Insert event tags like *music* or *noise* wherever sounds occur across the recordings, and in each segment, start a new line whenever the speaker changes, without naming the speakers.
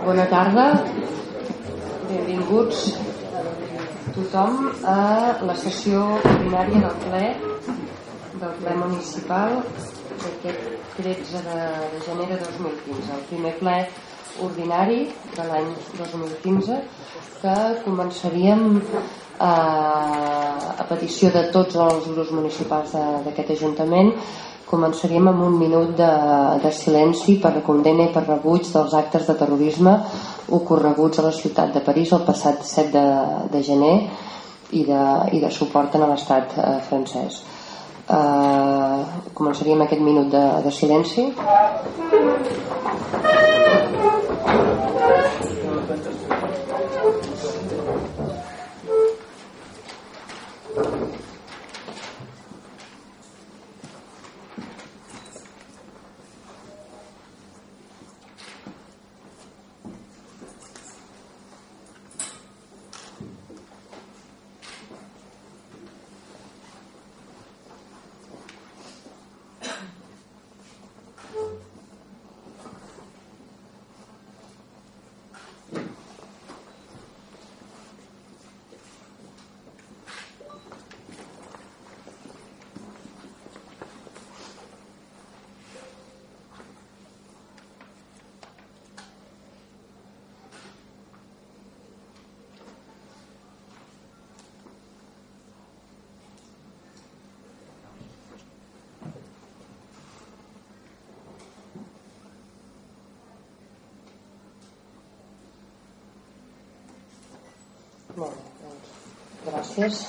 Bona tarda, benvinguts tothom a la sessió ordinària del ple del ple municipal d'aquest 13 de, de gener de 2015, el primer ple ordinari de l'any 2015 que començaríem a, a petició de tots els grups municipals d'aquest Ajuntament començaríem amb un minut de, de silenci per condemna i per rebuig dels actes de terrorisme ocorreguts a la ciutat de París el passat 7 de, de gener i de, i de suport a l'estat eh, francès. Eh, començaríem aquest minut de, de silenci. Gràcies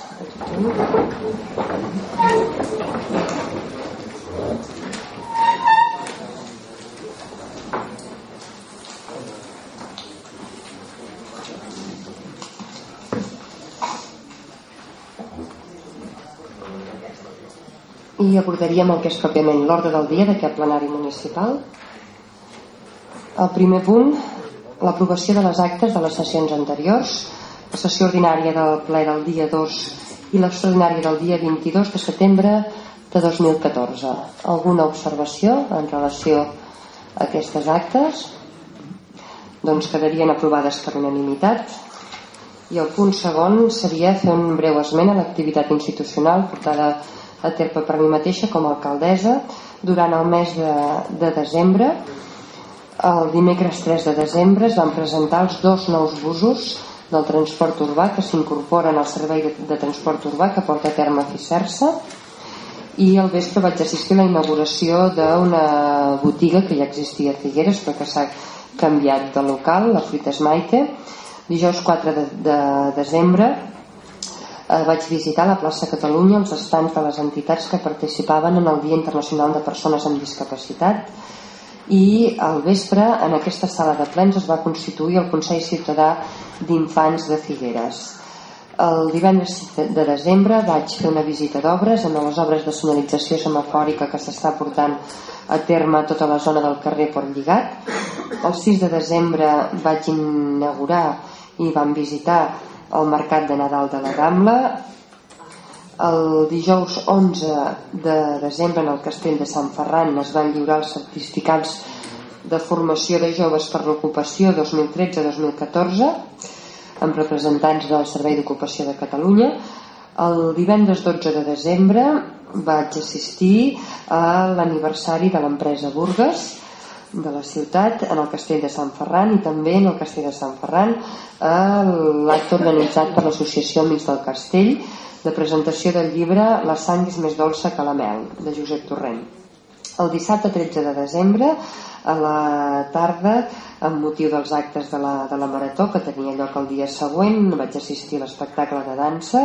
i abordaríem el que és pròpiament l'ordre del dia d'aquest plenari municipal. El primer punt, l'aprovació de les actes de les sessions anteriors la sessió ordinària del ple del dia 2 i l'extraordinària del dia 22 de setembre de 2014. Alguna observació en relació a aquestes actes? Doncs quedarien aprovades per unanimitat. I el punt segon seria fer un breu esment a l'activitat institucional portada a terme per mi mateixa com a alcaldessa durant el mes de, de desembre. El dimecres 3 de desembre es van presentar els dos nous busos del transport urbà que s'incorporen al servei de, de transport urbà que porta a terme Ficersa i al vespre vaig assistir a la inauguració d'una botiga que ja existia a Figueres però que s'ha canviat de local, la Fruites Maite. Dijous 4 de, de desembre eh, vaig visitar la plaça Catalunya els estants de les entitats que participaven en el Dia Internacional de Persones amb Discapacitat i al vespre en aquesta sala de plens es va constituir el Consell Ciutadà d'Infants de Figueres. El divendres de desembre vaig fer una visita d'obres en les obres de senyalització semafòrica que s'està portant a terme a tota la zona del carrer Port Lligat. El 6 de desembre vaig inaugurar i vam visitar el Mercat de Nadal de la Rambla el dijous 11 de desembre en el castell de Sant Ferran es van lliurar els certificats de formació de joves per l'ocupació 2013-2014 amb representants del Servei d'Ocupació de Catalunya. El divendres 12 de desembre vaig assistir a l'aniversari de l'empresa Burgues de la ciutat en el castell de Sant Ferran i també en el castell de Sant Ferran l'acte organitzat per l'associació Amics del Castell de presentació del llibre La sang és més dolça que la mel, de Josep Torrent. El dissabte 13 de desembre, a la tarda, amb motiu dels actes de la, de la Marató, que tenia lloc el dia següent, vaig assistir a l'espectacle de dansa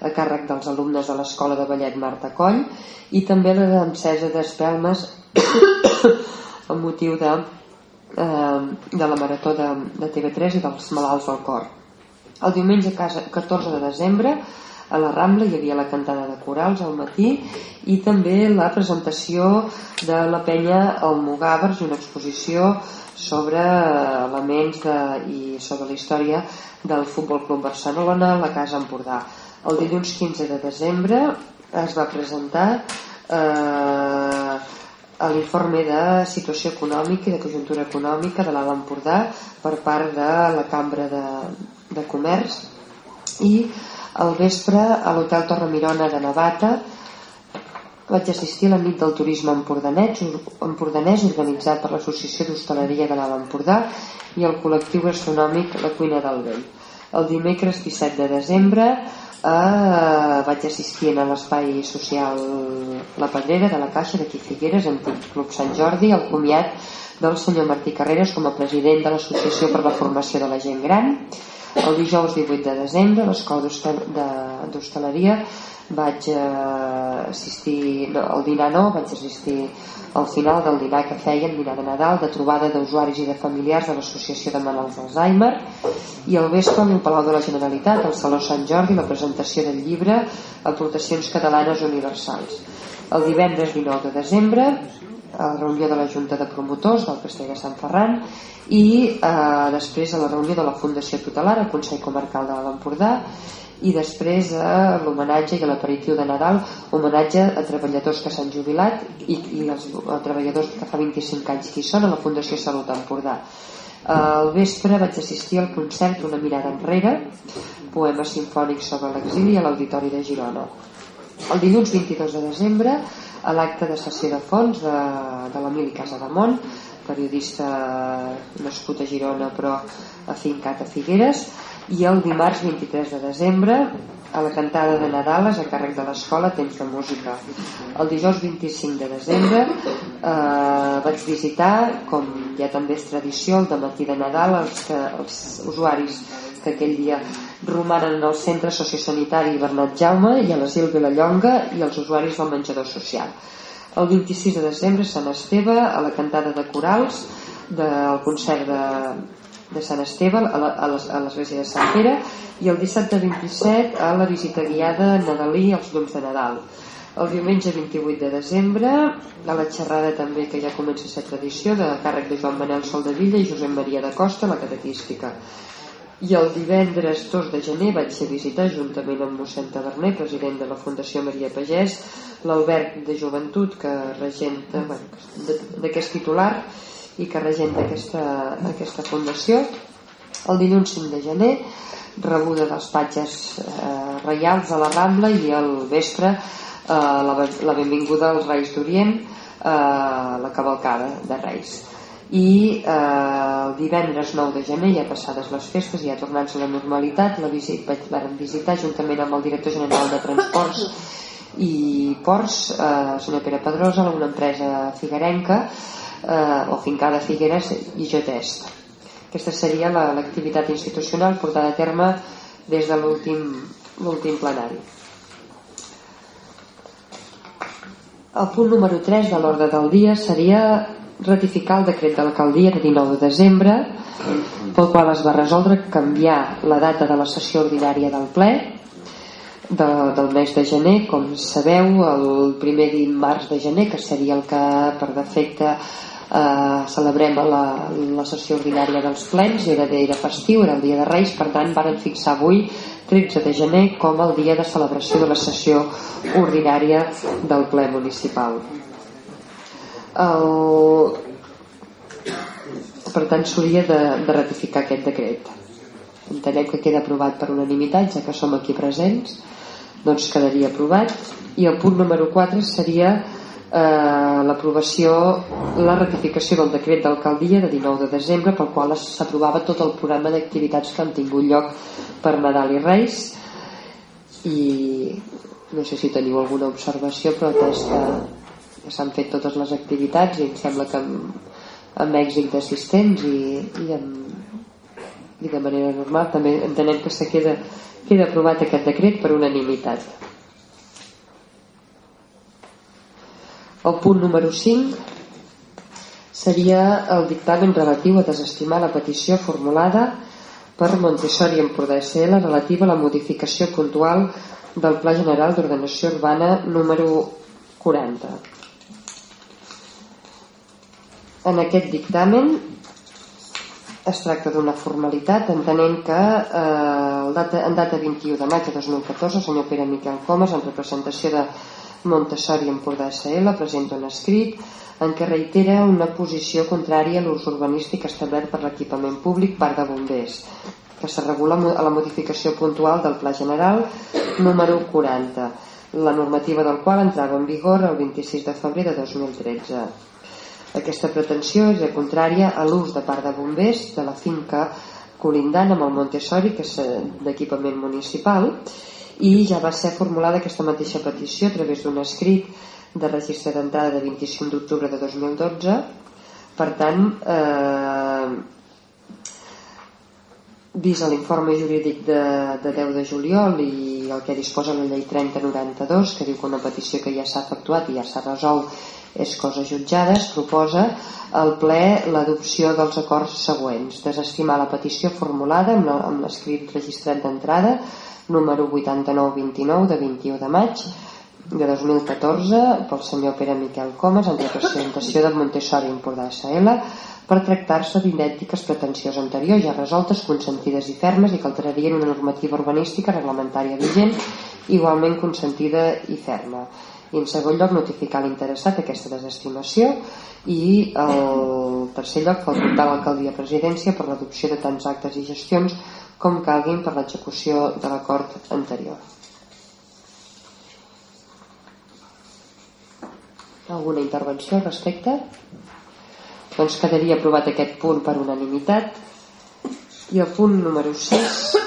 a càrrec dels alumnes de l'Escola de Ballet Marta Coll i també la dansesa d'Espelmes *coughs* amb motiu de, eh, de la Marató de, de TV3 i dels malalts del cor. El diumenge 14 de desembre a la Rambla hi havia la cantada de corals al matí i també la presentació de la penya Almogàvers, una exposició sobre elements de, i sobre la història del Futbol Club Barcelona la Casa Empordà. El dilluns 15 de desembre es va presentar eh, l'informe de situació econòmica i de conjuntura econòmica de l'Alt Empordà per part de la Cambra de, de Comerç i al vespre a l'Hotel Torre Mirona de Navata vaig assistir a la nit del turisme empordanès, empordanès organitzat per l'Associació d'Hostaleria de l'Alt Empordà i el col·lectiu gastronòmic La Cuina del Vell. El dimecres 17 de desembre eh, vaig assistir a l'espai social La Pedrera de la Caixa d'aquí Figueres, antic Club Sant Jordi, al comiat del senyor Martí Carreras com a president de l'Associació per la Formació de la Gent Gran. El dijous 18 de desembre, a l'Escola d'Hostaleria vaig eh, assistir al dinar no, vaig assistir al final del dinar que feien dinar de Nadal, de trobada d'usuaris i de familiars de l'Associació de Manuels d'Alzheimer i al vespre al Palau de la Generalitat al Saló Sant Jordi la presentació del llibre Aportacions Catalanes Universals. El divendres 19 de desembre a la reunió de la Junta de Promotors del Castell de Sant Ferran i eh, després a la reunió de la Fundació Tutelar, el Consell Comarcal de l'Empordà i després a l'homenatge i a l'aperitiu de Nadal homenatge a treballadors que s'han jubilat i, i els a treballadors que fa 25 anys que hi són a la Fundació Salut Empordà. Al vespre vaig assistir al concert Una mirada enrere poema sinfònic sobre l'exili a l'Auditori de Girona. El dilluns 22 de desembre a l'acte de sessió de fons de, de l'Emili Casademont periodista nascut a Girona però afincat a Figueres i el dimarts 23 de desembre a la cantada de Nadales a càrrec de l'escola Temps de Música. El dijous 25 de desembre eh, vaig visitar, com ja també és tradició, el matí de Nadal els, els usuaris que aquell dia romanen en el centre sociosanitari Bernat Jaume i a l'asil Vilallonga i els usuaris del menjador social. El 26 de desembre Sant Esteve a la cantada de corals del concert de, de Sant Esteve a l'església de Sant Pere i el dissabte 27 a la visita guiada a Nadalí als llums de Nadal el diumenge 28 de desembre a la xerrada també que ja comença a ser tradició de càrrec de Joan Manel Soldevilla i Josep Maria de Costa la catequística i el divendres 2 de gener vaig ser visitar juntament amb mossèn Taverner, president de la Fundació Maria Pagès, l'Albert de Joventut que regenta d'aquest titular i que regenta aquesta, aquesta fundació. El dilluns 5 de gener rebuda dels patges eh, reials a la Rambla i al vespre eh, la, la benvinguda als Reis d'Orient eh, la cavalcada de Reis i eh, el divendres 9 de gener ja passades les festes ja tornant a la normalitat la visit, vaig, visitar juntament amb el director general de Transports i Ports eh, senyor Pere Pedrosa una empresa figuerenca eh, o Fincada Figueres i Jotest. Aquesta seria l'activitat la, institucional portada a terme des de l'últim plenari. El punt número 3 de l'ordre del dia seria ratificar el decret de l'alcaldia de 19 de desembre pel qual es va resoldre canviar la data de la sessió ordinària del ple de, del mes de gener, com sabeu, el primer dimarts de gener, que seria el que per defecte eh, celebrem la, la sessió ordinària dels plens era, era festiu, era el dia de Reis per tant varen fixar avui 13 de gener com el dia de celebració de la sessió ordinària del ple municipal el... per tant s'hauria de, de ratificar aquest decret. Entenem que queda aprovat per unanimitat ja que som aquí presents doncs quedaria aprovat. I el punt número 4 seria eh, l'aprovació, la ratificació del decret d'alcaldia de 19 de desembre pel qual s'aprovava tot el programa d'activitats que han tingut lloc per Nadal i Reis. I no sé si teniu alguna observació però que s'han fet totes les activitats i em sembla que amb, amb èxit d'assistents i, i, amb, i de manera normal també entenem que se queda, queda aprovat aquest decret per unanimitat El punt número 5 seria el dictamen relatiu a desestimar la petició formulada per Montessori Empordà SL relativa a la modificació puntual del Pla General d'Ordenació Urbana número 40. En aquest dictamen es tracta d'una formalitat entenent que eh, data, en data 21 de maig de 2014 el senyor Pere Miquel Comas en representació de Montessori Empordà SL presenta un escrit en què reitera una posició contrària a l'ús urbanístic establert per l'equipament públic Parc de Bombers, que se regula a la modificació puntual del Pla General número 40, la normativa del qual entrava en vigor el 26 de febrer de 2013. Aquesta pretensió és contrària a l'ús de part de bombers de la finca colindant amb el Montessori, que és d'equipament municipal, i ja va ser formulada aquesta mateixa petició a través d'un escrit de registre d'entrada de 25 d'octubre de 2012. Per tant, eh, vist l'informe jurídic de, de 10 de juliol i el que disposa la llei 3092 que diu que una petició que ja s'ha efectuat i ja s'ha resolt és cosa jutjada es proposa al ple l'adopció dels acords següents. Desestimar la petició formulada amb l'escrit registrat d'entrada número 8929 de 21 de maig de 2014 pel senyor Pere Miquel Comas en representació del Montessori Empordà S.L per tractar-se d'idèntiques pretensions anteriors ja resoltes, consentides i fermes i que alterarien una normativa urbanística reglamentària vigent igualment consentida i ferma i en segon lloc notificar l'interessat aquesta desestimació i el tercer lloc facultar l'alcaldia presidència per l'adopció de tants actes i gestions com calguin per l'execució de l'acord anterior alguna intervenció al respecte? doncs quedaria aprovat aquest punt per unanimitat i el punt número 6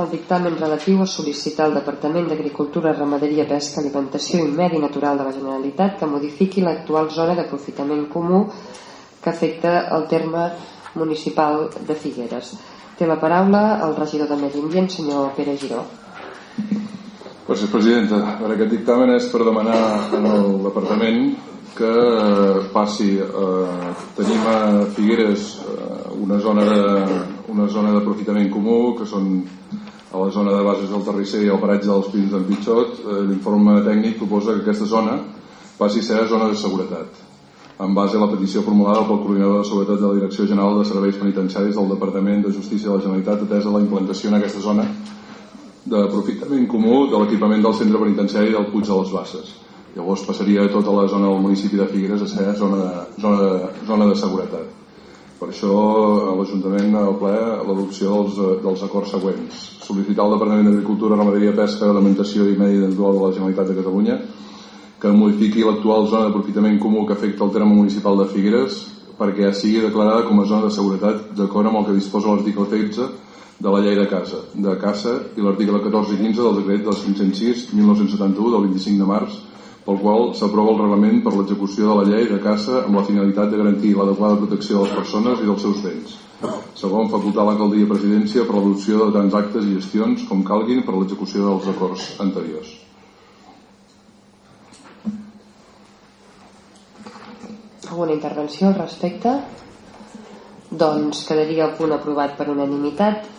el dictamen relatiu a sol·licitar al Departament d'Agricultura, Ramaderia, Pesca, Alimentació i Medi Natural de la Generalitat que modifiqui l'actual zona d'aprofitament comú que afecta el terme municipal de Figueres. Té la paraula el regidor de Medi Ambient, senyor Pere Giró.
Gràcies, presidenta. Aquest dictamen és per demanar al departament que passi eh, tenim a Figueres eh, una zona de, una zona d'aprofitament comú que són a la zona de bases del Terrisser i el paratge dels Pins d'en Pitxot eh, l'informe tècnic proposa que aquesta zona passi a ser zona de seguretat en base a la petició formulada pel coordinador de seguretat de la Direcció General de Serveis Penitenciaris del Departament de Justícia de la Generalitat atesa la implantació en aquesta zona d'aprofitament comú de l'equipament del centre penitenciari del Puig de les Basses Llavors passaria tota la zona del municipi de Figueres a ser zona de, zona de, zona de seguretat. Per això l'Ajuntament al ple l'adopció dels, dels acords següents. Sol·licitar al Departament d'Agricultura, Ramaderia, Pesca, Alimentació i Medi Natural de la Generalitat de Catalunya que modifiqui l'actual zona d'aprofitament comú que afecta el terme municipal de Figueres perquè sigui declarada com a zona de seguretat d'acord amb el que disposa l'article 13 de la llei de casa, de caça i l'article 14 i 15 del decret del 506 1971 del 25 de març pel qual s'aprova el reglament per l'execució de la llei de caça amb la finalitat de garantir l'adequada protecció de les persones i dels seus béns. Segon, facultar l'alcaldia presidència per l'adopció de tants actes i gestions com calguin per l'execució dels acords anteriors.
Alguna intervenció al respecte? Doncs quedaria el punt aprovat per unanimitat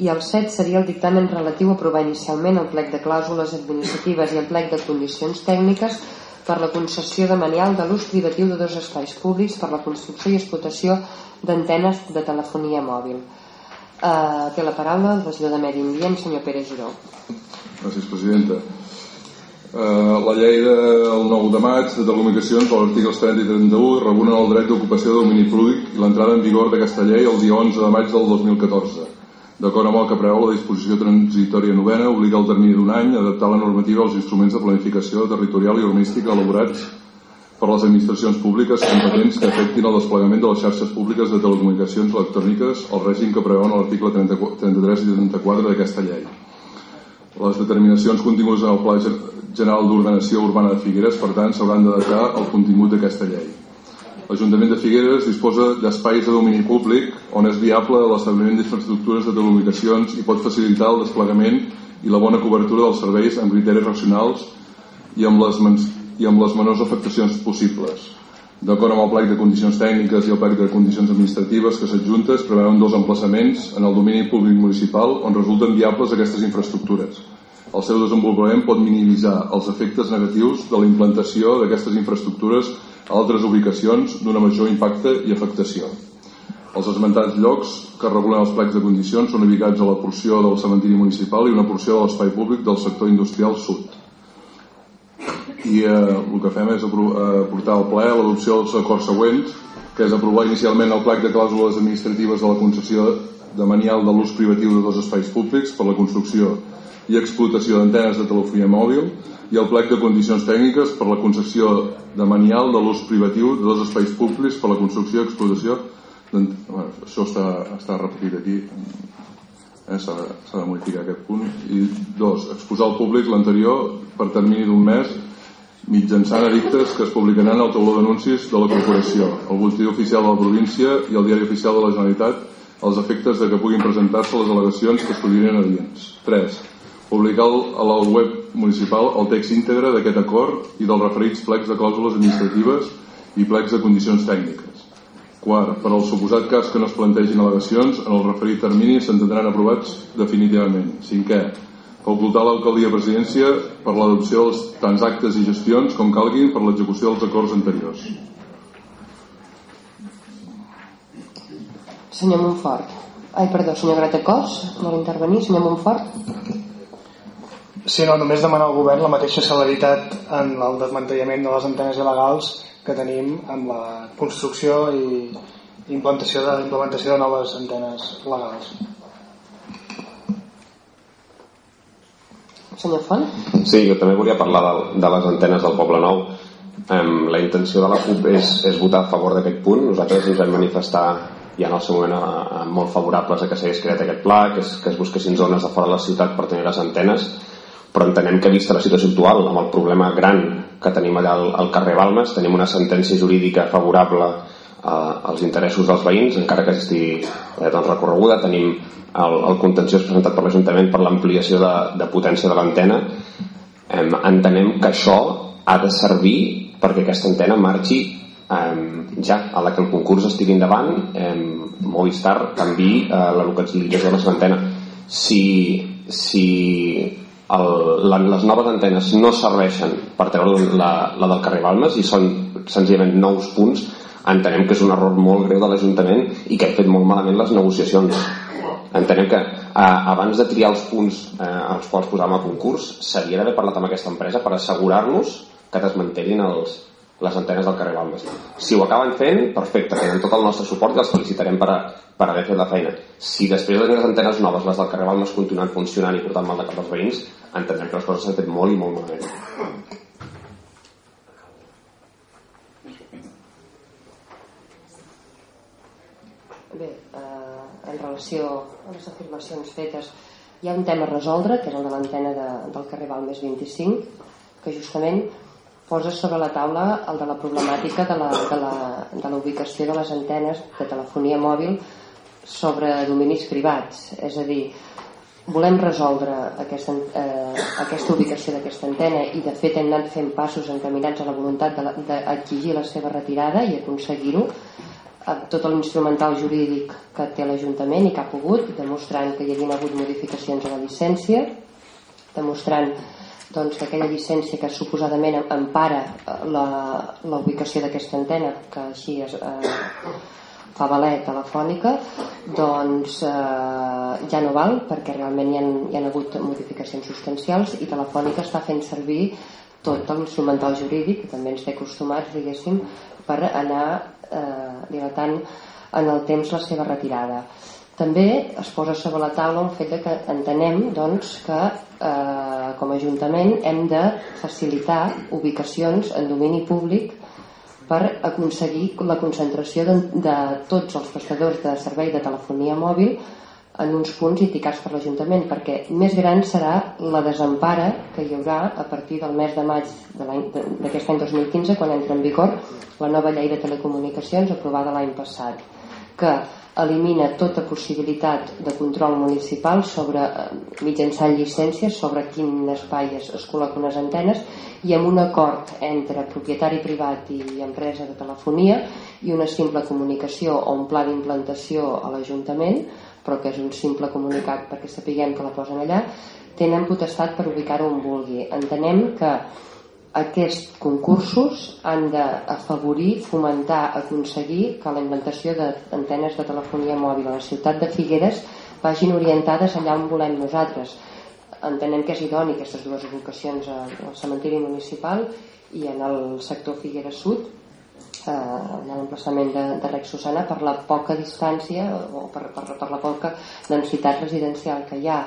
i el 7 seria el dictamen relatiu a aprovar inicialment el plec de clàusules administratives i el plec de condicions tècniques per la concessió de manial de l'ús privatiu de dos espais públics per la construcció i explotació d'antenes de telefonia mòbil. Uh, té la paraula el regidor de Medi Ambient, senyor Pere Giró.
Gràcies, presidenta. Uh, la llei del 9 de maig de telecomunicacions, els articles 30 i 31, regulen el dret d'ocupació de domini públic i l'entrada en vigor d'aquesta llei el dia 11 de maig del 2014 D'acord amb el que preveu la disposició transitòria novena, obliga el termini d'un any a adaptar la normativa als instruments de planificació territorial i urbanística elaborats per les administracions públiques competents que afectin el desplegament de les xarxes públiques de telecomunicacions electròniques al règim que preveuen l'article 33 i 34 d'aquesta llei. Les determinacions contingudes en el Pla General d'Ordenació Urbana de Figueres, per tant, s'hauran d'adaptar al contingut d'aquesta llei. L'Ajuntament de Figueres disposa d'espais de domini públic on és viable l'establiment d'infraestructures de telecomunicacions i pot facilitar el desplegament i la bona cobertura dels serveis amb criteris racionals i amb les, i amb les menors afectacions possibles. D'acord amb el plec de condicions tècniques i el plec de condicions administratives que s'adjuntes preveuen dos emplaçaments en el domini públic municipal on resulten viables aquestes infraestructures. El seu desenvolupament pot minimitzar els efectes negatius de la implantació d'aquestes infraestructures altres ubicacions d'una major impacte i afectació. Els esmentats llocs que regulen els plecs de condicions són ubicats a la porció del cementiri municipal i una porció de l'espai públic del sector industrial sud. i eh, el que fem és eh, portar al ple l'adopció dels acords següents que és aprovar inicialment el plec de clàusules administratives de la concessió de manial de l'ús privatiu de dos espais públics per la construcció i explotació d'antenes de telefonia mòbil i el plec de condicions tècniques per la concessió de manial de l'ús privatiu de dos espais públics per la construcció i explotació bueno, això està, està repetit aquí eh, s'ha de, modificar aquest punt i dos, exposar al públic l'anterior per termini d'un mes mitjançant edictes que es publicaran al tauló d'anuncis de la corporació, el boletí oficial de la província i el diari oficial de la Generalitat als efectes de que puguin presentar-se les al·legacions que es podrien adients. 3. Publicar a la web municipal el text íntegre d'aquest acord i dels referits plecs de clàusules administratives i plecs de condicions tècniques. Quart, per al suposat cas que no es plantegin al·legacions, en el referit termini s'entendran aprovats definitivament. Cinquè, facultar l'alcaldia presidència per l'adopció dels tants actes i gestions com calguin per l'execució dels acords anteriors.
Senyor Montfort. Ai, perdó, senyor Gratacós, vol intervenir, senyor Montfort?
Sí, no, només demanar al govern la mateixa celeritat en el desmantellament de les antenes il·legals que tenim amb la construcció i implantació de, implementació de noves antenes legals.
Senyor Font?
Sí, jo també volia parlar de, de les antenes del Poble Nou. Um, la intenció de la CUP és, és votar a favor d'aquest punt. Nosaltres ens vam manifestar ja en el seu moment a, a, molt favorables a que s'hagués creat aquest pla, que es, que es busquessin zones de fora de la ciutat per tenir les antenes, però entenem que vista la situació actual, amb el problema gran que tenim allà al, al carrer Balmes, tenim una sentència jurídica favorable eh, als interessos dels veïns, encara que estigui eh, doncs, recorreguda, tenim el, el contenciós presentat per l'Ajuntament per l'ampliació de, de potència de l'antena. Eh, entenem que això ha de servir perquè aquesta antena marxi eh, ja a la que el concurs estigui endavant eh, Movistar canvi eh, la localització de la seva antena. Si, si el, la, les noves antenes no serveixen per treure la, la del carrer Balmes i són senzillament nous punts. Entenem que és un error molt greu de l'Ajuntament i que hem fet molt malament les negociacions. Entenem que eh, abans de triar els punts eh, als quals posàvem a concurs s'havia d'haver parlat amb aquesta empresa per assegurar-nos que desmantellin els, les antenes del carrer Balmes. Si ho acaben fent, perfecte tenen tot el nostre suport i els felicitarem per, a, per haver fet la feina. Si després de les antenes noves les del carrer Balmes continuen funcionant i portant mal de cap als veïns entenem que les coses s'han fet molt i molt malament
Bé, eh, en relació a les afirmacions fetes, hi ha un tema a resoldre, que és el de l'antena de, del carrer Balmes 25, que justament posa sobre la taula el de la problemàtica de la, de la, de la ubicació de les antenes de telefonia mòbil sobre dominis privats. És a dir, volem resoldre aquesta, eh, aquesta ubicació d'aquesta antena i de fet hem anat fent passos encaminats a la voluntat d'exigir la, la seva retirada i aconseguir-ho tot l'instrumental jurídic que té l'Ajuntament i que ha pogut, demostrant que hi havia hagut modificacions a la llicència, demostrant doncs, que aquella llicència que suposadament empara eh, la, la ubicació d'aquesta antena, que així es, eh, fa valer telefònica, doncs eh, ja no val perquè realment hi ha, hi ha hagut modificacions substancials i Telefònica està fent servir tot l'instrumental jurídic, que també ens té acostumats, diguéssim, per anar eh, dilatant en el temps la seva retirada. També es posa sobre la taula un fet que entenem doncs, que eh, com a Ajuntament hem de facilitar ubicacions en domini públic per aconseguir la concentració de, de tots els prestadors de servei de telefonia mòbil en uns punts indicats per l'Ajuntament perquè més gran serà la desempara que hi haurà a partir del mes de maig d'aquest any 2015 quan entra en vigor la nova llei de telecomunicacions aprovada l'any passat que elimina tota possibilitat de control municipal sobre eh, mitjançant llicències sobre quin espai es, es col·loquen les antenes i amb un acord entre propietari privat i empresa de telefonia i una simple comunicació o un pla d'implantació a l'Ajuntament però que és un simple comunicat perquè sapiguem que la posen allà, tenen potestat per ubicar-ho on vulgui. Entenem que aquests concursos han d'afavorir, fomentar, aconseguir que la inventació d'antenes de telefonia mòbil a la ciutat de Figueres vagin orientades allà on volem nosaltres. entenem que és idoni aquestes dues ubicacions al cementiri municipal i en el sector Figuera Sud eh, en l'emplaçament de, de Rex Susana per la poca distància o per, per, per la poca densitat residencial que hi ha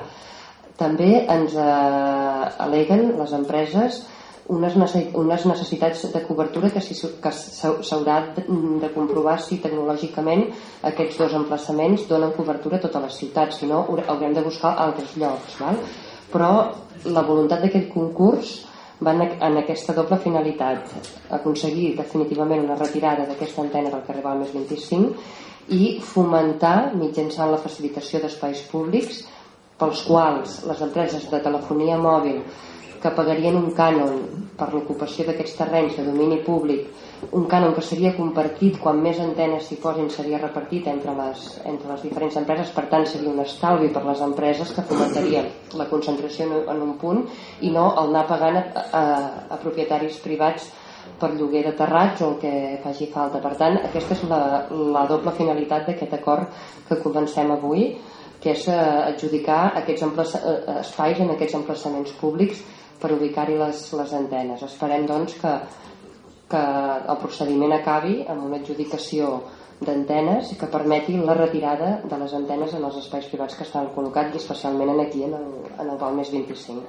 també ens eh, aleguen les empreses unes, unes necessitats de cobertura que s'haurà de, de comprovar si tecnològicament aquests dos emplaçaments donen cobertura a tota la ciutat, si no haurem de buscar altres llocs. Val? Però la voluntat d'aquest concurs va en aquesta doble finalitat aconseguir definitivament una retirada d'aquesta antena del carrer Balmes 25 i fomentar mitjançant la facilitació d'espais públics pels quals les empreses de telefonia mòbil que pagarien un cànon per l'ocupació d'aquests terrenys de domini públic un cànon que seria compartit quan més antenes s'hi posin seria repartit entre les, entre les diferents empreses per tant seria un estalvi per les empreses que fomentaria la concentració en un punt i no el anar pagant a, a, a propietaris privats per lloguer de terrats o el que faci falta. Per tant, aquesta és la, la doble finalitat d'aquest acord que comencem avui, que és eh, adjudicar aquests eh, espais en aquests emplaçaments públics per ubicar-hi les, les antenes. Esperem doncs que, que el procediment acabi amb una adjudicació d'antenes que permeti la retirada de les antenes en els espais privats que estan col·locats i especialment aquí en el, en el Balmes 25.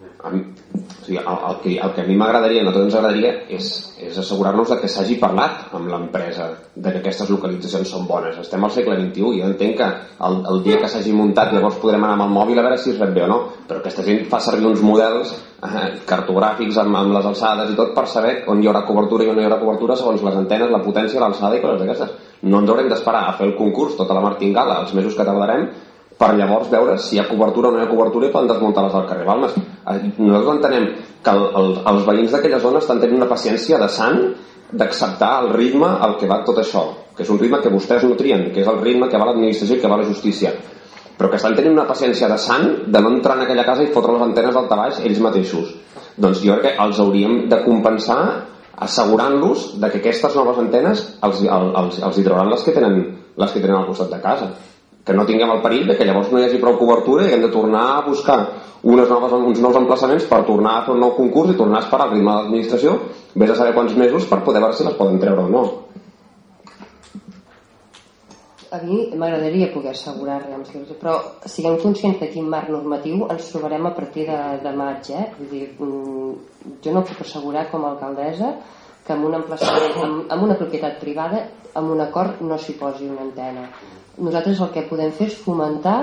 A mi, o sigui, el, el, que, el que a mi m'agradaria, a nosaltres ens agradaria, és, és assegurar-nos que s'hagi parlat amb l'empresa de que aquestes localitzacions són bones. Estem al segle XXI i jo entenc que el, el dia que s'hagi muntat llavors podrem anar amb el mòbil a veure si es rep bé o no, però aquesta gent fa servir uns models eh, cartogràfics amb, amb les alçades i tot per saber on hi haurà cobertura i on no hi haurà cobertura segons les antenes, la potència, l'alçada i coses d'aquestes. No ens haurem d'esperar a fer el concurs, tota la martingala, els mesos que tardarem, per llavors veure si hi ha cobertura o no hi ha cobertura i poden desmuntar les del carrer Balmes. Eh, nosaltres entenem que el, el, els veïns d'aquella zona estan tenint una paciència de sant d'acceptar el ritme al que va tot això, que és un ritme que vostès no trien, que és el ritme que va l'administració i que va la justícia, però que estan tenint una paciència de sant de no entrar en aquella casa i fotre les antenes al tabaix ells mateixos. Doncs jo crec que els hauríem de compensar assegurant-los de que aquestes noves antenes els, els, els hi trauran les que tenen les que tenen al costat de casa que no tinguem el perill de que llavors no hi hagi prou cobertura i hem de tornar a buscar unes noves, uns nous emplaçaments per tornar a fer un nou concurs i tornar a esperar el ritme de l'administració vés a saber quants mesos per poder veure si les poden treure o no
a mi m'agradaria poder assegurar però siguem conscients de quin marc normatiu ens trobarem a partir de, de maig eh? Vull dir, mm, jo no puc assegurar com a alcaldessa que en un emplaçament, amb, amb una propietat privada amb un acord no s'hi posi una antena nosaltres el que podem fer és fomentar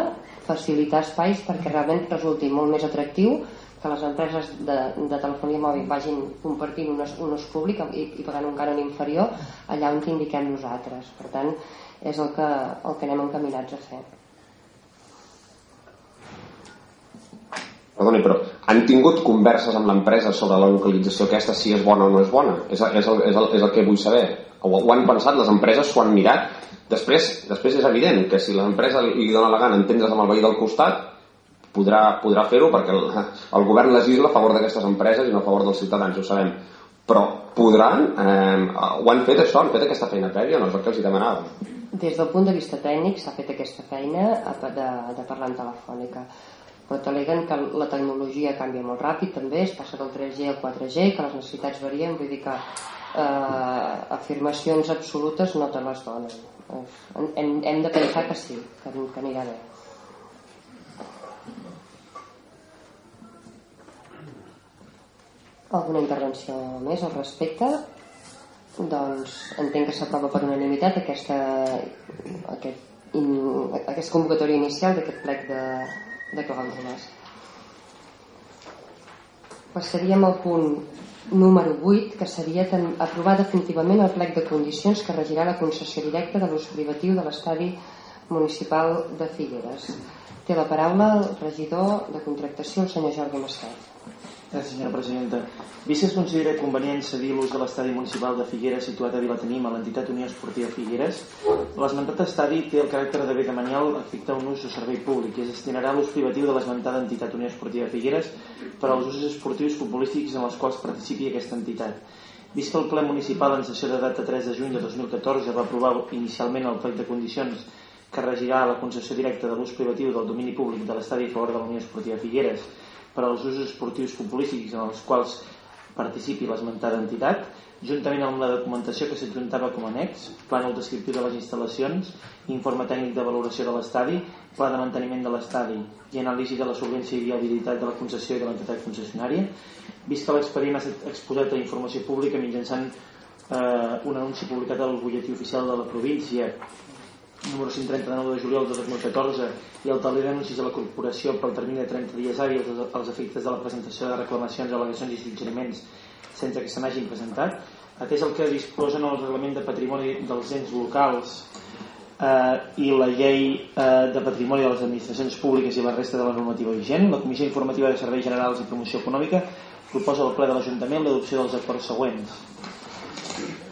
facilitar espais perquè realment resulti molt més atractiu que les empreses de, de telefonia mòbil vagin compartint un un ús públic i, i pagant un cànon inferior allà on indiquem nosaltres per tant és el que, el que anem encaminats a fer
Perdoni, però han tingut converses amb l'empresa sobre la localització aquesta, si és bona o no és bona? És, és, el, és, el, és el que vull saber. Ho han pensat, les empreses s'ho han mirat Després, després és evident que si l'empresa li dona la gana entendre's amb el veí del costat, podrà, podrà fer-ho perquè el, el govern legisla a favor d'aquestes empreses i no a favor dels ciutadans, ho sabem. Però podran, eh, ho han fet això, han fet aquesta feina prèvia, no és el que els demanava.
Des del punt de vista tècnic s'ha fet aquesta feina de, de parlar en telefònica però t'aleguen que la tecnologia canvia molt ràpid també, es passa del 3G al 4G que les necessitats varien, vull dir que eh, afirmacions absolutes no te les donen hem, hem de pensar que sí, que, que anirà bé. Alguna intervenció més al respecte? Doncs entenc que s'aprova per unanimitat aquesta, aquest, in, aquesta convocatòria inicial d'aquest plec de, de clàusules. Passaríem al punt número 8, que seria aprovar definitivament el plec de condicions que regirà la concessió directa de l'ús privatiu de l'estadi municipal de Figueres. Té la paraula el regidor de contractació, el senyor Jordi Mastet.
Gràcies, senyora presidenta. Vist que es considera convenient cedir l'ús de l'estadi municipal de Figueres situat a Vilatenim a l'entitat Unió Esportiva Figueres, l'esmentat estadi té el caràcter de bé de manial afecta un ús de servei públic i es destinarà l'ús privatiu de l'esmentada entitat Unió Esportiva Figueres per als usos esportius futbolístics en els quals participi aquesta entitat. Vist que el ple municipal en sessió de data 3 de juny de 2014 va aprovar inicialment el plec de condicions que regirà la concessió directa de l'ús privatiu del domini públic de l'estadi a favor de la Unió Esportiva Figueres per als usos esportius futbolístics en els quals participi l'esmentada entitat, juntament amb la documentació que s'adjuntava com a annex, plànol descriptiu de les instal·lacions, informe tècnic de valoració de l'estadi, pla de manteniment de l'estadi i anàlisi de la solvència i viabilitat de la concessió i de l'entitat concessionària, vist que l'expedient ha estat exposat a informació pública mitjançant eh, un anunci publicat al butlletí oficial de la província número 139 de juliol de 2014 i el taler d'anuncis de la corporació pel termini de 30 dies hàbils als efectes de la presentació de reclamacions, al·legacions i suggeriments sense que se n'hagin presentat. Atès el que disposen el reglament de patrimoni dels ens locals eh, i la llei eh, de patrimoni de les administracions públiques i la resta de la normativa vigent la Comissió Informativa de Serveis Generals i Promoció Econòmica proposa al ple de l'Ajuntament l'adopció dels acords següents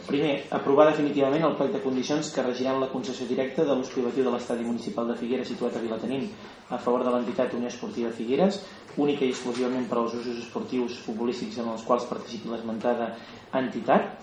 Primer, aprovar definitivament el plec de condicions que regiran la concessió directa de l'ús privatiu de l'estadi municipal de Figueres situat a Vilatenim a favor de l'entitat Unió Esportiva Figueres, única i exclusivament per als usos esportius futbolístics en els quals participi l'esmentada entitat.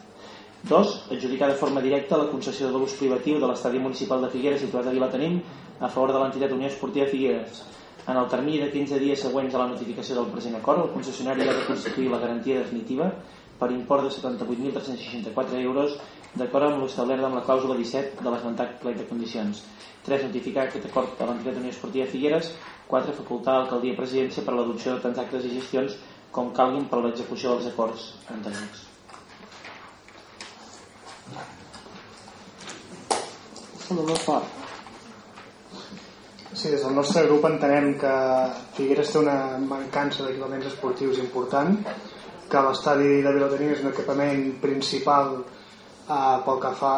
Dos, adjudicar de forma directa la concessió de l'ús privatiu de l'estadi municipal de Figueres situat a Vilatenim a favor de l'entitat Unió Esportiva Figueres. En el termini de 15 dies següents a la notificació del present acord, el concessionari ha de constituir la garantia definitiva per import de 78.364 euros d'acord amb l'establert amb la clàusula 17 de l'esmentat plec de condicions 3. Notificar aquest acord a l'entitat Unió Esportiva Figueres 4. Facultar l'alcaldia presidència per l'adopció de tants actes i gestions com calguin per l'execució dels acords anteriors.
Senyor Monfort.
Sí, des del nostre grup entenem que Figueres té una mancança d'equipaments esportius important que l'estadi de Vilatenim és un equipament principal eh, pel que fa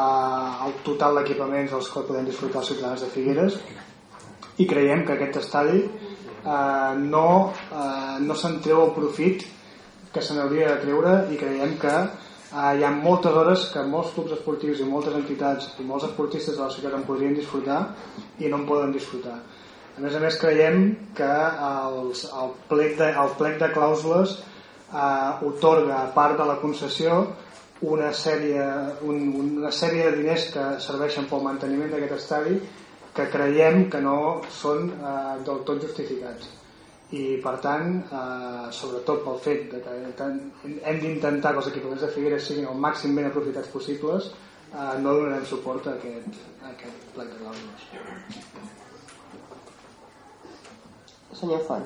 al total d'equipaments dels quals podem disfrutar els ciutadans de Figueres. I creiem que aquest estadi eh, no, eh, no se'n treu el profit que se n'hauria de treure i creiem que eh, hi ha moltes hores que molts clubs esportius i moltes entitats i molts esportistes de la ciutat en podrien disfrutar i no en poden disfrutar. A més a més creiem que els, el, plec de, el plec de clàusules eh, otorga a part de la concessió una sèrie, un, una sèrie de diners que serveixen pel manteniment d'aquest estadi que creiem que no són eh, del tot justificats. I per tant eh, sobretot pel fet de que hem d'intentar que els equipaments de Figueres siguin el màxim ben aprofitats possibles eh, no donarem suport a aquest, a aquest pla de clàusules
Senyor Font.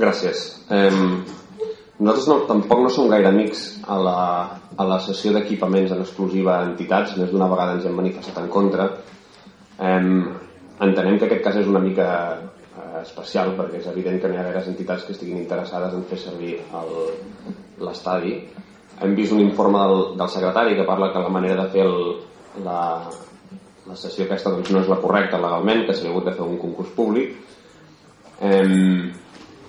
Gràcies. Eh, nosaltres no, tampoc no som gaire amics a la, a la sessió d'equipaments en exclusiva a entitats, més d'una vegada ens hem manifestat en contra. Eh, entenem que aquest cas és una mica eh, especial perquè és evident que no hi ha gaire entitats que estiguin interessades en fer servir l'estadi. Hem vist un informe del, del secretari que parla que la manera de fer el, la, la sessió aquesta doncs, no és la correcta legalment, que s'ha hagut de fer un concurs públic. Eh,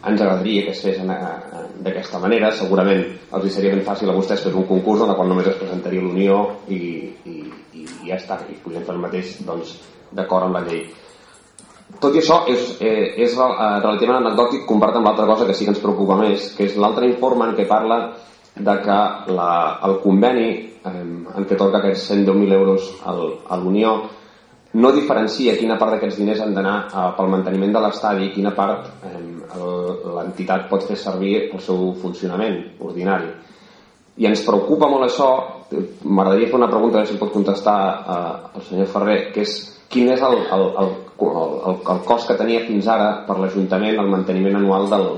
ens agradaria que es fes d'aquesta manera. Segurament els hi seria ben fàcil a vostès fer un concurs en el qual només es presentaria l'Unió i, i, i, ja està. I podem fer el mateix doncs, d'acord amb la llei. Tot i això és, eh, és eh, relativament anecdòtic comparat amb l'altra cosa que sí que ens preocupa més que és l'altre informe en què parla de que la, el conveni eh, en què toca aquests 110.000 euros a l'Unió no diferencia quina part d'aquests diners han d'anar eh, pel manteniment de l'estadi i quina part eh, l'entitat pot fer servir el seu funcionament ordinari. I ens preocupa molt això, m'agradaria fer una pregunta, si pot contestar eh, el senyor Ferrer, que és quin és el, el, el, el, el cost que tenia fins ara per l'Ajuntament el manteniment anual del,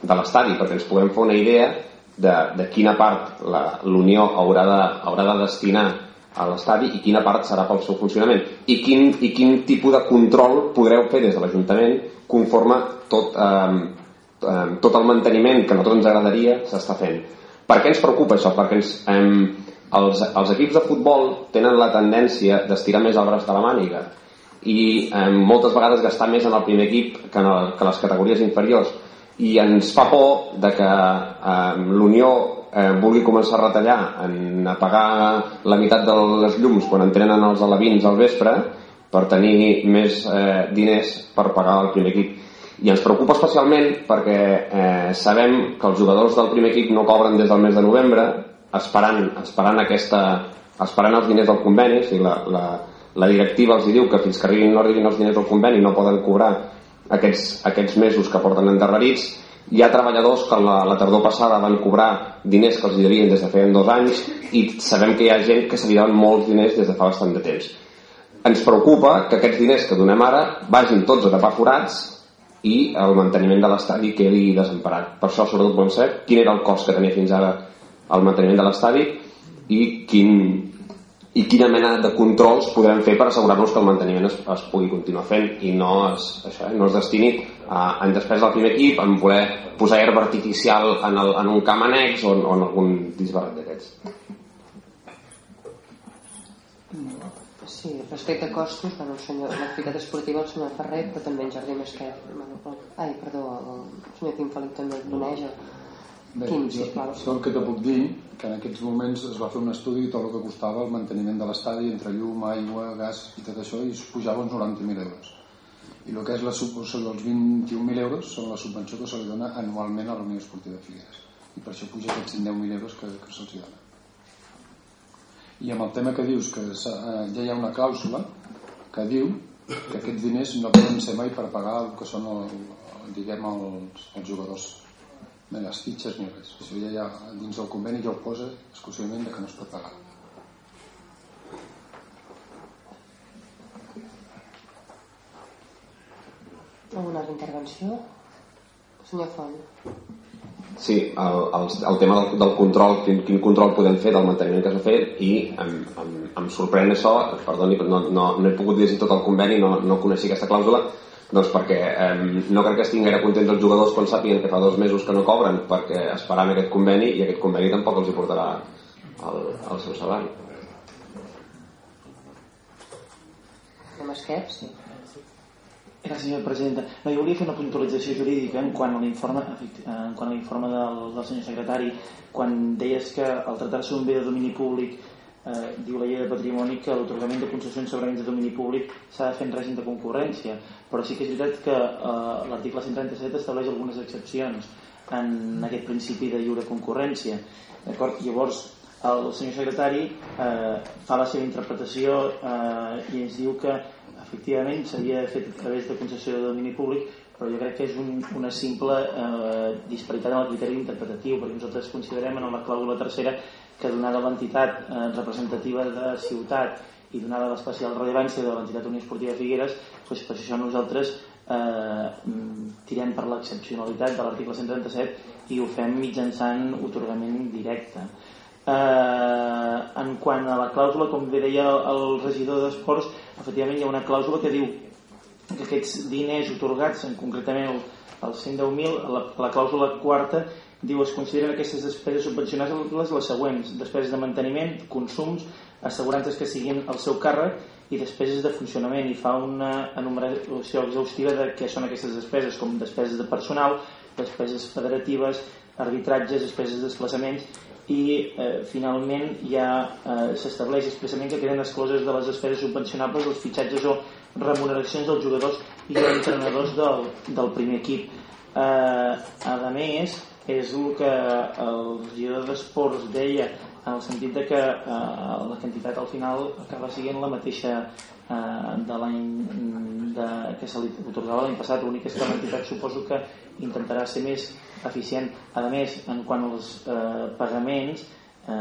de l'estadi, perquè ens puguem fer una idea de, de quina part l'Unió haurà, de, haurà de destinar a l'estadi i quina part serà pel seu funcionament i quin, i quin tipus de control podreu fer des de l'Ajuntament conforme tot, eh, tot el manteniment que a nosaltres ens agradaria s'està fent. Per què ens preocupa això? Perquè ens, eh, els, els equips de futbol tenen la tendència d'estirar més el braç de la màniga i eh, moltes vegades gastar més en el primer equip que en el, que les categories inferiors i ens fa por de que eh, l'Unió eh, vulgui començar a retallar en apagar la meitat de les llums quan entrenen els alevins al vespre per tenir més eh, diners per pagar el primer equip. I ens preocupa especialment perquè eh, sabem que els jugadors del primer equip no cobren des del mes de novembre esperant, esperant, aquesta, esperant els diners del conveni o sigui, la, la, la directiva els diu que fins que arribin, no arribin els diners al conveni no poden cobrar aquests, aquests mesos que porten endarrerits hi ha treballadors que la, la tardor passada van cobrar diners que els devien des de feien dos anys i sabem que hi ha gent que se li molts diners des de fa bastant de temps ens preocupa que aquests diners que donem ara vagin tots a tapar forats i el manteniment de l'estadi quedi desemparat. Per això, sobretot, volem saber quin era el cost que tenia fins ara el manteniment de l'estadi i quin, i quina mena de controls podrem fer per assegurar-nos que el manteniment es, es pugui continuar fent i no es, això, eh, no es destini a, en despesa del primer equip en voler posar herba artificial en, el, en un camp annex o, o en algun disbarat d'aquests.
Sí, respecte a costos, bueno, el senyor, l'activitat esportiva el senyor Ferrer, però també en Jardí Masquet. Bueno, ai, perdó, el senyor Quim Felip també el coneix.
Bé, Quim, sisplau. Jo, el que te puc dir que en aquests moments es va fer un estudi de tot el que costava el manteniment de l'estadi entre llum, aigua, gas i tot això i es pujava uns 90.000 euros. I el que és la subvenció dels 21.000 euros són la subvenció que se li dona anualment a la Unió Esportiva de Figueres. I per això puja aquests 10.000 euros que, que se'ls dona. I amb el tema que dius que eh, ja hi ha una clàusula que diu que aquests diners no poden ser mai per pagar el que són el, diguem els, els jugadors ni les fitxes ni res. Això ja hi ha, dins del conveni ja ho posa exclusivament de que no es pot pagar.
Alguna altra intervenció? senyor Font.
Sí, el, el, el tema del, del control, quin, quin control podem fer del manteniment que s'ha fet i em, em, em sorprèn això, perdoni, però no, no, no he pogut llegir tot el conveni, no, no coneixia aquesta clàusula, doncs perquè eh, no crec que estiguin gaire contents els jugadors quan sàpiguen que fa dos mesos que no cobren perquè esperaven aquest conveni i aquest conveni tampoc els hi portarà el, el seu salari.
Masquet, sí.
Gràcies, senyora presidenta. No, jo volia fer una puntualització jurídica en quant a l'informe en quant a l'informe del, del senyor secretari quan deies que al tractar-se un bé de domini públic eh, diu la llei de patrimoni que l'otorgament de concessions sobre béns de domini públic s'ha de fer en règim de concurrència però sí que és veritat que eh, l'article 137 estableix algunes excepcions en aquest principi de lliure concurrència. Llavors el senyor secretari eh, fa la seva interpretació eh, i ens diu que efectivament s'havia fet a través de concessió de domini públic però jo crec que és un, una simple eh, disparitat en el criteri interpretatiu perquè nosaltres considerem en la clàusula tercera que donada l'entitat eh, representativa de ciutat i donada l'especial rellevància de l'entitat Unió Esportiva Figueres doncs per això nosaltres eh, tirem per l'excepcionalitat de l'article 137 i ho fem mitjançant otorgament directe. Eh, en quant a la clàusula com bé deia el regidor d'Esports efectivament hi ha una clàusula que diu que aquests diners otorgats, en concretament el, el 110.000, la, la clàusula quarta diu es consideren aquestes despeses subvencionades les següents, despeses de manteniment, consums, assegurances que siguin al seu càrrec i despeses de funcionament. I fa una enumeració exhaustiva de què són aquestes despeses com despeses de personal, despeses federatives, arbitratges, despeses de desplaçaments i eh, finalment ja eh, s'estableix expressament que queden excloses de les despeses subvencionables els fitxatges o remuneracions dels jugadors i entrenadors del, del primer equip. Eh, a més és el que el regidor d'esports deia en el sentit de que eh, la quantitat al final acaba sent la mateixa eh, de l'any que se li otorgava l'any passat l'únic és que l'entitat suposo que intentarà ser més eficient. A més, en quant als eh, pagaments, eh,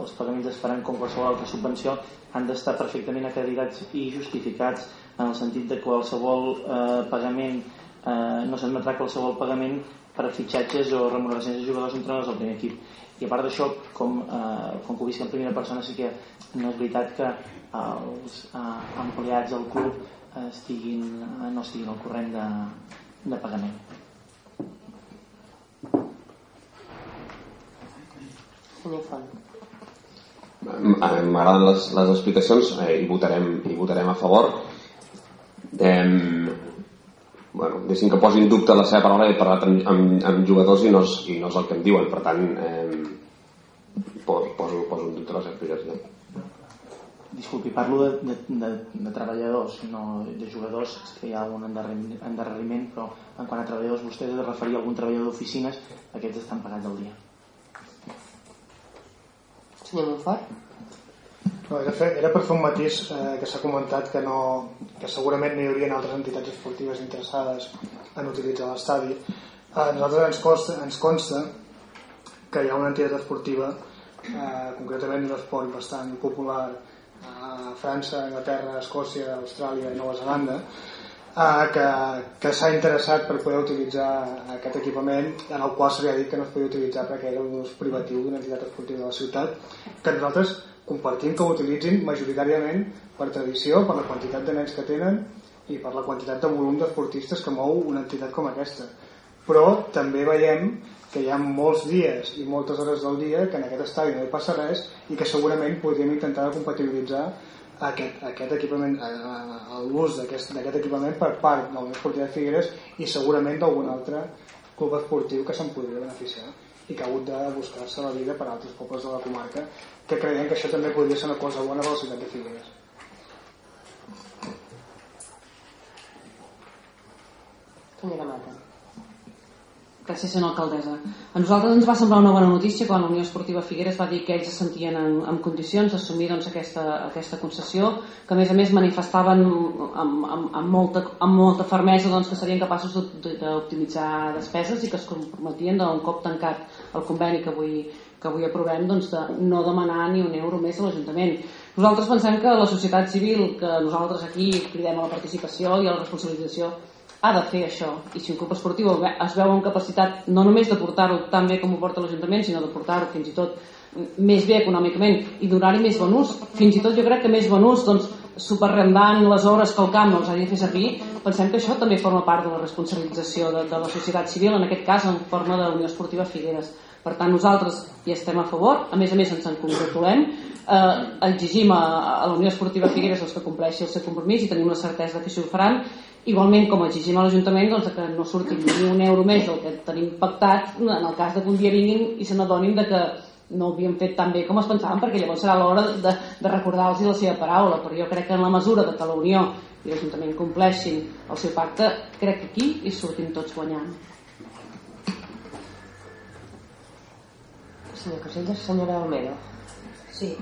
els pagaments es faran com qualsevol altra subvenció, han d'estar perfectament acreditats i justificats en el sentit de qualsevol eh, pagament, eh, no s'admetrà qualsevol pagament per fitxatges o remuneracions de jugadors entrenadors del primer equip. I a part d'això, com, eh, com que ho visc en primera persona, sí que no és veritat que els eh, empleats del club estiguin, no estiguin al corrent de, de pagament.
M'agraden les, les explicacions eh, i, votarem, i votarem a favor. Eh, bueno, deixin que posi en dubte la seva paraula he parlat amb, amb, amb jugadors i no, és, i no és el que em diuen. Per tant eh, poso, poso, poso en dubte les explicacions
Disculpi, parlo de, de, de, de treballadors no de jugadors. Que hi ha un endarreriment però en quant a treballadors vostè ha de referir a algun treballador d'oficines aquests estan pagats al dia.
Senyor Montfort?
No, era, fer, era per fer un matís eh, que s'ha comentat que, no, que segurament no hi haurien altres entitats esportives interessades en utilitzar l'estadi. A nosaltres ens consta, ens consta que hi ha una entitat esportiva, eh, concretament un esport bastant popular a França, Anglaterra, Escòcia, Austràlia i Nova Zelanda, eh, que, que s'ha interessat per poder utilitzar aquest equipament en el qual ha dit que no es podia utilitzar perquè era un ús privatiu d'una entitat esportiva de la ciutat que nosaltres compartim que ho utilitzin majoritàriament per tradició, per la quantitat de nens que tenen i per la quantitat de volum d'esportistes que mou una entitat com aquesta. Però també veiem que hi ha molts dies i moltes hores del dia que en aquest estadi no hi passa res i que segurament podríem intentar compatibilitzar aquest, aquest equipament eh, eh, l'ús d'aquest equipament per part del Esportiu de Figueres i segurament d'algun altre club esportiu que se'n podria beneficiar i que ha hagut de buscar-se la vida per altres pobles de la comarca que creiem que això també podria ser una cosa bona per la ciutat de Figueres.
Senyora Mata.
Gràcies, senyora alcaldessa. A nosaltres ens va semblar una bona notícia quan la Unió Esportiva Figueres va dir que ells se sentien en, en condicions d'assumir doncs, aquesta, aquesta concessió, que a més a més manifestaven amb, amb, amb, molta, amb molta fermesa doncs, que serien capaços d'optimitzar despeses i que es comprometien d'un cop tancat el conveni que avui, que avui aprovem doncs, de no demanar ni un euro més a l'Ajuntament. Nosaltres pensem que la societat civil, que nosaltres aquí cridem a la participació i a la responsabilització, ha de fer això. I si un club esportiu es veu en capacitat no només de portar-ho tan bé com ho porta l'Ajuntament sinó de portar-ho fins i tot més bé econòmicament i donar-hi més bon ús. Fins i tot jo crec que més bon ús doncs, superrendant les hores que el camp els ha de fer servir. Pensem que això també forma part de la responsabilització de, de la societat civil en aquest cas en forma de Unió Esportiva Figueres. Per tant nosaltres hi estem a favor. A més a més ens en congratulem. Eh, exigim a, a la Unió Esportiva Figueres els que compleixi el seu compromís i tenim la certesa que això ho faran Igualment, com exigim a l'Ajuntament doncs, que no surti ni un euro més del que tenim pactat en el cas de que un dia vinguin i se n'adonin que no ho havien fet tan bé com es pensaven perquè llavors serà l'hora de, de recordar-los la seva paraula. Però jo crec que en la mesura de que la Unió i l'Ajuntament compleixin el seu pacte crec que aquí hi sortim tots guanyant.
Senyor Casellas, senyora Almeida
Sí,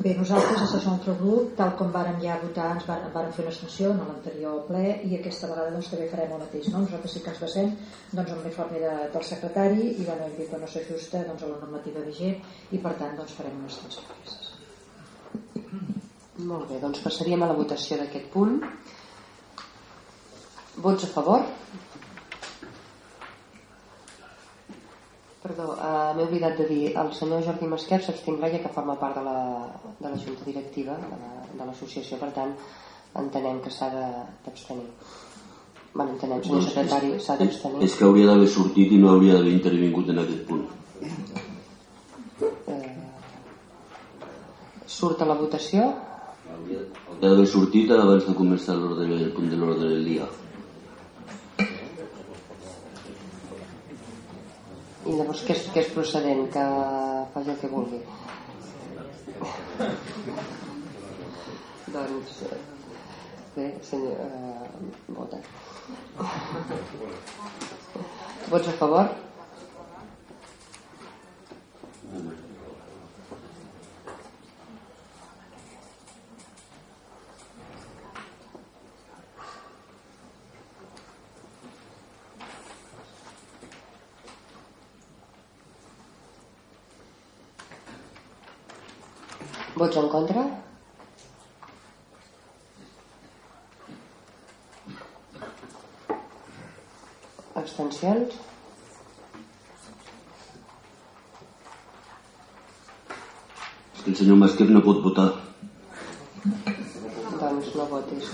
Bé, nosaltres, a el nostre grup, tal com vàrem ja votar, ens vàrem, vàrem fer una extensió en l'anterior ple i aquesta vegada doncs, també farem el mateix. No? Nosaltres sí que ens basem doncs, en l'informe de, del secretari i hem dit que no s'ajusta doncs, a la normativa vigent i per tant doncs, farem una extensió.
Molt bé, doncs passaríem a la votació d'aquest punt. Vots a favor? Perdó, uh, m'he oblidat de dir, el senyor Jordi Masquer s'abstindrà ja que forma part de la, de la junta directiva de l'associació, per tant entenem que s'ha d'abstenir. Bueno, entenem, senyor secretari, s'ha d'abstenir.
És que hauria d'haver sortit i no hauria d'haver intervingut en aquest punt.
Eh, surt a la votació?
Hauria d'haver sortit abans de començar l'ordre del punt de l'ordre del dia.
I llavors què és, què és procedent? Que faci el que vulgui. doncs, bé, senyor, eh, vota. Vots a favor? Vots en contra? Abstencions?
És que el senyor Masquer no pot votar.
Doncs no votis.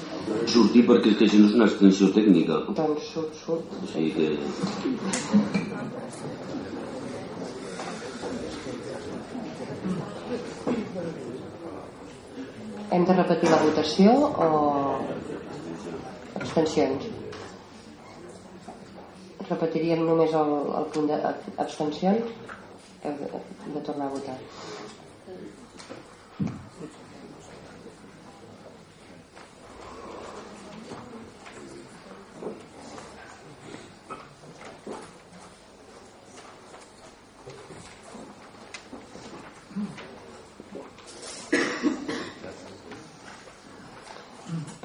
Sortir perquè és que si no és una extensió tècnica.
Doncs surt, surt.
O sigui que...
Hem de repetir la votació o abstencions? Repetiríem només el, el punt d'abstencions? De, de tornar a votar.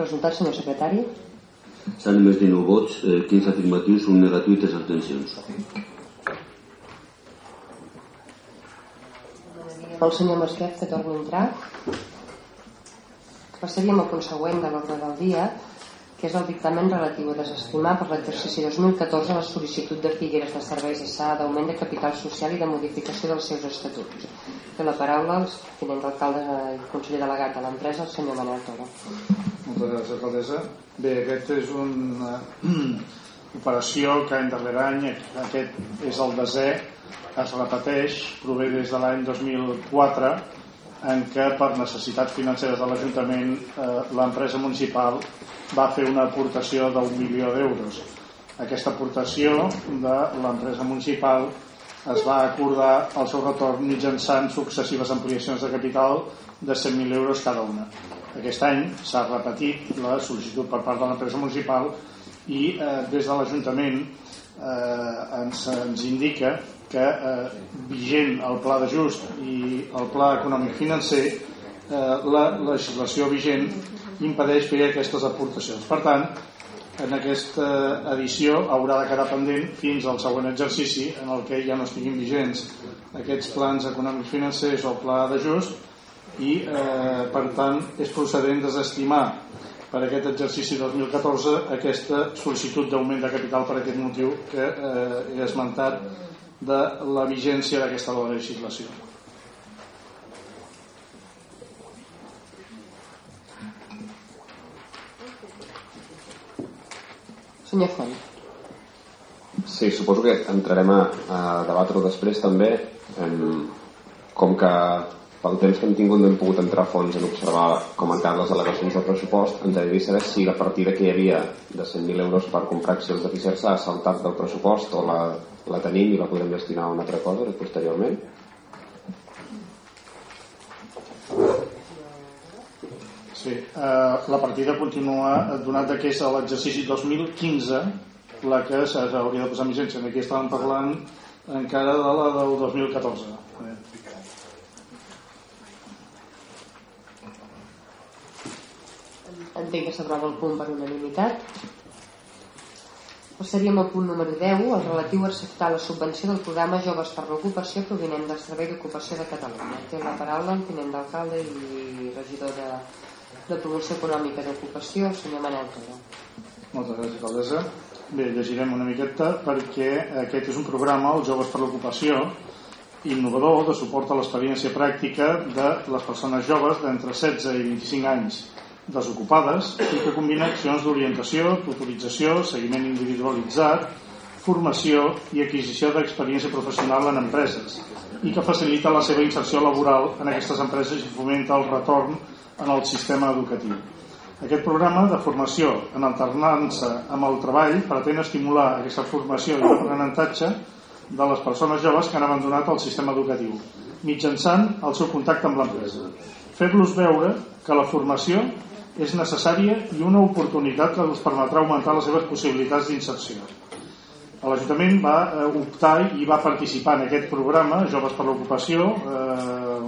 Resultat, senyor secretari?
S'han emès 19 vots, eh, 15 afirmatius, un negatiu i 3 abstencions.
El senyor Masquet que torni a entrar. Passaríem al punt següent de l'ordre del dia, que és el dictamen relatiu a desestimar per l'exercici 2014 la sol·licitud de Figueres de Serveis SA d'augment de capital social i de modificació dels seus estatuts. Té la paraula el tinent d'alcalde i conseller delegat de l'empresa, el senyor Manel Toro.
Moltes gràcies, alcaldessa. Bé, aquest és una operació que any darrere any, aquest és el desè, es repeteix, prové des de l'any 2004, en què per necessitats financeres de l'Ajuntament eh, l'empresa municipal va fer una aportació d'un milió d'euros. Aquesta aportació de l'empresa municipal es va acordar el seu retorn mitjançant successives ampliacions de capital de 100.000 euros cada una. Aquest any s'ha repetit la sol·licitud per part de l'empresa municipal i eh, des de l'Ajuntament eh, ens, ens indica que eh, vigent el pla d'ajust i el pla econòmic financer eh, la legislació vigent impedeix fer aquestes aportacions. Per tant, en aquesta edició haurà de quedar pendent fins al següent exercici en el que ja no estiguin vigents aquests plans econòmics financers o el pla d'ajust i eh, per tant és procedent desestimar per aquest exercici 2014 aquesta sol·licitud d'augment de capital per aquest motiu que eh, he esmentat de la vigència d'aquesta legislació.
Senyor Font.
Sí, suposo que entrarem a, a debatre-ho després també. Em, com que pel temps que hem tingut no hem pogut entrar a fons en observar com han quedat les al·legacions del pressupost, ens agradaria saber si la partida que hi havia de 100.000 euros per comprar accions de Fisher s'ha saltat del pressupost o la, la tenim i la podem destinar a una altra cosa posteriorment.
Sí, eh, la partida continua donat que és l'exercici 2015 la que s'hauria de posar en vigència. Aquí estàvem parlant encara de la del 2014. Eh.
Entenc que s'aprova el punt per unanimitat. Passaríem al punt número 10, el relatiu a acceptar la subvenció del programa Joves per l'Ocupació provinent del Servei d'Ocupació de Catalunya. Té la paraula el tinent d'alcalde i regidor de, de Promoció Econòmica d'Ocupació, senyor Manel Toro.
Moltes gràcies, alcaldessa. Bé, llegirem una miqueta perquè aquest és un programa, els Joves per l'Ocupació, innovador de suport a l'experiència pràctica de les persones joves d'entre 16 i 25 anys desocupades i que combina accions d'orientació, tutorització, seguiment individualitzat, formació i adquisició d'experiència professional en empreses i que facilita la seva inserció laboral en aquestes empreses i fomenta el retorn en el sistema educatiu. Aquest programa de formació en alternança amb el treball pretén estimular aquesta formació i l'aprenentatge de les persones joves que han abandonat el sistema educatiu mitjançant el seu contacte amb l'empresa. Fer-los veure que la formació és necessària i una oportunitat que els permetrà augmentar les seves possibilitats d'inserció. L'Ajuntament va eh, optar i va participar en aquest programa Joves per l'Ocupació eh,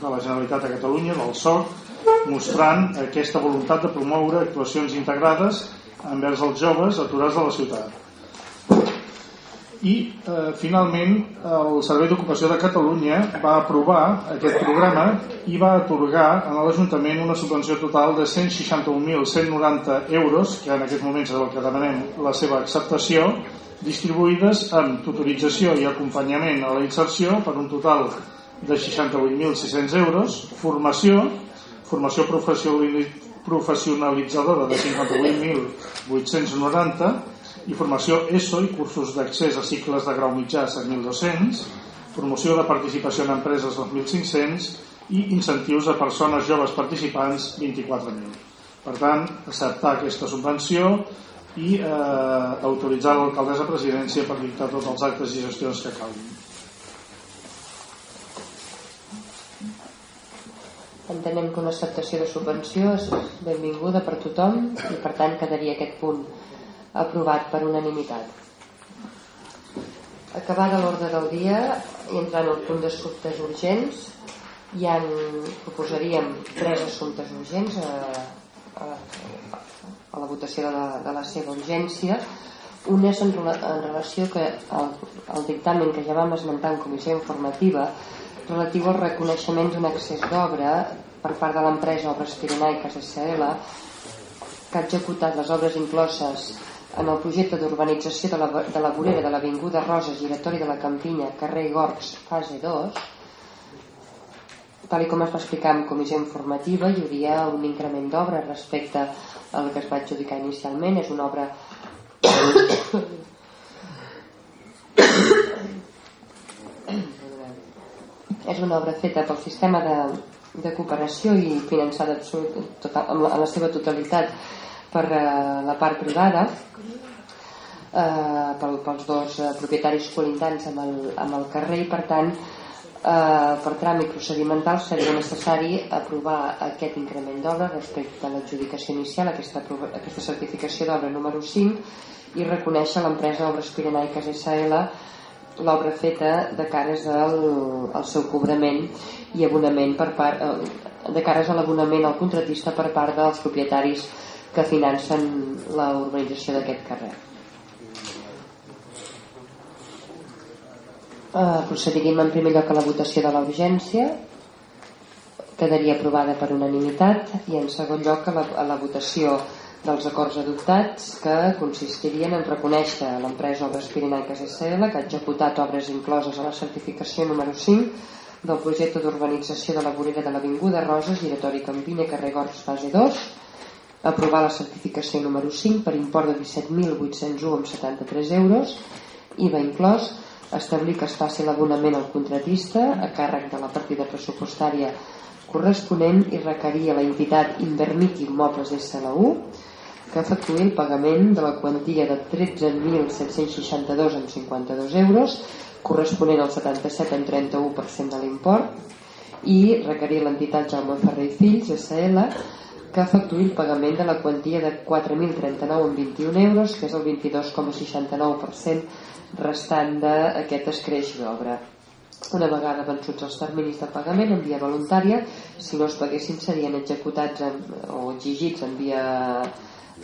de la Generalitat de Catalunya, del SOC, mostrant aquesta voluntat de promoure actuacions integrades envers els joves aturats de la ciutat. I, eh, finalment, el Servei d'Ocupació de Catalunya va aprovar aquest programa i va atorgar a l'Ajuntament una subvenció total de 161.190 euros, que en aquest moment és el que demanem la seva acceptació, distribuïdes en tutorització i acompanyament a la inserció per un total de 68.600 euros, formació formació professionalitzadora de 58.890 i formació ESO i cursos d'accés a cicles de grau mitjà 7.200, promoció de participació en empreses 2.500 i incentius a persones joves participants 24.000. Per tant, acceptar aquesta subvenció i eh, autoritzar l'alcaldessa presidència per dictar tots els actes i gestions que calguin.
Entenem que una acceptació de subvenció és benvinguda per tothom i per tant quedaria aquest punt aprovat per unanimitat. Acabada l'ordre del dia i entrant al punt d'assumptes urgents, ja en proposaríem tres assumptes urgents a, a, a la votació de la, de la seva urgència un és en, en relació que el, el dictamen que ja vam esmentar en comissió informativa relatiu al reconeixement d'un accés d'obra per part de l'empresa Obres Pirenaiques SL que ha executat les obres incloses en el projecte d'urbanització de, la, de la vorera de l'Avinguda Rosa Giratori de la Campinya, carrer Gorgs, fase 2, tal com es va explicar en comissió informativa, hi hauria un increment d'obra respecte al que es va adjudicar inicialment. És una obra és una obra feta pel sistema de, de cooperació i finançada absolut, total, en, la, en la seva totalitat per eh, la part privada eh, pel, pels dos eh, propietaris colindants amb el, amb el carrer i per tant eh, per tràmit procedimental seria necessari aprovar aquest increment d'obra respecte a l'adjudicació inicial aquesta, aquesta certificació d'obra número 5 i reconèixer l'empresa Obres Pirenaiques SL l'obra feta de cares al, al seu cobrament i abonament per part, eh, de cares a l'abonament al contratista per part dels propietaris que financen la urbanització d'aquest carrer. Uh, procediríem en primer lloc a la votació de la urgència quedaria aprovada per unanimitat i en segon lloc a la, a la votació dels acords adoptats que consistirien en reconèixer l'empresa Obres Pirinaiques SL que ha executat obres incloses a la certificació número 5 del projecte d'urbanització de la vorera de l'Avinguda Roses, Giratori Campina, carrer Gors, fase 2 aprovar la certificació número 5 per import de 17.801,73 euros IVA inclòs establir que es faci l'abonament al contratista a càrrec de la partida pressupostària corresponent i requerir a la entitat Invermic Immobles SLU que efectuï el pagament de la quantia de 13.762,52 euros corresponent al 77,31% de l'import i requerir l'entitat Jaume Ferrer i Fills SL que efectuï el pagament de la quantia de 4.039,21 euros, que és el 22,69% restant d'aquest escreix d'obra. Una vegada vençuts els terminis de pagament en via voluntària, si no es paguessin serien executats en, o exigits en via,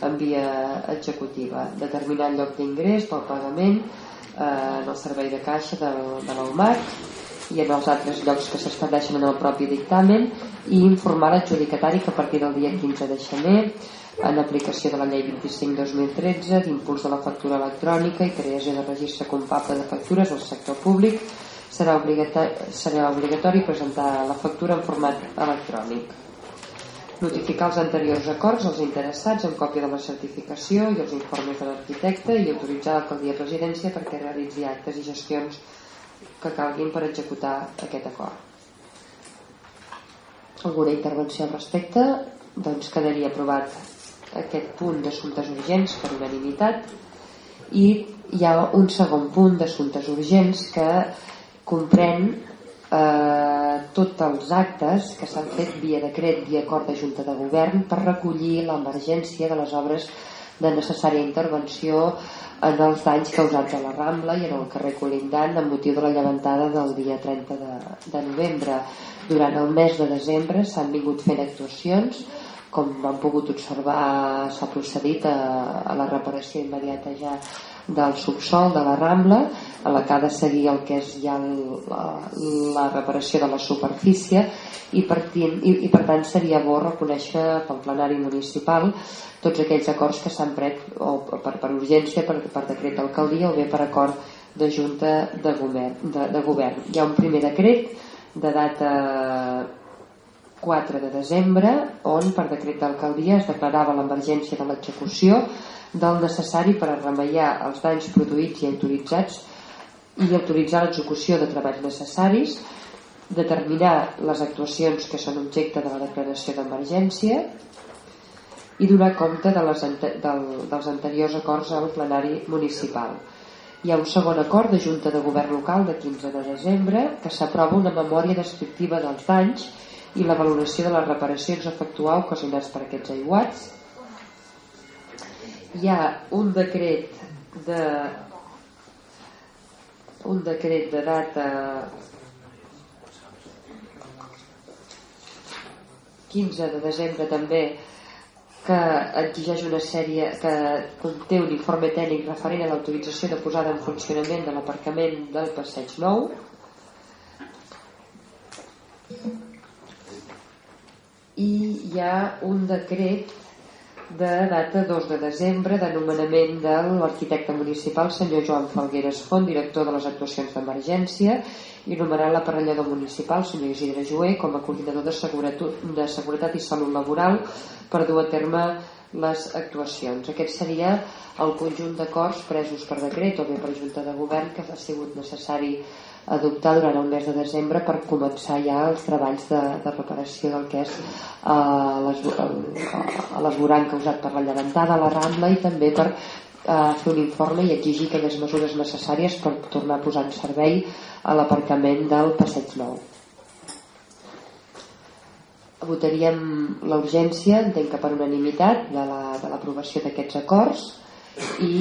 en via executiva. Determinar el lloc d'ingrés pel pagament eh, en el servei de caixa de, de l'OMAC i en els altres llocs que s'estableixen en el propi dictamen i informar l'adjudicatari que a partir del dia 15 de gener en aplicació de la llei 25-2013 d'impuls de la factura electrònica i creació de registre compable de factures al sector públic serà obligatori, serà obligatori presentar la factura en format electrònic notificar els anteriors acords als interessats en còpia de la certificació i els informes de l'arquitecte i autoritzar l'alcaldia de residència perquè realitzi actes i gestions que calguin per executar aquest acord. Alguna intervenció al respecte? Doncs quedaria aprovat aquest punt d'assumptes urgents per unanimitat i hi ha un segon punt d'assumptes urgents que comprèn eh, tots els actes que s'han fet via decret, via acord de Junta de Govern per recollir l'emergència de les obres de necessària intervenció en els danys causats a la Rambla i en el carrer Colindant amb motiu de la llevantada del dia 30 de, de novembre. Durant el mes de desembre s'han vingut fent actuacions com han pogut observar s'ha procedit a, a la reparació immediata ja del subsol de la Rambla a la que ha de seguir el que és ja la, la reparació de la superfície i per, i, i per tant seria bo reconèixer pel plenari municipal tots aquells acords que s'han pres o per, per urgència, per, per decret d'alcaldia o bé per acord de Junta de Govern, de, de govern. Hi ha un primer decret de data 4 de desembre on per decret d'alcaldia es declarava l'emergència de l'execució del necessari per a remeiar els danys produïts i autoritzats i autoritzar l'execució de treballs necessaris determinar les actuacions que són objecte de la declaració d'emergència i donar compte de les, del, dels anteriors acords al plenari municipal. Hi ha un segon acord de Junta de Govern Local de 15 de desembre que s'aprova una memòria descriptiva dels danys i la valoració de les reparacions a efectuar ocasionats per aquests aiguats. Hi ha un decret de un decret de data 15 de desembre també que exigeix una sèrie que conté un informe tècnic referent a l'autorització de posada en funcionament de l'aparcament del Passeig Nou. I hi ha un decret de data 2 de desembre de nomenament de l'arquitecte municipal senyor Joan Falgueres Font, director de les actuacions d'emergència i nomenar l'aparellador municipal senyor Isidre Joé com a coordinador de seguretat, de seguretat i salut laboral per dur a terme les actuacions. Aquest seria el conjunt d'acords presos per decret o bé per Junta de Govern que ha sigut necessari adoptar durant el mes de desembre per començar ja els treballs de, de reparació del que és eh, l'esborant causat per la llevantada la Rambla i també per eh, fer un informe i exigir aquelles mesures necessàries per tornar a posar en servei a l'aparcament del Passeig Nou. Votaríem la urgència, entenc que per unanimitat, de l'aprovació la, d'aquests acords i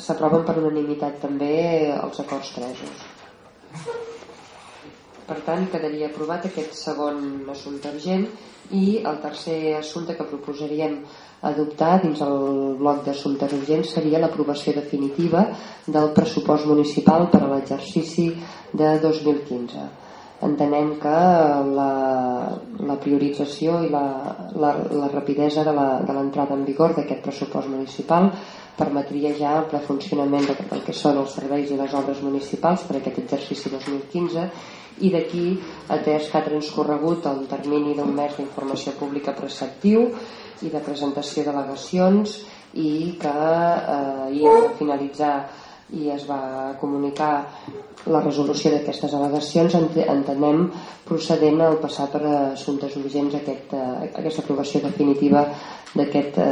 s'aproven per unanimitat també els acords presos. Per tant, quedaria aprovat aquest segon assumpte urgent i el tercer assumpte que proposaríem adoptar dins el bloc d'assumptes urgents seria l'aprovació definitiva del pressupost municipal per a l'exercici de 2015. Entenem que la, la priorització i la, la, la rapidesa de l'entrada en vigor d'aquest pressupost municipal permetria ja el ple funcionament del que són els serveis i les obres municipals per aquest exercici 2015 i d'aquí, atès que ha transcorregut el termini d'un mes d'informació pública preceptiu i de presentació d'al·legacions i que eh, de finalitzar i es va comunicar la resolució d'aquestes al·legacions entenem procedent al passar per assumptes urgents aquest, eh, aquesta aprovació definitiva d'aquest eh,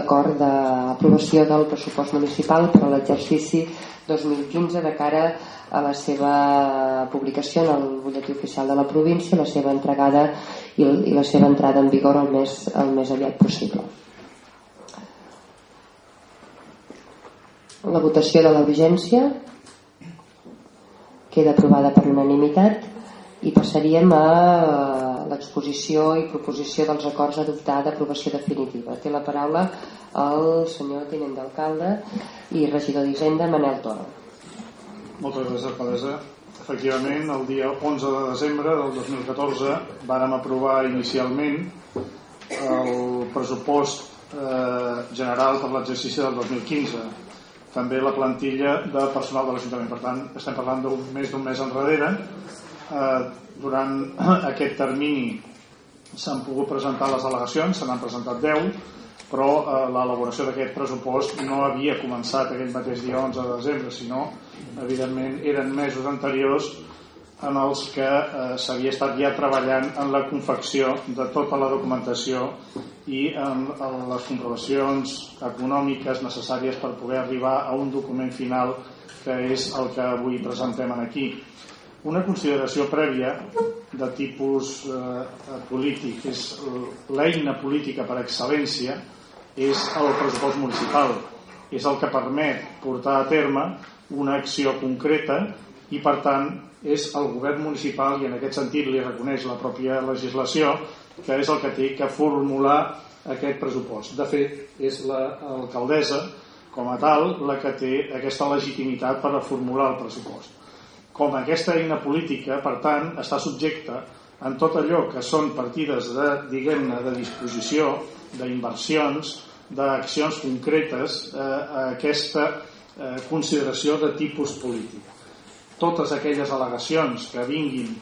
acord d'aprovació del pressupost municipal per a l'exercici 2015 de cara a la seva publicació en el butlletí oficial de la província, la seva entregada i, i la seva entrada en vigor el més, el més aviat possible. La votació de la vigència queda aprovada per unanimitat i passaríem a l'exposició i proposició dels acords a d'aprovació definitiva. Té la paraula el senyor tinent d'alcalde i regidor d'Hisenda, Manel Toro.
Moltes gràcies, alcaldessa. Efectivament, el dia 11 de desembre del 2014 vàrem aprovar inicialment el pressupost eh, general per l'exercici del 2015 també la plantilla de personal de l'Ajuntament. Per tant, estem parlant d'un més d'un mes enrere. Eh, durant *clears throat* aquest termini s'han pogut presentar les al·legacions, se n'han presentat 10, però eh, l'elaboració d'aquest pressupost no havia començat aquell mateix dia 11 de desembre, sinó, evidentment, eren mesos anteriors en els que eh, s'havia estat ja treballant en la confecció de tota la documentació i en, en les comprovacions econòmiques necessàries per poder arribar a un document final que és el que avui presentem aquí. Una consideració prèvia de tipus eh, polític és l'eina política per excel·lència és el pressupost municipal és el que permet portar a terme una acció concreta i per tant és el govern municipal i en aquest sentit li reconeix la pròpia legislació que és el que té que formular aquest pressupost. De fet, és l'alcaldessa com a tal la que té aquesta legitimitat per a formular el pressupost. Com aquesta eina política, per tant, està subjecta en tot allò que són partides de, diguem-ne, de disposició, d'inversions, d'accions concretes eh, a aquesta eh, consideració de tipus polític totes aquelles al·legacions que vinguin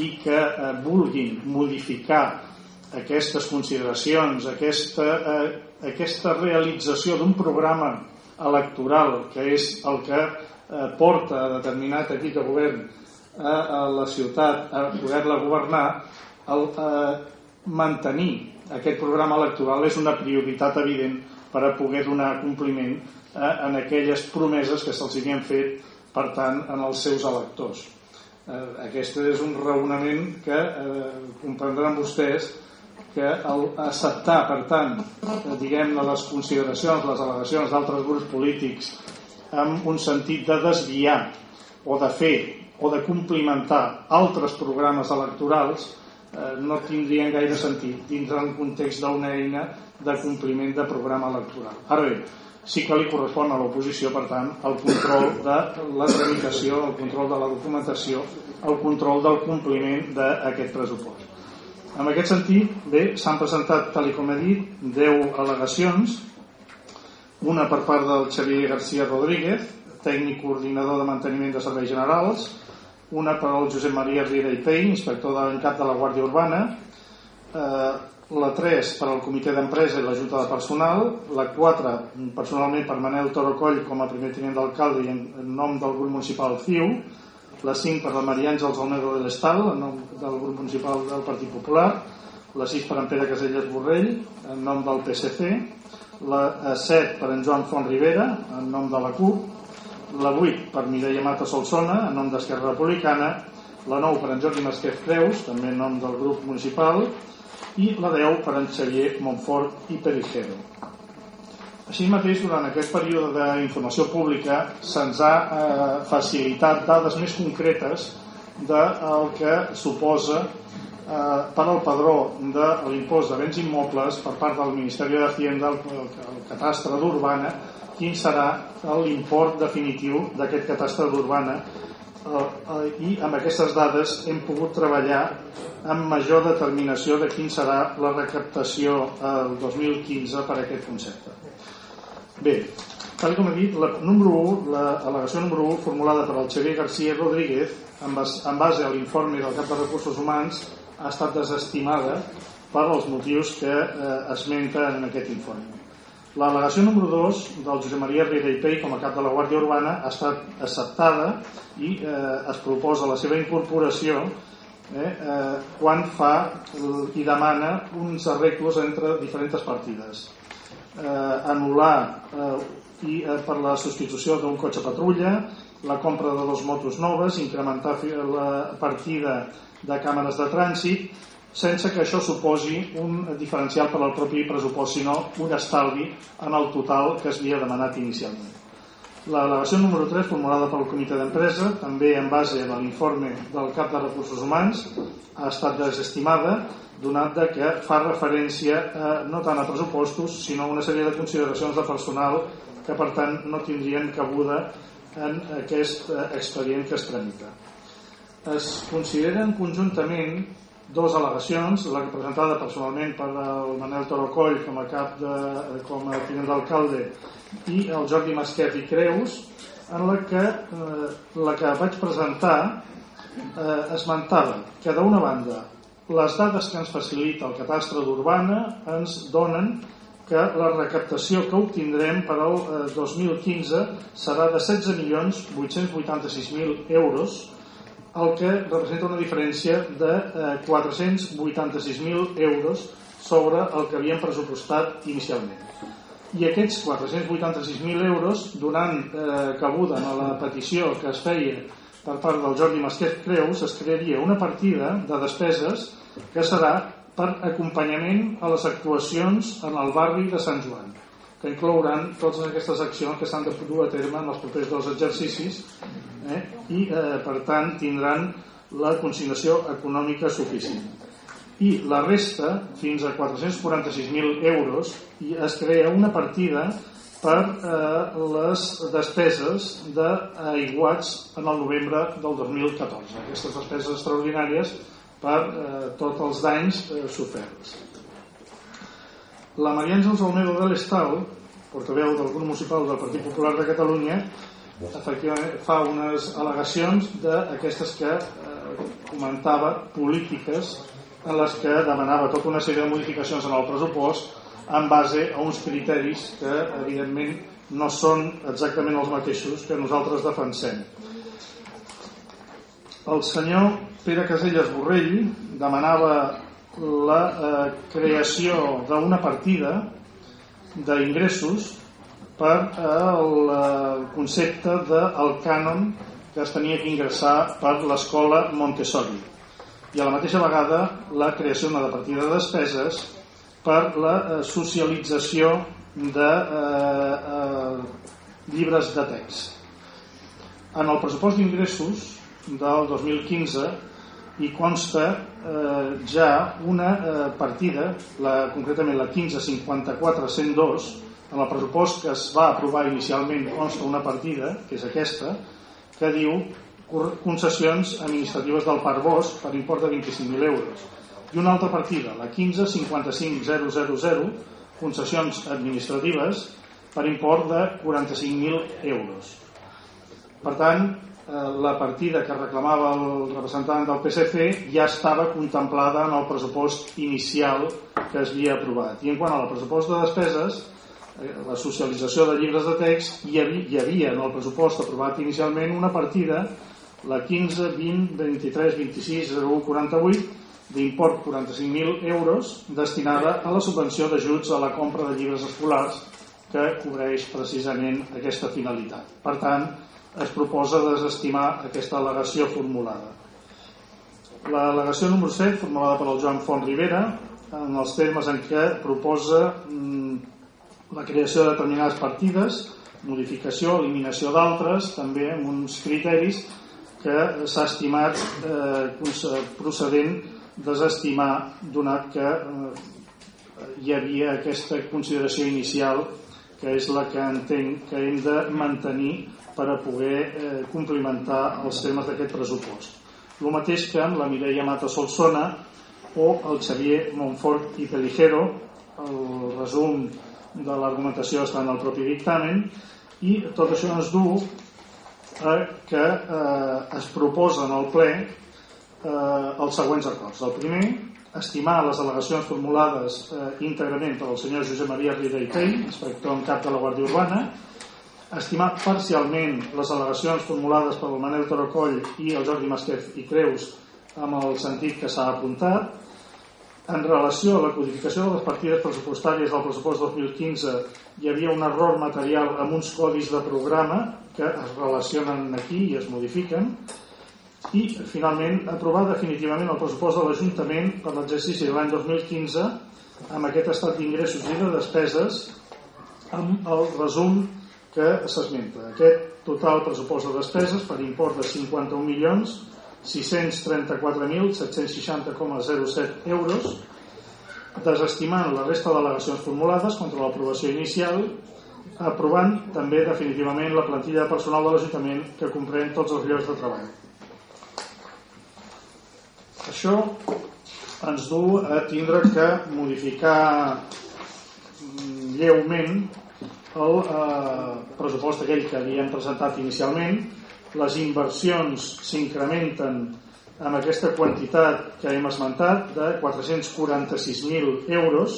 i que eh, vulguin modificar aquestes consideracions, aquesta, eh, aquesta realització d'un programa electoral que és el que eh, porta a determinat equip de govern a, a la ciutat a poder-la governar, el, eh, mantenir aquest programa electoral és una prioritat evident per a poder donar compliment eh, en aquelles promeses que se'ls havien fet per tant, en els seus electors. Eh, aquest és un raonament que eh, comprendran vostès que el acceptar, per tant, eh, diguem-ne les consideracions, les al·legacions d'altres grups polítics amb un sentit de desviar o de fer o de complimentar altres programes electorals eh, no tindrien gaire sentit dins del context d'una eina de compliment de programa electoral. Ara bé, sí que li correspon a l'oposició, per tant, el control de la tramitació, el control de la documentació, el control del compliment d'aquest pressupost. En aquest sentit, bé, s'han presentat, tal com he dit, 10 al·legacions, una per part del Xavier García Rodríguez, tècnic coordinador de manteniment de serveis generals, una per al Josep Maria Riera i Pell, inspector de l'encat de la Guàrdia Urbana, eh, la 3 per al comitè d'empresa i la junta de personal, la 4 personalment per Manel Toro Coll com a primer tinent d'alcalde i en, nom del grup municipal CIU, la 5 per la Maria Àngels Almedo de l'Estal en nom del grup municipal del Partit Popular, la 6 per en Pere Caselles Borrell en nom del PSC, la 7 per en Joan Font Rivera en nom de la CUP, la 8 per Mireia Mata Solsona en nom d'Esquerra Republicana, la 9 per en Jordi Masquef Creus, també en nom del grup municipal, i la 10 per en Xavier Montfort i Perijero. Així mateix, durant aquest període d'informació pública se'ns ha eh, facilitat dades més concretes del que suposa eh, per al padró de l'impost de béns immobles per part del Ministeri de Hacienda, el, el catastre d'Urbana, quin serà l'import definitiu d'aquest catastre d'Urbana i amb aquestes dades hem pogut treballar amb major determinació de quin serà la recaptació el 2015 per a aquest concepte. Bé, tal com he dit, la número 1, l'al·legació número 1 formulada per el Xavier García Rodríguez en base a l'informe del cap de recursos humans ha estat desestimada per als motius que eh, esmenta en aquest informe. L'al·legació número 2 del Josep Maria Riera i Pei com a cap de la Guàrdia Urbana ha estat acceptada i eh, es proposa la seva incorporació eh, eh, quan fa i demana uns arreglos entre diferents partides eh, anul·lar eh, i eh, per la substitució d'un cotxe patrulla, la compra de dos motos noves, incrementar la partida de càmeres de trànsit, sense que això suposi un diferencial per al propi pressupost, sinó un estalvi en el total que es havia demanat inicialment. La delegació número 3, formulada pel comitè d'empresa, també en base a l'informe del cap de recursos humans, ha estat desestimada donat de que fa referència a, no tant a pressupostos sinó a una sèrie de consideracions de personal que per tant no tindrien cabuda en aquest eh, expedient que es tramita. Es consideren conjuntament dues al·legacions, la presentada personalment per el Manel Torocoll com a cap de, com a tinent d'alcalde i el Jordi Masquet i Creus, en la que eh, la que vaig presentar eh, esmentava que d'una banda les dades que ens facilita el catastre d'Urbana ens donen que la recaptació que obtindrem per al 2015 eh, serà de 16.886.000 euros, el que representa una diferència de 486.000 eh, euros sobre el que havíem pressupostat inicialment. I aquests 486.000 euros, donant eh, cabuda a la petició que es feia per part del Jordi Masquet Creus, es crearia una partida de despeses que serà per acompanyament a les actuacions en el barri de Sant Joan, que inclouran totes aquestes accions que s'han de dur a terme en els propers dos exercicis eh, i, eh, per tant, tindran la consignació econòmica suficient. I la resta, fins a 446.000 euros, i es crea una partida per eh, les despeses d'aiguats en el novembre del 2014. Aquestes despeses extraordinàries per eh, tots els danys eh, soferts. La Maria Àngels Almedo de l'Estal, portaveu del grup municipal del Partit Popular de Catalunya, efectivament fa unes al·legacions d'aquestes que eh, comentava polítiques en les que demanava tota una sèrie de modificacions en el pressupost en base a uns criteris que evidentment no són exactament els mateixos que nosaltres defensem. El senyor Pere Caselles Borrell demanava la eh, creació d'una partida d'ingressos per el eh, concepte del cànon que es tenia que ingressar per l'escola Montessori i a la mateixa vegada la creació d'una partida de despeses per la eh, socialització de eh, eh, llibres de text. En el pressupost d'ingressos del 2015 i consta eh, ja una eh, partida, la, concretament la 1554-102, en el pressupost que es va aprovar inicialment consta una partida, que és aquesta, que diu concessions administratives del Parc Bosch per import de 25.000 euros. I una altra partida, la 1555.000, concessions administratives per import de 45.000 euros. Per tant, la partida que reclamava el representant del PSC ja estava contemplada en el pressupost inicial que es havia aprovat. I en quant al pressupost de despeses, eh, la socialització de llibres de text, hi havia, hi havia en el pressupost aprovat inicialment una partida, la 15, 20, 23, 26, 01, 48, d'import 45.000 euros destinada a la subvenció d'ajuts a la compra de llibres escolars que cobreix precisament aquesta finalitat. Per tant, es proposa desestimar aquesta al·legació formulada. L'al·legació número 7, formulada per el Joan Font Rivera, en els termes en què proposa mm, la creació de determinades partides, modificació, eliminació d'altres, també amb uns criteris que s'ha estimat eh, procedent desestimar donat que eh, hi havia aquesta consideració inicial que és la que entenc que hem de mantenir per a poder eh, complimentar els temes d'aquest pressupost. El mateix que amb la Mireia Mata Solsona o el Xavier Montfort i Peligero, el resum de l'argumentació està en el propi dictamen i tot això ens du a que eh, es proposa en el ple eh, els següents acords. El primer, estimar les al·legacions formulades eh, íntegrament per el senyor Josep Maria Rida i Pell, inspector en cap de la Guàrdia Urbana, estimar parcialment les al·legacions formulades per el Manel Torocoll i el Jordi Masquef i Creus amb el sentit que s'ha apuntat, en relació a la codificació de les partides pressupostàries del pressupost 2015 hi havia un error material amb uns codis de programa que es relacionen aquí i es modifiquen i finalment aprovar definitivament el pressupost de l'Ajuntament per l'exercici de l'any 2015 amb aquest estat d'ingressos i de despeses amb el resum que s'esmenta. Aquest total pressupost de despeses per import de 51 milions 634.760,07 euros desestimant la resta de delegacions formulades contra l'aprovació inicial aprovant també definitivament la plantilla de personal de l'Ajuntament que comprèn tots els llocs de treball. Això ens du a tindre que modificar mm, lleument el eh, pressupost aquell que havíem presentat inicialment. Les inversions s'incrementen amb aquesta quantitat que hem esmentat de 446.000 euros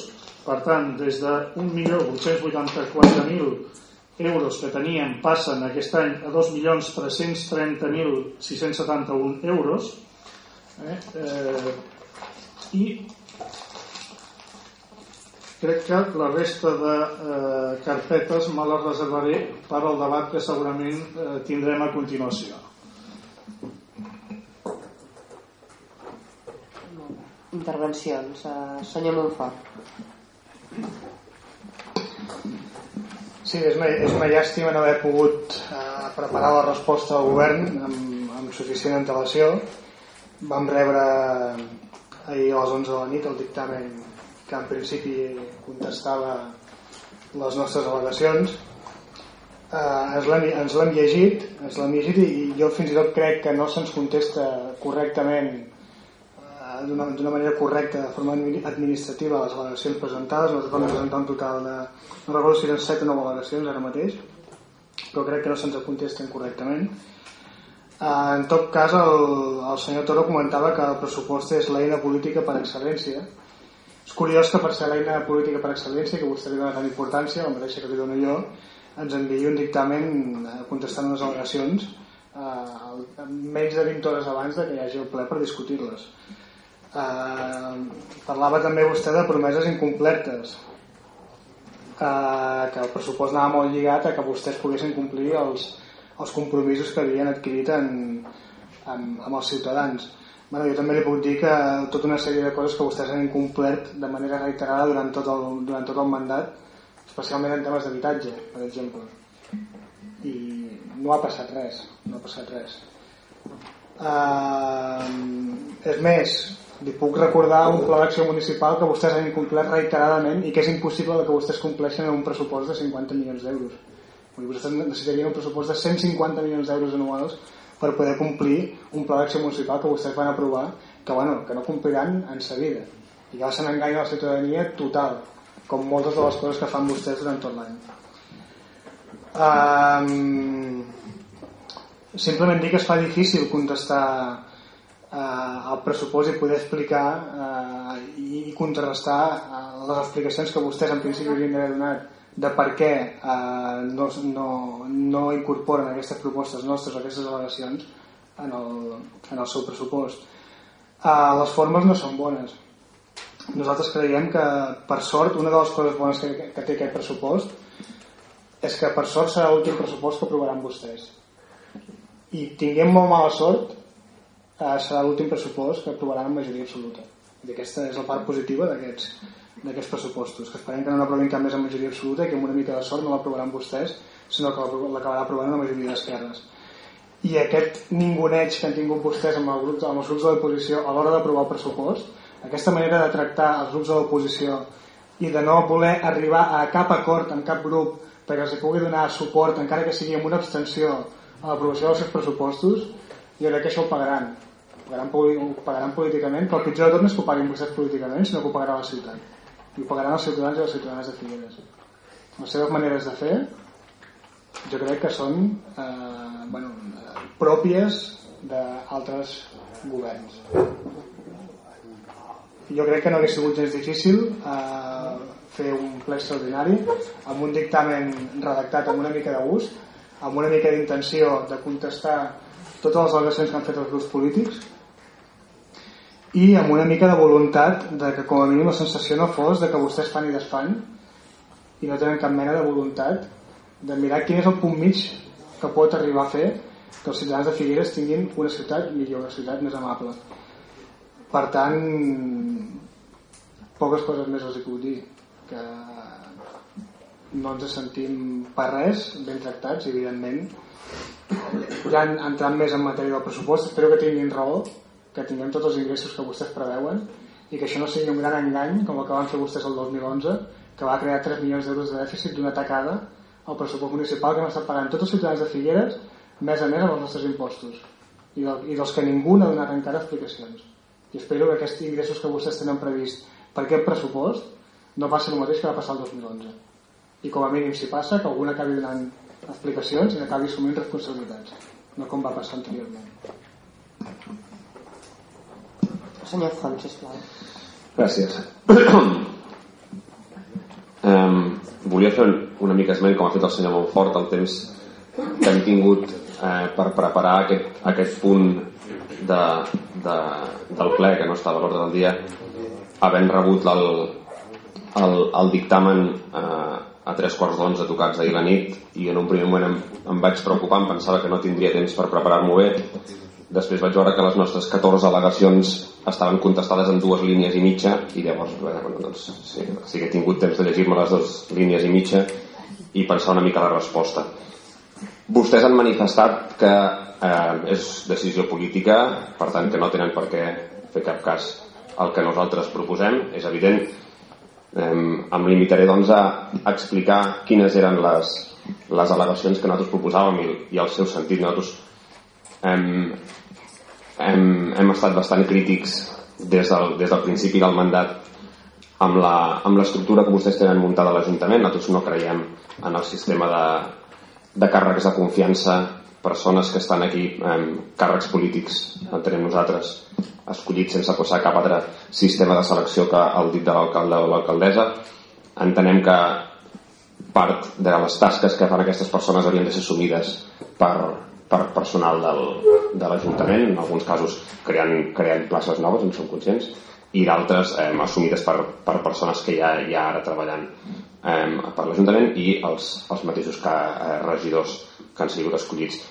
per tant des de 1.884.000 euros que teníem passen aquest any a 2.330.671 euros Eh? Eh, I crec que la resta de eh, carpetes me les reservaré per al debat que segurament eh, tindrem a continuació.
Intervencions. Eh, senyor Montfort.
Sí, és una, és una llàstima no haver pogut eh, preparar la resposta al govern amb, amb suficient antelació vam rebre ahir a les 11 de la nit el dictamen que en principi contestava les nostres al·legacions. Eh, ens l'hem llegit ens l'hem llegit i jo fins i tot crec que no se'ns contesta correctament eh, d'una manera correcta de forma administrativa les al·legacions presentades. Nosaltres vam presentar un total de no recordo si eren 7 o 9 al·legacions ara mateix però crec que no se'ns contesten correctament en tot cas, el, el senyor Toro comentava que el pressupost és l'eina política per excel·lència. És curiós que per ser l'eina política per excel·lència, que vostè li dona tant importància, la mateixa que li dono jo, ens enviï un dictamen eh, contestant unes al·legacions eh, menys de 20 hores abans de que hi hagi el ple per discutir-les. Eh, parlava també vostè de promeses incomplertes eh, que el pressupost anava molt lligat a que vostès poguessin complir els, els compromisos que havien adquirit en, en, amb els ciutadans. Bueno, jo també li puc dir que tota una sèrie de coses que vostès han incomplert de manera reiterada durant tot el, durant tot el mandat, especialment en temes d'habitatge, per exemple. I no ha passat res, no ha passat res. Uh, és més, li puc recordar un pla d'acció municipal que vostès han incomplert reiteradament i que és impossible que vostès compleixin en un pressupost de 50 milions d'euros vostès necessitarien un pressupost de 150 milions d'euros anuals per poder complir un pla d'acció municipal que vostès van aprovar que, bueno, que no compliran en sa vida. I ja se n'enganya la ciutadania total com moltes de les coses que fan vostès durant tot l'any. Um, simplement dir que es fa difícil contestar eh, el pressupost i poder explicar eh, i contrarrestar eh, les explicacions que vostès en principi haurien d'haver donat de per què eh, no, no, no incorporen aquestes propostes nostres, aquestes al·legacions en el, en el seu pressupost. Eh, les formes no són bones. Nosaltres creiem que, per sort, una de les coses bones que, que té aquest pressupost és que per sort serà l'últim pressupost que aprovaran vostès. I tinguem molt mala sort, eh, serà l'últim pressupost que aprovaran en majoria absoluta. I aquesta és la part positiva d'aquests pressupostos, que esperem que no l'aprovin cap més en majoria absoluta i que amb una mica de sort no l'aprovaran vostès, sinó que l'acabarà aprovant una majoria d'esquerres. I aquest ninguneig que han tingut vostès amb, el grup, amb els grups de l'oposició a l'hora d'aprovar el pressupost, aquesta manera de tractar els grups de l'oposició i de no voler arribar a cap acord amb cap grup perquè els pugui donar suport, encara que sigui amb una abstenció a l'aprovació dels seus pressupostos, jo crec que això ho pagaran ho pagaran, ho pagaran políticament però el pitjor de tot no és que ho paguin vostès políticament sinó que ho pagarà la ciutat i ho pagaran els ciutadans i les ciutadanes de Figueres les seves maneres de fer jo crec que són eh, bueno, pròpies d'altres governs. Jo crec que no hauria sigut gens difícil eh, fer un ple extraordinari amb un dictamen redactat amb una mica de gust amb una mica d'intenció de contestar totes les al·legacions que han fet els grups polítics i amb una mica de voluntat de que com a mínim la sensació no fos de que vostès fan i desfan i no tenen cap mena de voluntat de mirar quin és el punt mig que pot arribar a fer que els ciutadans de Figueres tinguin una ciutat millor, una ciutat més amable. Per tant poques coses més els hi puc dir que no ens sentim per res ben tractats evidentment. Ja entrant més en matèria del pressupost espero que tinguin raó que tinguem tots els ingressos que vostès preveuen i que això no sigui un gran engany com el que van fer vostès el 2011 que va crear 3 milions d'euros de dèficit d'una tacada al pressupost municipal que hem estat pagant tots els ciutadans de Figueres més a més amb els nostres impostos i, del, i dels que ningú n'ha donat encara explicacions. I espero que aquests ingressos que vostès tenen previst per aquest pressupost no passi el mateix que va passar el 2011 i com a mínim si passa que algun acabi donant explicacions i acabi assumint responsabilitats no com va passar anteriorment
senyor Font, sisplau.
Gràcies. *clears throat* Um, volia fer una mica esment com ha fet el senyor Montfort el temps que hem tingut eh, per preparar aquest, aquest punt de, de, del ple que no estava a l'ordre del dia havent rebut el, el, el dictamen eh, a tres quarts d'onze tocats ahir la nit i en un primer moment em, em vaig preocupar em pensava que no tindria temps per preparar-m'ho bé després vaig veure que les nostres 14 al·legacions estaven contestades en dues línies i mitja i llavors bueno, doncs, sí, sí que he tingut temps de llegir-me les dues línies i mitja i pensar una mica la resposta. Vostès han manifestat que eh, és decisió política per tant que no tenen per què fer cap cas. Al que nosaltres proposem és evident em limitaré doncs a explicar quines eren les, les al·legacions que nosaltres proposàvem i, i el seu sentit. Nosaltres hem, hem, hem estat bastant crítics des del, des del principi del mandat amb l'estructura que vostès tenen muntada a l'Ajuntament. Nosaltres no creiem en el sistema de, de càrrecs de confiança. Persones que estan aquí eh, càrrecs polítics entenem nosaltres escollit sense posar cap altre sistema de selecció que el dit de l'alcalde o l'alcaldessa. Entenem que part de les tasques que fan aquestes persones haurien de ser assumides per, per personal del, de l'Ajuntament, en alguns casos creant, creant places noves, en som conscients, i d'altres eh, assumides per, per persones que ja, ja ara treballant eh, per l'Ajuntament i els, els mateixos que, eh, regidors que han sigut escollits.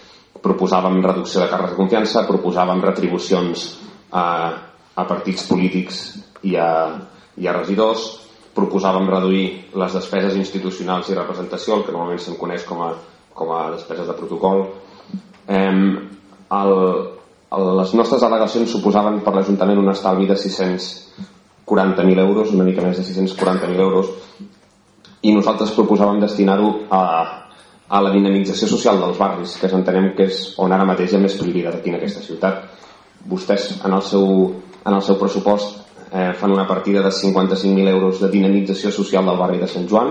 Proposàvem reducció de càrrecs de confiança, proposàvem retribucions a, a partits polítics i a, i a regidors proposàvem reduir les despeses institucionals i representació, el que normalment se'n coneix com a, com a despeses de protocol. Eh, el, les nostres al·legacions suposaven per l'Ajuntament un estalvi de 640.000 euros, una mica més de 640.000 euros, i nosaltres proposàvem destinar-ho a, a la dinamització social dels barris, que entenem que és on ara mateix hi ha més prioritat aquí en aquesta ciutat. Vostès en el seu, en el seu pressupost eh, fan una partida de 55.000 euros de dinamització social del barri de Sant Joan.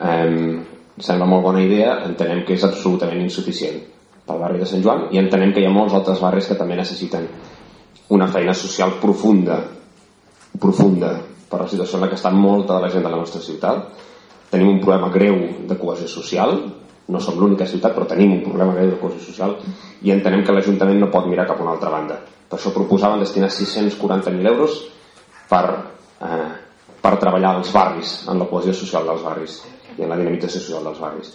Eh, sembla molt bona idea, entenem que és absolutament insuficient pel barri de Sant Joan i entenem que hi ha molts altres barris que també necessiten una feina social profunda profunda per la situació en la que està molta de la gent de la nostra ciutat. Tenim un problema greu de cohesió social. No som l'única ciutat però tenim un problema greu de cohesió social i entenem que l'Ajuntament no pot mirar cap a una altra banda. Per això proposaven destinar 640.000 euros per, eh, per treballar als barris en la cohesió social dels barris i en la dinamització social dels barris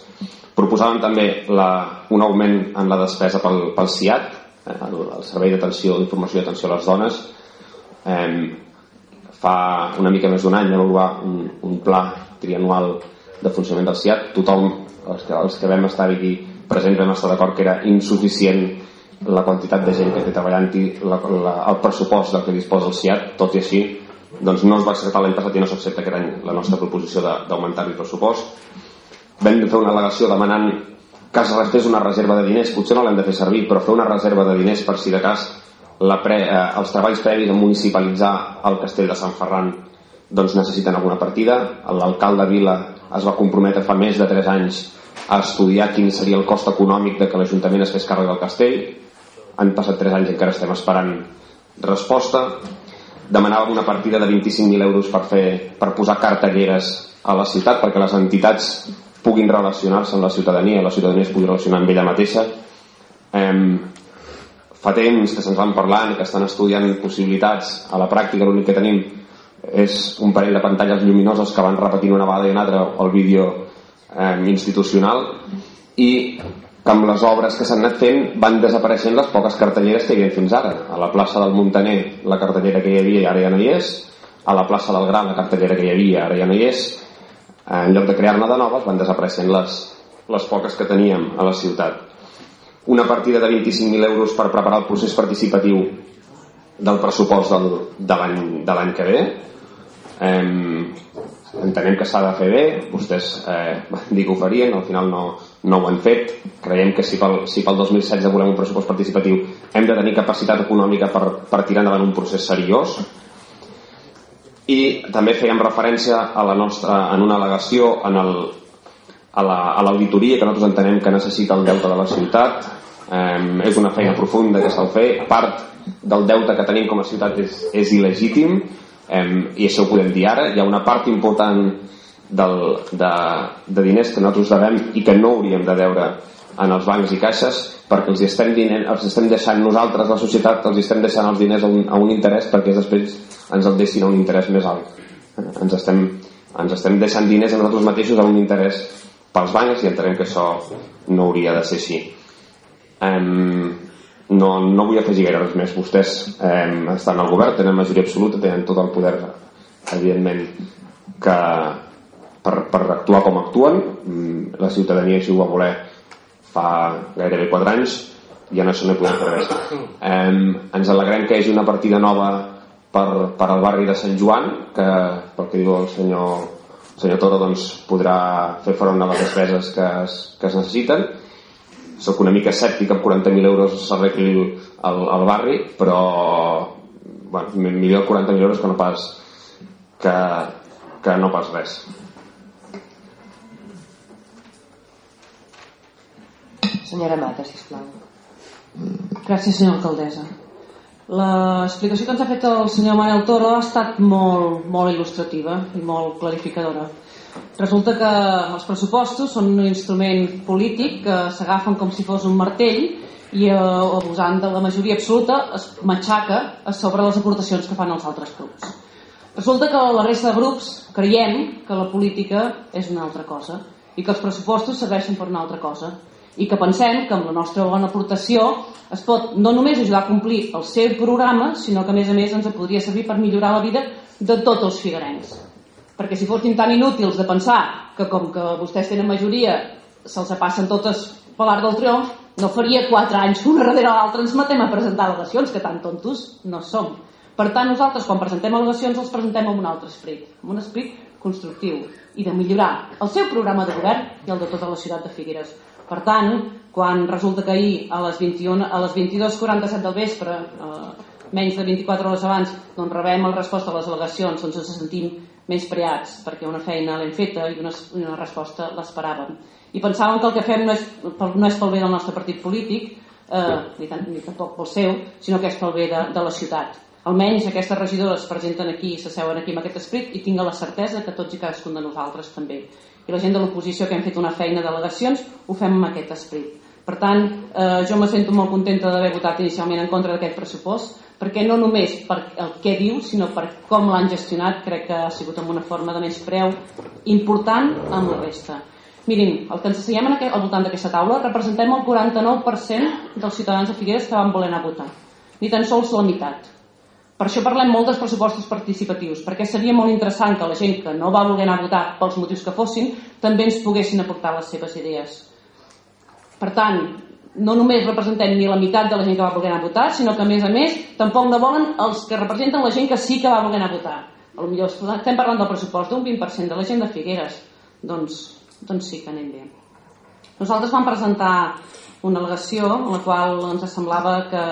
Proposàvem també la, un augment en la despesa pel, pel CIAT, eh, el, el Servei d'Atenció, Informació i Atenció a les Dones. Eh, fa una mica més d'un any vam aprovar un, un pla trianual de funcionament del CIAT. Tothom, els que, els que vam estar aquí presents, vam estar d'acord que era insuficient la quantitat de gent que té treballant-hi, el pressupost del que disposa el CIAT, tot i així doncs no es va acceptar l'any passat i no s'accepta aquest any la nostra proposició d'augmentar el pressupost vam fer una al·legació demanant que es restés una reserva de diners, potser no l'hem de fer servir, però fer una reserva de diners per si de cas la pre, eh, els treballs previs a municipalitzar el castell de Sant Ferran doncs necessiten alguna partida. L'alcalde Vila es va comprometre fa més de 3 anys a estudiar quin seria el cost econòmic de que l'Ajuntament es fes càrrec del castell. Han passat 3 anys i encara estem esperant resposta. Demanàvem una partida de 25.000 euros per, fer, per posar cartelleres a la ciutat perquè les entitats puguin relacionar-se amb la ciutadania, la ciutadania es pugui relacionar amb ella mateixa. Eh, fa temps que se'ns van parlant que estan estudiant possibilitats. A la pràctica l'únic que tenim és un parell de pantalles lluminoses que van repetint una vegada i una altra el vídeo eh, institucional i que amb les obres que s'han anat fent van desapareixent les poques cartelleres que hi havia fins ara. A la plaça del Montaner la cartellera que hi havia ara ja no hi és, a la plaça del Gran la cartellera que hi havia ara ja no hi és, en lloc de crear-ne de noves van desapareixent les, les poques que teníem a la ciutat. Una partida de 25.000 euros per preparar el procés participatiu del pressupost del, de l'any que ve. Eh, entenem que s'ha de fer bé. Vostès eh, van *laughs* dir que ho farien al final no, no ho han fet. Creiem que si pel, si pel 2016 volem un pressupost participatiu hem de tenir capacitat econòmica per, per tirar endavant un procés seriós. I també fèiem referència a la nostra, en una al·legació en el, a l'auditoria la, que nosaltres entenem que necessita el deute de la ciutat. Eh, és una feina profunda que s'ha de fer. Part del deute que tenim com a ciutat és, és il·legítim. Eh, i això ho podem dir ara. Hi ha una part important del, de, de diners que nosaltres devem i que no hauríem de deure en els bancs i caixes perquè els estem, diner, els estem deixant nosaltres, la societat, els estem deixant els diners a un, a un interès perquè després ens el deixin a un interès més alt. Ens estem, ens estem deixant diners a nosaltres mateixos a un interès pels bancs i entenem que això no hauria de ser així. Um, no, no vull afegir gaire res més. Vostès um, estan al govern, tenen majoria absoluta, tenen tot el poder, evidentment, que per, per actuar com actuen. La ciutadania així ho va voler fa gairebé 4 anys i en això no hi podem fer res. *coughs* Um, ens alegrem que hi hagi una partida nova per, per al barri de Sant Joan que pel que diu el senyor, el senyor Toro doncs, podrà fer front a les despeses que es, que es necessiten sóc una mica escèptic amb 40.000 euros s'arregli el, el barri però bueno, millor 40.000 euros que no pas que, que no pas res
Senyora Mata, sisplau.
Gràcies, senyora alcaldessa. L'explicació que ens ha fet el senyor Manel Toro ha estat molt, molt il·lustrativa i molt clarificadora. Resulta que els pressupostos són un instrument polític que s'agafen com si fos un martell i eh, abusant de la majoria absoluta es matxaca a sobre les aportacions que fan els altres grups. Resulta que la resta de grups creiem que la política és una altra cosa i que els pressupostos serveixen per una altra cosa i que pensem que amb la nostra bona aportació es pot no només ajudar a complir el seu programa, sinó que a més a més ens podria servir per millorar la vida de tots els figuerencs. Perquè si fossin tan inútils de pensar que com que vostès tenen majoria se'ls passen totes per l'art del triomf, no faria quatre anys una darrere l'altra ens matem a presentar al·legacions, que tan tontos no som. Per tant, nosaltres quan presentem al·legacions els presentem amb un altre esperit, amb un esperit constructiu i de millorar el seu programa de govern i el de tota la ciutat de Figueres. Per tant, quan resulta que ahir a les, 21, a les 22.47 del vespre, eh, menys de 24 hores abans, doncs rebem la resposta a les al·legacions, doncs ens sentim més preats, perquè una feina l'hem feta i una, una resposta l'esperàvem. I pensàvem que el que fem no és, no és pel bé del nostre partit polític eh, ni, tant, ni tampoc pel seu sinó que és pel bé de, de la ciutat. Almenys aquestes regidores es presenten aquí i s'asseuen aquí amb aquest esprit i tinga la certesa que tots i cadascun de nosaltres també i la gent de l'oposició que hem fet una feina de delegacions ho fem amb aquest esprit per tant, eh, jo me sento molt contenta d'haver votat inicialment en contra d'aquest pressupost perquè no només per el què diu sinó per com l'han gestionat crec que ha sigut amb una forma de més preu important amb la resta Mirin, el que ens asseiem al voltant d'aquesta taula representem el 49% dels ciutadans de Figueres que van voler anar a votar. Ni tan sols la meitat. Per això parlem molt dels pressupostos participatius, perquè seria molt interessant que la gent que no va voler anar a votar pels motius que fossin també ens poguessin aportar les seves idees. Per tant, no només representem ni la meitat de la gent que va voler anar a votar, sinó que a més a més tampoc no volen els que representen la gent que sí que va voler anar a votar. A lo millor estem parlant del pressupost d'un 20% de la gent de Figueres. Doncs doncs sí que anem bé. Nosaltres vam presentar una al·legació en la qual ens semblava que,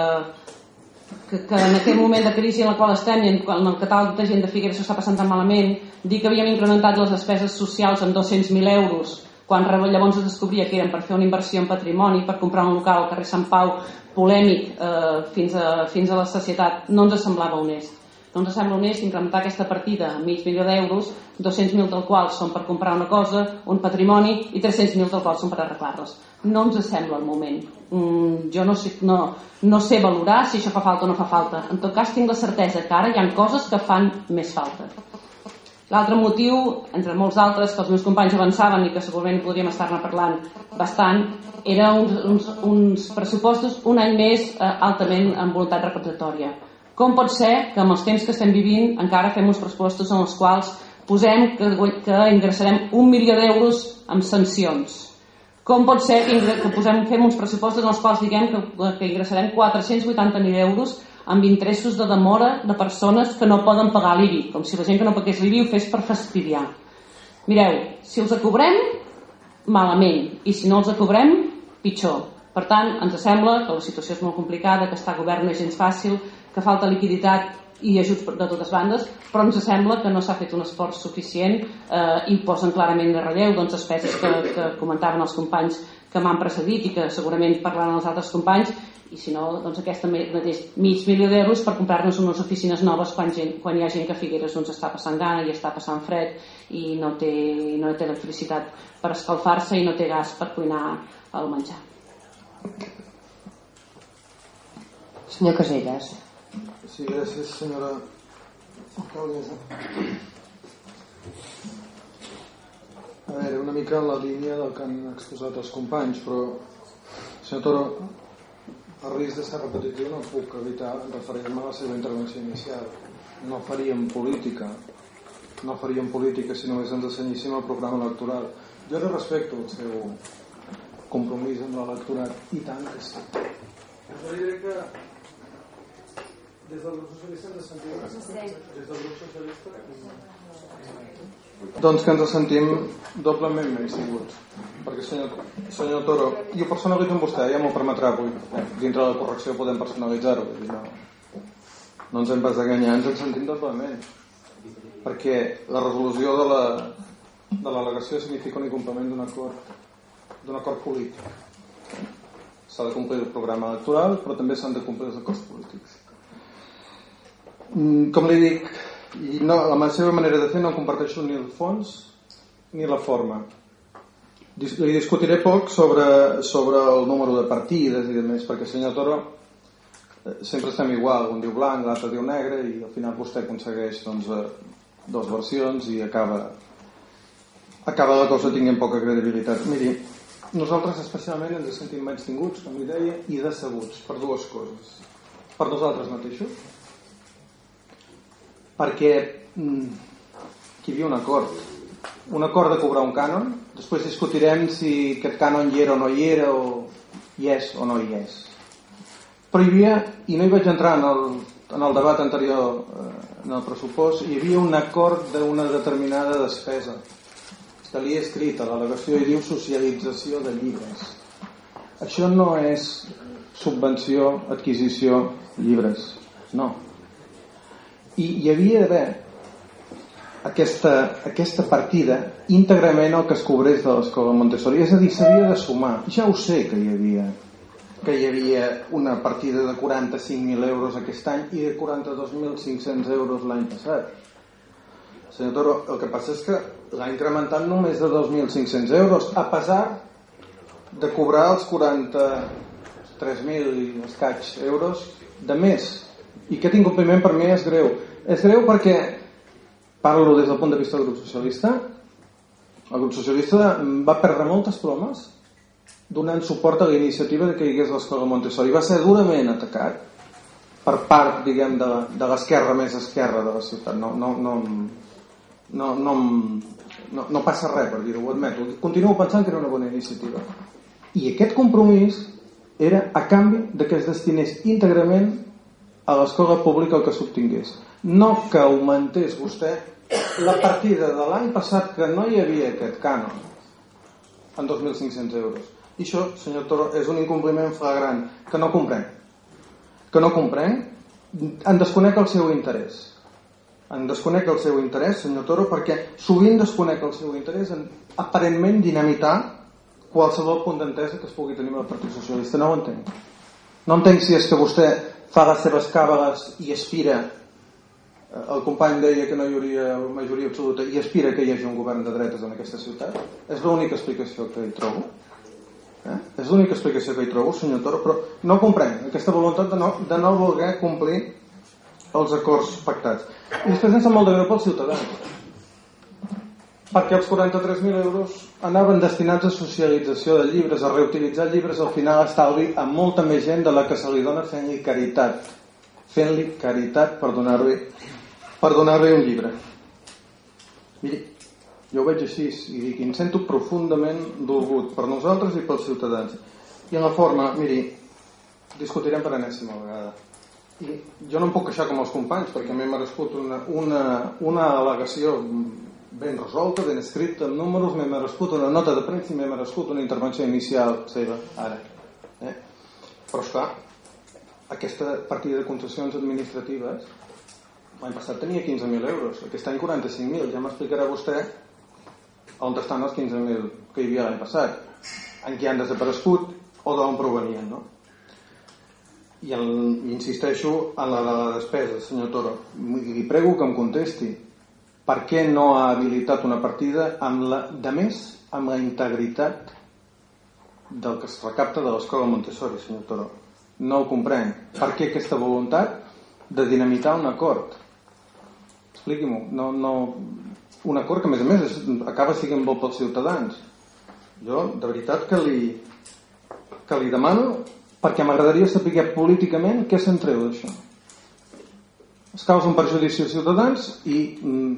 que, que en aquest moment de crisi en la qual estem i en, en el catàleg de gent de Figueres s'està passant tan malament, dir que havíem incrementat les despeses socials en 200.000 euros quan llavors es descobria que eren per fer una inversió en patrimoni, per comprar un local al carrer Sant Pau polèmic eh, fins, a, fins a la societat, no ens semblava honest ens sembla honest incrementar aquesta partida a mig milió d'euros, 200.000 del qual són per comprar una cosa, un patrimoni, i 300.000 del qual són per arreglar-les. No ens sembla el moment. Mm, jo no sé, no, no sé valorar si això fa falta o no fa falta. En tot cas, tinc la certesa que ara hi ha coses que fan més falta. L'altre motiu, entre molts altres, que els meus companys avançaven i que segurament podríem estar-ne parlant bastant, era uns, uns, uns pressupostos un any més eh, altament amb voluntat recaptatòria com pot ser que amb els temps que estem vivint encara fem uns pressupostos en els quals posem que, que ingressarem un milió d'euros amb sancions? Com pot ser que, que posem, fem uns pressupostos en els quals diguem que, que ingressarem 480.000 euros amb interessos de demora de persones que no poden pagar l'IBI, com si la gent que no pagués l'IBI ho fes per fastidiar. Mireu, si els acobrem, malament, i si no els acobrem, pitjor. Per tant, ens sembla que la situació és molt complicada, que estar a govern no és gens fàcil, que falta liquiditat i ajuts de totes bandes, però ens sembla que no s'ha fet un esforç suficient eh, i posen clarament de relleu doncs, despeses que, que comentaven els companys que m'han precedit i que segurament parlaran els altres companys i si no, doncs aquesta mateix mig milió d'euros per comprar-nos unes oficines noves quan, gent, quan hi ha gent que a Figueres doncs, està passant gana i està passant fred i no té, no té electricitat per escalfar-se i no té gas per cuinar el menjar.
Senyor Casellas.
Sí, gràcies, senyora alcaldessa. A veure, una mica en la línia del que han exposat els companys, però, senyor Toro, a risc de ser repetitiu no puc evitar referir-me a la seva intervenció inicial. No faríem política, no faríem política si només ens assenyíssim al programa electoral. Jo li respecto el seu compromís amb l'electorat, i tant que sí. Jo diré que des del grup socialista ens sentim... Des del grup socialista... Doncs que ens sentim doblement menys tinguts. Perquè, senyor, senyor Toro, jo personalitzo amb vostè, ja m'ho permetrà avui. Dintre de la correcció podem personalitzar-ho. No, no ens hem pas d'enganyar, ens en sentim doblement. Perquè la resolució de la de l'al·legació significa un incompliment d'un acord d'un acord polític s'ha de complir el programa electoral però també s'han de complir els acords polítics com li dic no, la seva manera de fer no comparteixo ni el fons ni la forma. Li discutiré poc sobre, sobre el número de partides i demés, perquè senyor Toro eh, sempre estem igual, un diu blanc l'altre diu negre i al final vostè aconsegueix doncs, eh, dues versions i acaba acaba la cosa tinguent poca credibilitat. Miri, nosaltres especialment ens sentim menys tinguts, com li deia i decebuts per dues coses. Per nosaltres mateixos perquè mm, hi havia un acord. Un acord de cobrar un cànon. Després discutirem si aquest cànon hi era o no hi era o hi és o no hi és. Però hi havia i no hi vaig entrar en el, en el debat anterior eh, en el pressupost hi havia un acord d'una determinada despesa. Que li he escrit a l'al·legació i diu socialització de llibres. Això no és subvenció, adquisició llibres. No i hi havia d'haver aquesta, aquesta partida íntegrament el que es cobrés de l'escola Montessori. És a dir, s'havia de sumar. Ja ho sé que hi havia que hi havia una partida de 45.000 euros aquest any i de 42.500 euros l'any passat. Senyor Toro, el que passa és que l'ha incrementat només de 2.500 euros a pesar de cobrar els 43.000 i escaig euros de més. I aquest incompliment per mi és greu és greu perquè parlo des del punt de vista del grup socialista. El grup socialista va perdre moltes plomes donant suport a la iniciativa de que hi hagués l'escola Montessori. Va ser durament atacat per part diguem de, de l'esquerra més esquerra de la ciutat. No, no, no, no, no, no, no passa res per dir-ho, ho admeto. Continuo pensant que era una bona iniciativa. I aquest compromís era a canvi de que es destinés íntegrament a l'escola pública el que s'obtingués no que augmentés vostè la partida de l'any passat que no hi havia aquest cànon en 2.500 euros. I això, senyor Toro, és un incompliment flagrant que no comprenc. Que no comprenc? En desconec el seu interès. En desconec el seu interès, senyor Toro perquè sovint desconec el seu interès en aparentment dinamitar qualsevol punt d'entesa que es pugui tenir amb el Partit Socialista. No ho entenc. No entenc si és que vostè fa les seves càbales i aspira el company deia que no hi hauria majoria absoluta i aspira que hi hagi un govern de dretes en aquesta ciutat. És l'única explicació que hi trobo. Eh? és l'única explicació que hi trobo senyor Toro però no comprenc aquesta voluntat de no, de no voler complir els acords pactats. I després ens molt de greu pels ciutadans perquè els 43.000 euros anaven destinats a socialització de llibres, a reutilitzar llibres al final estalvi a molta més gent de la que se li dona fent-li caritat. Fent-li caritat per donar-li per donar-li un llibre. Miri, jo ho veig així i dic, em sento profundament dolgut per nosaltres i pels ciutadans. I en la forma, miri, discutirem per enèsima vegada. I jo no em puc queixar com els companys perquè m'he merescut una, una, una al·legació ben resolta, ben escrita, amb números, m'he merescut una nota de premsa i m'he merescut una intervenció inicial seva, ara. Eh? Però, esclar, aquesta partida de concessions administratives L'any passat tenia 15.000 euros, aquest any 45.000. Ja m'explicarà vostè on estan els 15.000 que hi havia l'any passat, en què han desaparegut o d'on provenien, no? I el, insisteixo en la de la despesa, senyor Toro. Li prego que em contesti per què no ha habilitat una partida amb la, de més amb la integritat del que es recapta de l'escola Montessori, senyor Toro. No ho comprenc. Per què aquesta voluntat de dinamitar un acord? Expliqui-m'ho. No, no, un acord que a més a més és, acaba sent bo pels ciutadans. Jo de veritat que li que li demano perquè m'agradaria saber políticament què se'n treu d'això. Es causa un perjudici als ciutadans i mm,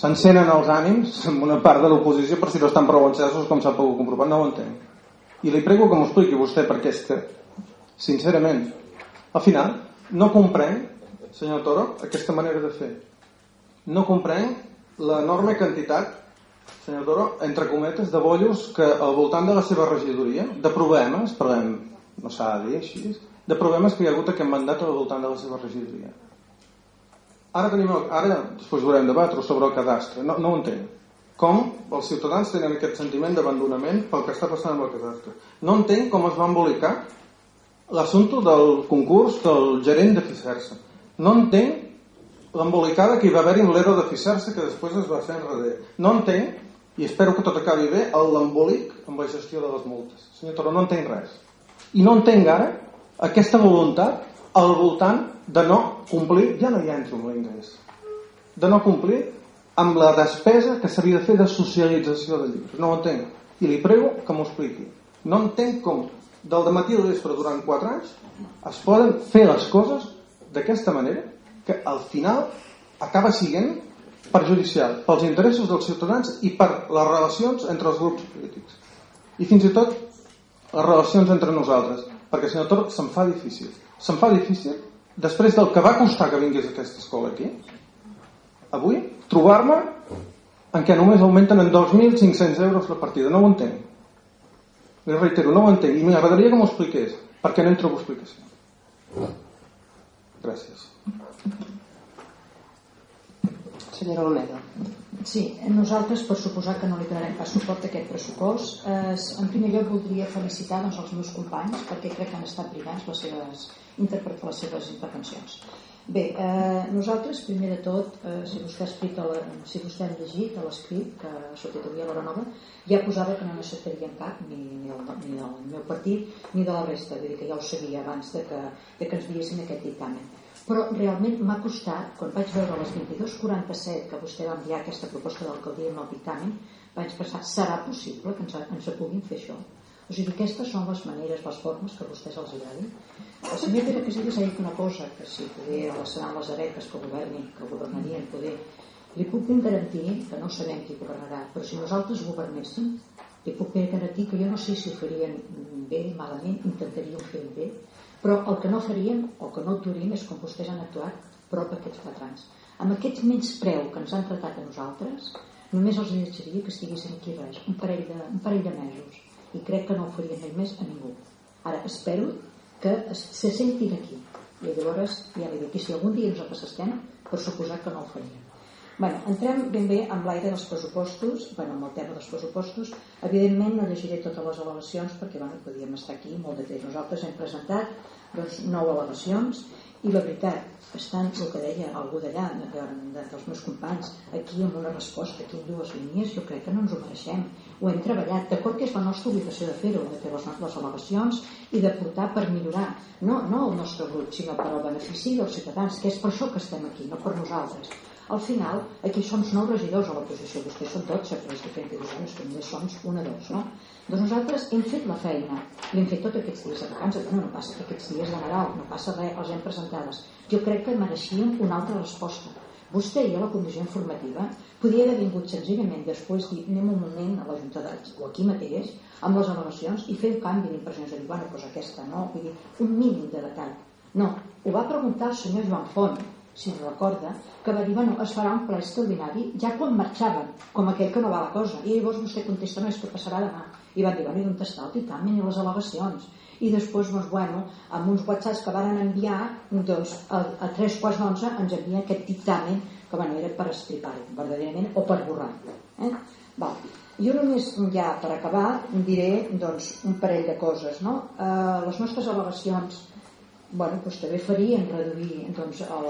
s'encenen els ànims amb una part de l'oposició per si no estan prou encesos com s'ha pogut comprovar, no ho entenc. I li prego que m'ho expliqui vostè perquè és que sincerament al final no comprenc senyor Toro aquesta manera de fer no comprenc l'enorme quantitat, senyor Toro, entre cometes, de bollos que al voltant de la seva regidoria, de problemes, parlem, no s'ha de dir així, de problemes que hi ha hagut aquest mandat al voltant de la seva regidoria. Ara, tenim el, ara després veurem debatre sobre el cadastre. No, no ho entenc. Com els ciutadans tenen aquest sentiment d'abandonament pel que està passant amb el cadastre. No entenc com es va embolicar l'assumpte del concurs del gerent de Ficersa. No entenc l'embolicada que hi va haver amb l'ero de Fisarsa que després es va fer enrere. No entenc, i espero que tot acabi bé, l'embolic amb la gestió de les multes. Senyor Toro, no entenc res. I no entenc ara aquesta voluntat al voltant de no complir, ja no hi entro amb l'ingrés, de no complir amb la despesa que s'havia de fer de socialització de llibres. No ho entenc. I li prego que m'ho expliqui. No entenc com del matí al vespre durant 4 anys es poden fer les coses d'aquesta manera que al final acaba sent perjudicial pels interessos dels ciutadans i per les relacions entre els grups polítics. I fins i tot les relacions entre nosaltres perquè senyor Tor se'n fa difícil. Se'n fa difícil després del que va costar que vingués aquesta escola aquí avui trobar-me en què només augmenten en 2.500 euros la partida. No ho entenc. Li reitero, no ho entenc. I m'agradaria que m'ho expliqués perquè no en trobo explicació. Gràcies
senyora Olmedo.
Sí, nosaltres per suposar que no li donarem pas suport a aquest pressupost eh, en primer lloc voldria felicitar doncs, els meus companys perquè crec que han estat brillants les seves, les seves intervencions. Bé, eh, nosaltres primer de tot eh, si vostè escrit la, si vostè ha llegit a l'escrit que subtitulia l'hora nova ja posava que no necessitaríem cap ni, ni, del, ni del meu partit ni de la resta, vull dir que ja ho sabia abans de que, de que ens diessin aquest dictamen però realment m'ha costat, quan vaig veure les 22.47 que vostè va enviar aquesta proposta d'alcaldia amb el dictamen, vaig pensar, serà possible que ens, ens puguin fer això? O sigui, aquestes són les maneres, les formes que vostès els agradin. El senyor Pere Casillas ha dit una cosa, que si poder seran les aretes que governin, que governarien, poder, li puc garantir que no sabem qui governarà, però si nosaltres governéssim, li puc garantir que jo no sé si ho farien bé, malament, intentaríem fer bé, però el que no faríem o que no actuaríem és com vostès han actuat prop aquests quatre anys. Amb aquests menys preu que ens han tratat a nosaltres només els deixaria que estiguessin aquí res un parell, de, un parell de mesos. I crec que no ho farien ell més a ningú. Ara espero que se sentin aquí. I llavors ja li dic i si algun dia nosaltres estem per suposar que no ho faríem Bueno, entrem ben bé amb l'aire dels pressupostos, bueno, amb el tema dels pressupostos. Evidentment no llegiré totes les al·legacions perquè bueno, podíem estar aquí molt de temps. Nosaltres hem presentat doncs, nou al·legacions i la veritat, estan el que deia algú d'allà, de, de, de, dels meus companys, aquí amb una resposta, aquí en dues línies, jo crec que no ens ho mereixem. Ho hem treballat, d'acord que és la nostra obligació de fer-ho, de fer les nostres al·legacions i de portar per millorar, no, no el nostre grup, sinó per al benefici dels ciutadans, que és per això que estem aquí, no per nosaltres al final, aquí som nou regidors a l'oposició, vostès són 12, però és diferent que dos que només som una dos, no? Doncs nosaltres hem fet la feina, l'hem fet tots aquests dies de vacances, no, no passa aquests dies de Nadal, no passa res, els hem presentades. Jo crec que mereixíem una altra resposta. Vostè i a la comissió informativa podia haver vingut senzillament després dir anem un moment a la Junta de, o aquí mateix amb les elevacions i fer un canvi d'impressions de dir, bueno, doncs aquesta no, vull dir, un mínim de detall. No, ho va preguntar el senyor Joan Font, si recorda, que va dir, bueno, es farà un ple extraordinari ja quan marxaven, com aquell que no va la cosa. I llavors vostè contesta, no, és que passarà demà. I van dir, bueno, i on està el dictamen i les al·legacions? I després, doncs, bueno, amb uns whatsapps que van enviar, doncs, a, a tres quarts d'onze ens envia aquest dictamen, que bueno, era per estripar-ho, verdaderament, o per borrar-lo. Eh? Val. Jo només, ja per acabar, diré doncs, un parell de coses. No? Eh, les nostres al·legacions bueno, doncs també farien reduir doncs, el,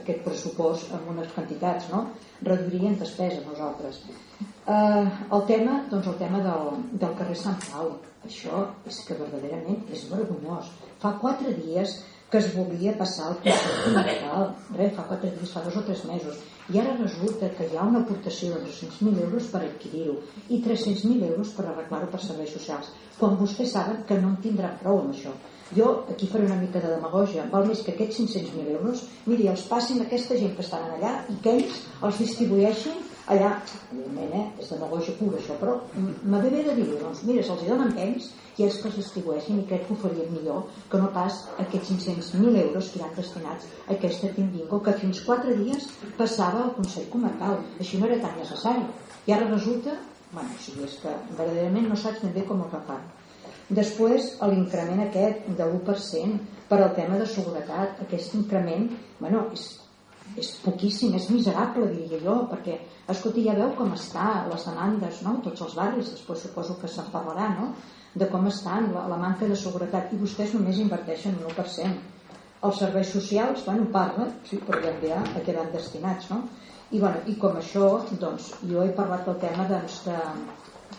aquest pressupost amb unes quantitats, no? reduirien despeses nosaltres. Eh, el tema, doncs el tema del, del carrer Sant Pau, això és que verdaderament és vergonyós. Fa quatre dies que es volia passar el Consell Comarcal, res, fa quatre dies, fa dos o tres mesos, i ara resulta que hi ha una aportació de 200.000 euros per adquirir-ho i 300.000 euros per arreglar-ho per serveis socials, quan vostès saben que no en tindran prou amb això jo aquí faré una mica de demagogia val més que aquests 500.000 euros miri, els passin a aquesta gent que estan allà i que ells els distribueixin allà. Evidentment eh, és demagogia pura això però m'ha de bé de dir doncs. Mira, se'ls donen ells i ells que els distribueixin i crec que ho farien millor que no pas aquests 500.000 euros que iran destinats a aquesta Timbingo que fins 4 dies passava al Consell Comarcal. Això no era tan necessari. I ara resulta bueno, o sigui, és que verdaderament no saps ben bé com ho fan Després, l'increment aquest de l'1% per al tema de seguretat, aquest increment, bueno, és, és poquíssim, és miserable, diria jo, perquè, escolti, ja veu com està les demandes, no?, tots els barris, després suposo que se'n parlarà, no?, de com estan, la, la manca de seguretat, i vostès només inverteixen un 1%. Els serveis socials, bueno, parlen, sí, però ja ve a què destinats, no? I, bueno, i com això, doncs, jo he parlat del tema doncs, de,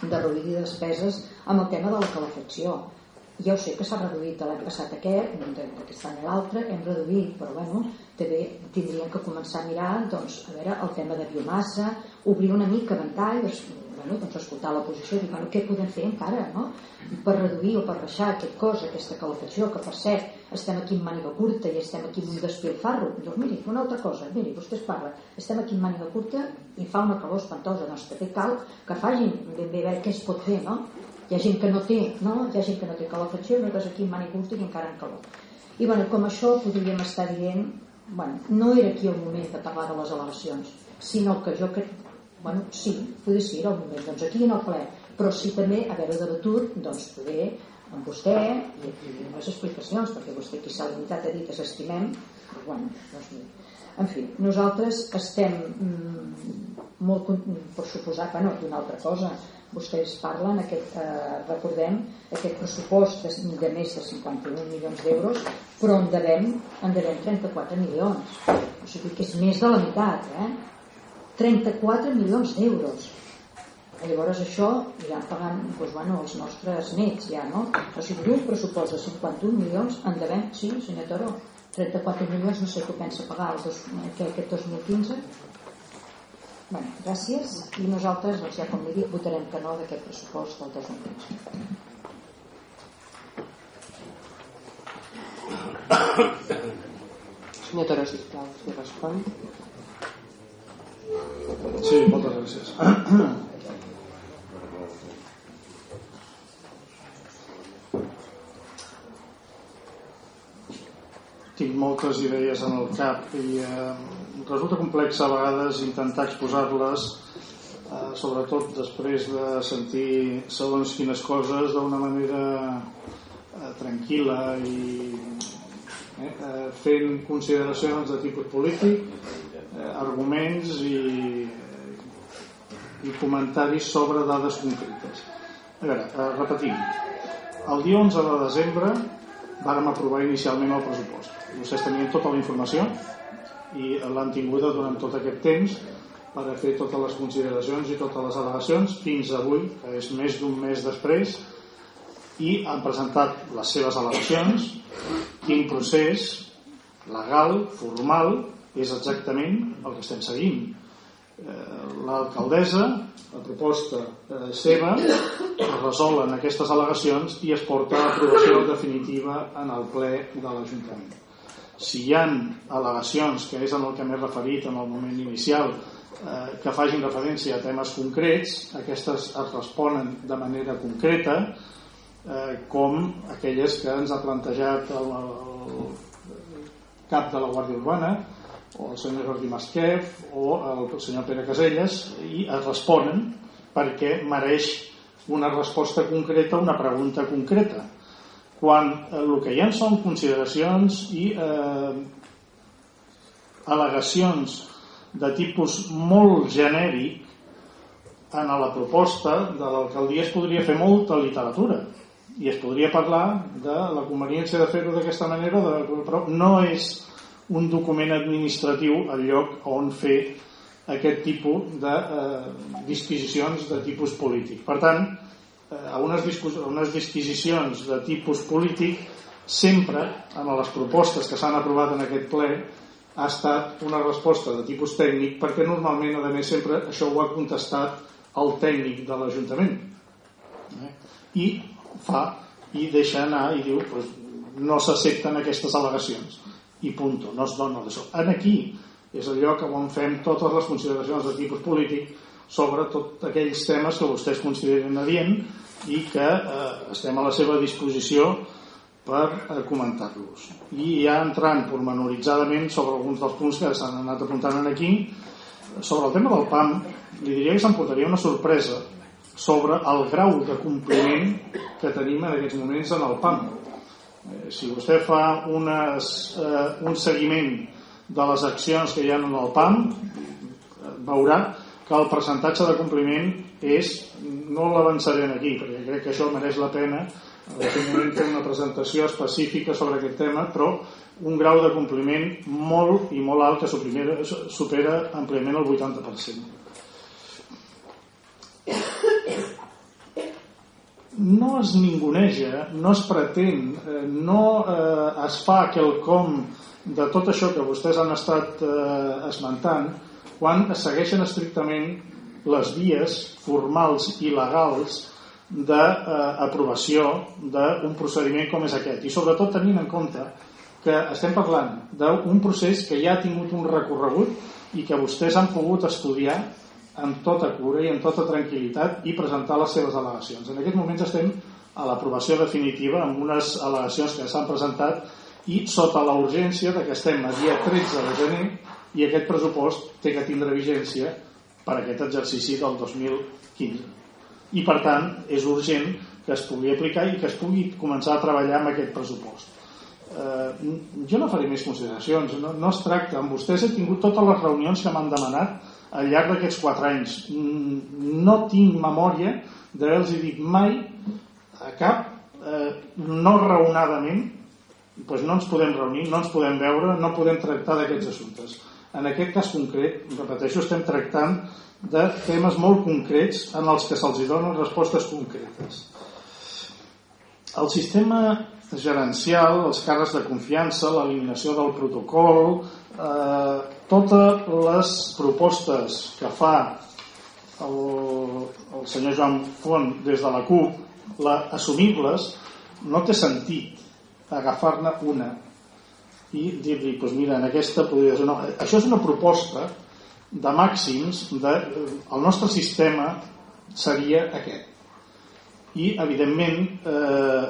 de reduir despeses amb el tema de la calefacció ja ho sé que s'ha reduït l'any passat aquest d'aquest any a l'altre hem reduït però bueno, també tindríem que començar a mirar doncs, a veure, el tema de biomassa obrir una mica ventall bueno, doncs escoltar la posició i dir, bueno, què podem fer encara no? per reduir o per baixar aquest cos, aquesta calefacció que per cert estem aquí en màniga curta i estem aquí en un despilfarro doncs miri, una altra cosa, miri, vostès parlen estem aquí en màniga curta i fa una calor espantosa doncs també cal que facin ben bé veure què es pot fer no? hi ha gent que no té no? hi ha gent que no té calefacció nosaltres aquí en mani curta i encara en calor i bueno, com això podríem estar dient bueno, no era aquí el moment de parlar de les al·legacions sinó que jo que bueno, sí, poder ser el moment doncs aquí en el ple però sí també haver-ho debatut doncs poder amb vostè i, i unes explicacions perquè vostè qui s'ha limitat a dir que s'estimem bueno, doncs, en fi, nosaltres estem mm, molt per suposar, bueno, d'una altra cosa vostès parlen, aquest, eh, recordem aquest pressupost de, de més de 51 milions d'euros però en devem, en devem 34 milions. O sigui que és més de la meitat eh? 34 milions d'euros llavors això ja pagant doncs, bueno, els nostres nets ja, no? o sigui, pressupost de 51 milions en devem, sí senyor Toro 34 milions no sé què pensa pagar el dos, aquest 2015 Bé, gràcies i nosaltres doncs, ja com li dic votarem que no d'aquest pressupost del 2015
Senyor Toro, sisplau, si respon.
Sí, moltes gràcies. Tinc moltes idees en el cap i eh, resulta complex a vegades intentar exposar-les eh, sobretot després de sentir segons quines coses d'una manera eh, tranquil·la i eh, eh, fent consideracions de tipus polític eh, arguments i, i comentaris sobre dades concretes. A veure, eh, repetim. El dia 11 de desembre vàrem aprovar inicialment el pressupost vostès tenien tota la informació i l'han tinguda durant tot aquest temps per fer totes les consideracions i totes les al·legacions fins avui, que és més d'un mes després i han presentat les seves al·legacions quin procés legal, formal és exactament el que estem seguint. Eh, l'alcaldessa la proposta eh, seva es resolen aquestes al·legacions i es porta a aprovació definitiva en el ple de l'Ajuntament si hi ha al·legacions, que és en el que m'he referit en el moment inicial, eh, que facin referència a temes concrets, aquestes es responen de manera concreta, eh, com aquelles que ens ha plantejat el, el cap de la Guàrdia Urbana, o el senyor Jordi Masquef, o el senyor Pere Caselles, i es responen perquè mereix una resposta concreta a una pregunta concreta quan eh, el que hi ha són consideracions i eh, al·legacions de tipus molt genèric en la proposta de l'alcaldia es podria fer molta literatura i es podria parlar de la conveniència de fer-ho d'aquesta manera però no és un document administratiu al lloc on fer aquest tipus de eh, disquisicions de tipus polític. Per tant a unes, a unes disquisicions de tipus polític sempre en les propostes que s'han aprovat en aquest ple ha estat una resposta de tipus tècnic perquè normalment a més sempre això ho ha contestat el tècnic de l'Ajuntament. Eh? i fa i deixa anar i diu pues, no s'accepten aquestes al·legacions. I punto, no es dona això en aquí és el lloc on fem totes les consideracions de tipus polític sobre tots aquells temes que vostès consideren adient i que eh, estem a la seva disposició per eh, comentar-los. I ja entrant pormenoritzadament sobre alguns dels punts que s'han anat apuntant aquí, sobre el tema del PAM, li diria que s'emportaria una sorpresa sobre el grau de compliment que tenim en aquests moments en el PAM. Eh, si vostè fa unes, eh, un seguiment de les accions que hi ha en el PAM, eh, veurà que el percentatge de compliment és no l'avançaré aquí perquè crec que això mereix la pena. Moment fer una presentació específica sobre aquest tema però un grau de compliment molt i molt alt que supera, supera àmpliament el 80% no es ninguneja no es pretén eh, no eh, es fa quelcom de tot això que vostès han estat eh, esmentant quan es segueixen estrictament les vies formals i legals d'aprovació d'un procediment com és aquest i sobretot tenint en compte que estem parlant d'un procés que ja ha tingut un recorregut i que vostès han pogut estudiar amb tota cura i amb tota tranquil·litat i presentar les seves al·legacions. En aquest moment estem a l'aprovació definitiva amb unes al·legacions que s'han presentat i sota la urgència de que estem a dia 13 de gener i aquest pressupost té que tindre vigència per aquest exercici del 2015. I per tant és urgent que es pugui aplicar i que es pugui començar a treballar amb aquest pressupost. Eh, jo no faré més consideracions, no, no es tracta, amb vostès he tingut totes les reunions que m'han demanat al llarg d'aquests quatre anys. No tinc memòria d'haver-los dit mai a cap, eh, no raonadament, doncs no ens podem reunir, no ens podem veure, no podem tractar d'aquests assumptes. En aquest cas concret, repeteixo, estem tractant de temes molt concrets en els que se'ls donen respostes concretes. El sistema gerencial, els càrrecs de confiança, l'eliminació del protocol, eh, totes les propostes que fa el, el senyor Joan Font des de la CUP, la, assumibles, no té sentit agafar-ne una i dir-li, doncs mira, en aquesta podria ser... No, això és una proposta de màxims de, el nostre sistema seria aquest. I evidentment eh,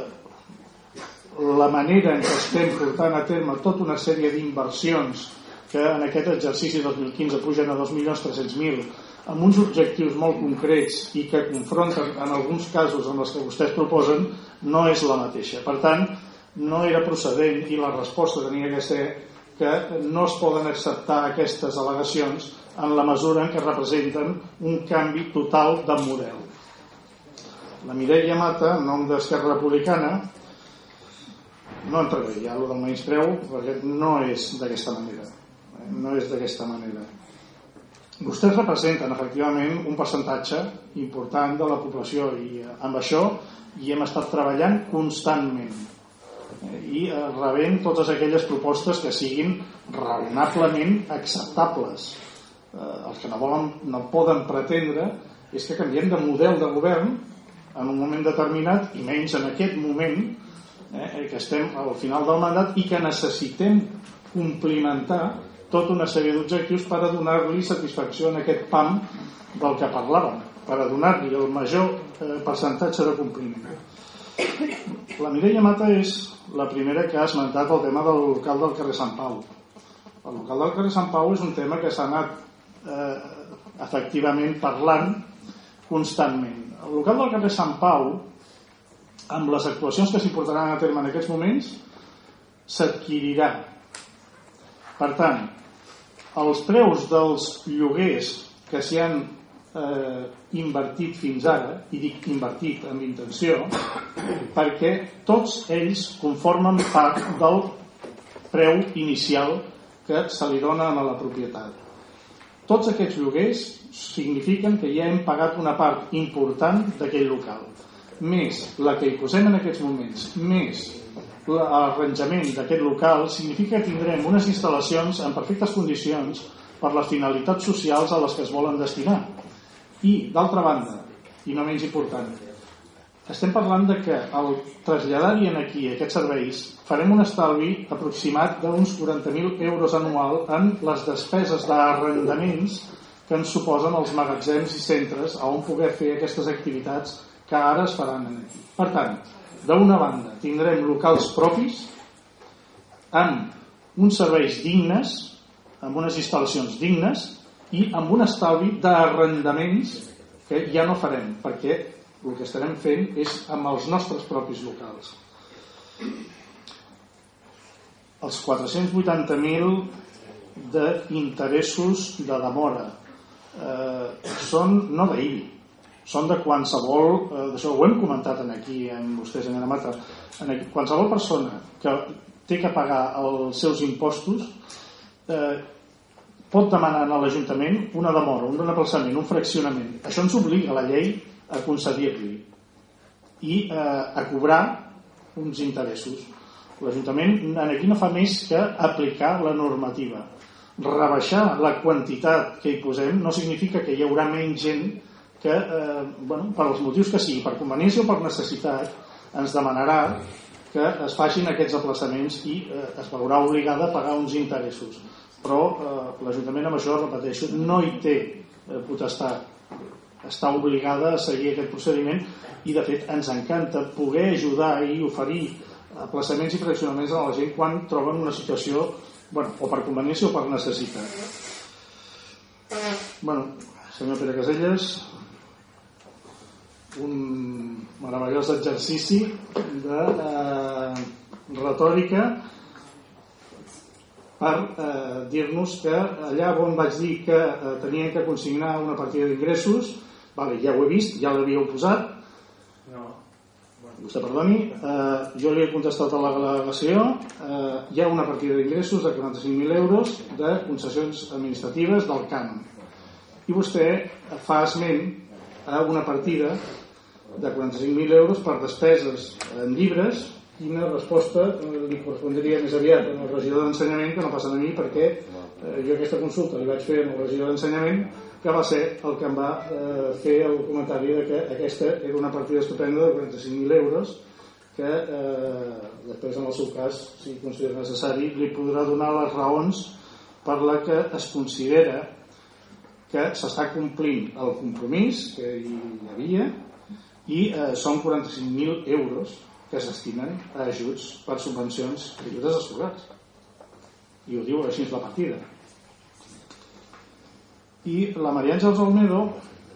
la manera en què estem portant a terme tota una sèrie d'inversions que en aquest exercici 2015 pugen a 2.300.000 amb uns objectius molt concrets i que confronten en alguns casos amb els que vostès proposen no és la mateixa. Per tant no era procedent i la resposta tenia que ser que no es poden acceptar aquestes al·legacions en la mesura en què representen un canvi total de model la Mireia Mata, en nom d'Esquerra Republicana, no entraré ja el del menyspreu, perquè no és d'aquesta manera. Eh? No és d'aquesta manera. Vostès representen efectivament un percentatge important de la població i eh, amb això hi hem estat treballant constantment i rebent totes aquelles propostes que siguin raonablement acceptables. Els que no, volen, no poden pretendre és que canviem de model de govern en un moment determinat i menys en aquest moment eh, que estem al final del mandat i que necessitem complimentar tota una sèrie d'objectius per a donar-li satisfacció en aquest PAM del que parlàvem, per a donar-li el major eh, percentatge de compliment. La Mireia Mata és la primera que ha esmentat el tema del local del carrer Sant Pau. El local del carrer Sant Pau és un tema que s'ha anat eh, efectivament parlant constantment el local del carrer Sant Pau, amb les actuacions que s'hi portaran a terme en aquests moments, s'adquirirà. Per tant, els preus dels lloguers que s'hi han eh, invertit fins ara, i dic invertit amb intenció, perquè tots ells conformen part del preu inicial que se li dona a la propietat. Tots aquests lloguers signifiquen que ja hem pagat una part important d'aquell local. Més la que hi posem en aquests moments, més l'arranjament d'aquest local, significa que tindrem unes instal·lacions en perfectes condicions per les finalitats socials a les que es volen destinar. I, d'altra banda, i no menys important, estem parlant de que al traslladar-hi aquí aquests serveis farem un estalvi aproximat d'uns 40.000 euros anual en les despeses d'arrendaments que ens suposen els magatzems i centres on poder fer aquestes activitats que ara es faran aquí. Per tant, d'una banda tindrem locals propis amb uns serveis dignes, amb unes instal·lacions dignes i amb un estalvi d'arrendaments que ja no farem, perquè el que estarem fent és amb els nostres propis locals. Els 480.000 d'interessos de demora eh, són no d'ahir, són de qualsevol, eh, d'això ho hem comentat en aquí, en vostè, senyora Mata, en aquí, qualsevol persona que té que pagar els seus impostos eh, pot demanar a l'Ajuntament una demora, un reemplaçament, un fraccionament. Això ens obliga la llei a concedir-li i eh, a cobrar uns interessos. L'Ajuntament aquí no fa més que aplicar la normativa. Rebaixar la quantitat que hi posem no significa que hi haurà menys gent que, eh, bueno, per als motius que sigui, per conveniència o per necessitat, ens demanarà que es facin aquests aplaçaments i eh, es veurà obligada a pagar uns interessos. Però eh, l'Ajuntament amb això, repeteixo, no hi té eh, potestat. Està obligada a seguir aquest procediment i de fet ens encanta poder ajudar i oferir aplaçaments i fraccionaments a la gent quan troben una situació bueno, o per conveniència o per necessitat. Bueno, senyor Pere Caselles un meravellós exercici de eh, retòrica per eh, dir-nos que allà on vaig dir que eh, tenien que consignar una partida d'ingressos vale, ja ho he vist, ja l'havíeu posat. No. vostè perdoni. Eh, jo li he contestat a la delegació eh, hi ha una partida d'ingressos de 45.000 euros de concessions administratives del CAM i vostè fa esment a una partida de 45.000 euros per despeses en llibres i una resposta li correspondria més aviat al regidor d'ensenyament que no passa a mi perquè eh, jo aquesta consulta li vaig fer al regidor d'ensenyament que va ser el que em va eh, fer el comentari de que aquesta era una partida estupenda de 45.000 euros que eh, després en el seu cas si considera necessari li podrà donar les raons per la que es considera que s'està complint el compromís que hi havia i eh, són 45.000 euros que es destinen a ajuts per subvencions i ajudes escolars i ho diu així la partida. I la Maria Àngels Olmedo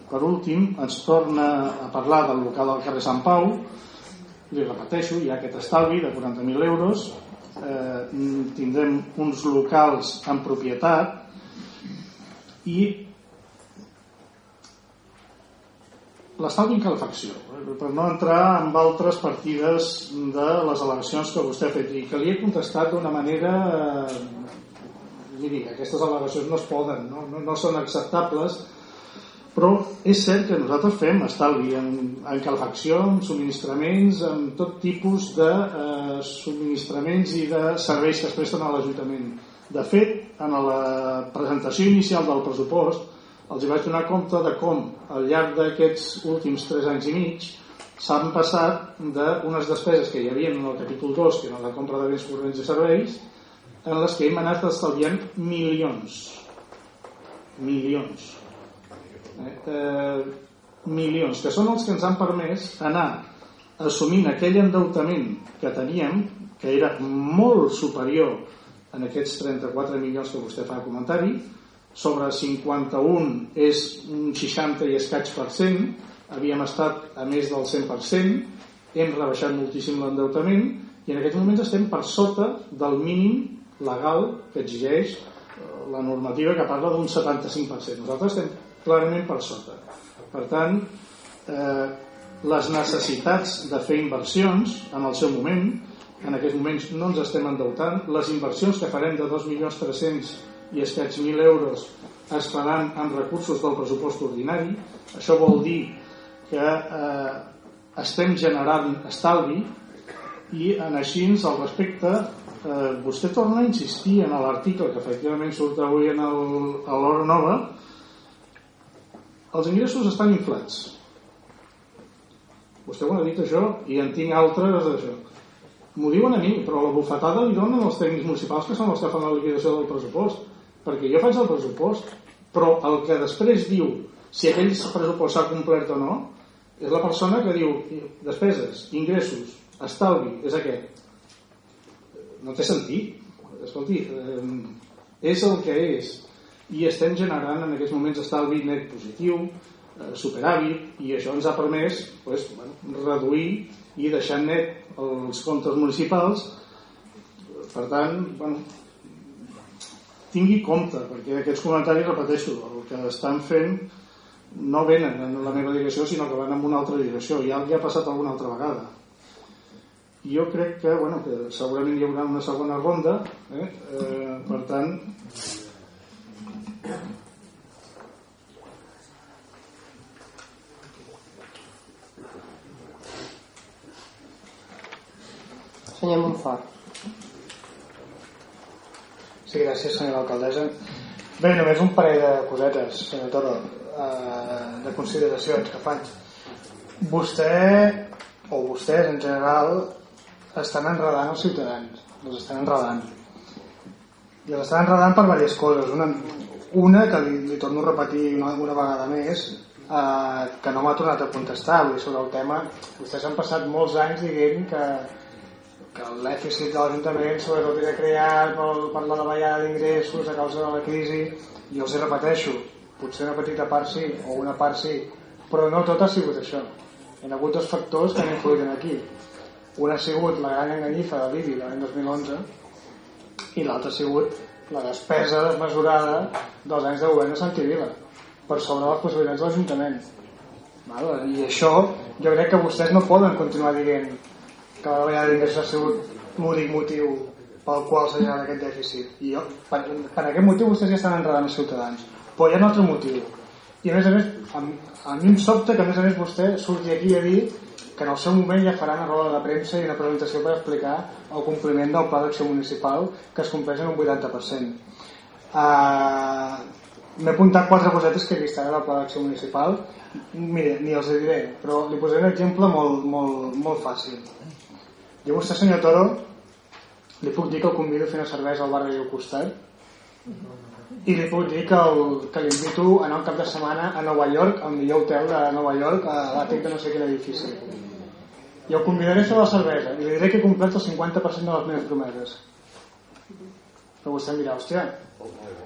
per últim ens torna a parlar del local del carrer Sant Pau. Li repeteixo, hi ha aquest estalvi de 40.000 euros. Eh, tindrem uns locals en propietat. I l'estalvi en calefacció per no entrar en altres partides de les al·legacions que vostè ha fet i que li he contestat d'una manera eh, miri, aquestes al·legacions no es poden no, no, no són acceptables però és cert que nosaltres fem estalvi en, en calefacció, en subministraments, en tot tipus de eh, subministraments i de serveis que es presten a l'Ajuntament. De fet, en la presentació inicial del pressupost, els vaig donar compte de com al llarg d'aquests últims 3 anys i mig s'han passat d'unes despeses que hi havia en el capítol 2, que era la compra de béns corrents i serveis, en les que hem anat estalviant milions. Milions. Eh, eh, milions, que són els que ens han permès anar assumint aquell endeutament que teníem, que era molt superior en aquests 34 milions que vostè fa comentari, sobre 51 és un 60 i escaig per cent, havíem estat a més del 100%, hem rebaixat moltíssim l'endeutament i en aquests moments estem per sota del mínim legal que exigeix eh, la normativa que parla d'un 75%. Nosaltres estem clarament per sota. Per tant, eh, les necessitats de fer inversions en el seu moment, en aquests moments no ens estem endeutant, les inversions que farem de 2.300.000 i escaig 1.000 euros es faran amb recursos del pressupost ordinari. Això vol dir que eh, estem generant estalvi i en així al respecte eh, vostè torna a insistir en l'article que efectivament surt avui en el, a l'hora nova. Els ingressos estan inflats. Vostè ho ha dit això i en tinc altres d'això m'ho diuen a mi però la bufetada li donen els tècnics municipals que són els que fan la liquidació del pressupost perquè jo faig el pressupost però el que després diu si aquell pressupost s'ha complert o no és la persona que diu despeses, ingressos, estalvi és aquest. No té sentit. Escolti, eh, és el que és. I estem generant en aquests moments estalvi net positiu eh, superàvit i això ens ha permès pues, bueno, reduir i deixar net els comptes municipals. Per tant bueno, tingui compte, perquè aquests comentaris, repeteixo, el que estan fent no venen en la meva direcció, sinó que van en una altra direcció. Ja, ja ha passat alguna altra vegada. Jo crec que, bueno, que segurament hi haurà una segona ronda, eh? Eh, per tant,
senyor Montfort.
Sí, gràcies, senyora alcaldessa. Bé, només un parell de cosetes, senyor Toro, eh, de consideracions que faig. Vostè, o vostès en general, estan enredant els ciutadans. Els estan enredant. I els estan enredant per diverses coses. Una, una que li, li torno a repetir una, una vegada més eh, que no m'ha tornat a contestar sobre el tema vostès han passat molts anys dient que, que el dèficit de l'Ajuntament sobretot era creat per, per la davallada d'ingressos a causa de la crisi. I els hi repeteixo potser una petita part sí o una part sí però no tot ha sigut això. Hi ha hagut dos factors que han influït aquí. Un ha sigut la gran enganyifa de l'IBI l'any 2011 i l'altre ha sigut la despesa desmesurada dels anys de govern de Sant Vila per sobre les possibilitats de l'Ajuntament. I això jo crec que vostès no poden continuar dient que la davallada d'ingressos ha sigut l'únic motiu pel qual s'ha generat aquest dèficit i jo, per, per aquest motiu vostès ja estan enredant els ciutadans però hi ha un altre motiu i a més a més a, a mi em sobta que a més a més vostè surti aquí a dir que en el seu moment ja faran una roda de premsa i una presentació per explicar el compliment del pla d'acció municipal que es compleix en un 80%. Uh, M'he apuntat quatre cosetes que ara del pla d'acció municipal. Mire, ni els diré, però li posaré un exemple molt, molt, molt fàcil. Jo a vostè, senyor Toro, li puc dir que el convido a fer una cervesa al barri del costat i li puc dir que, el, que l'invito a anar un cap de setmana a Nova York, al millor hotel de Nova York, a l'àtic de no sé quin edifici. I el convidaré a fer la cervesa i li diré que he complert el 50% de les meves promeses. Però vostè em dirà hòstia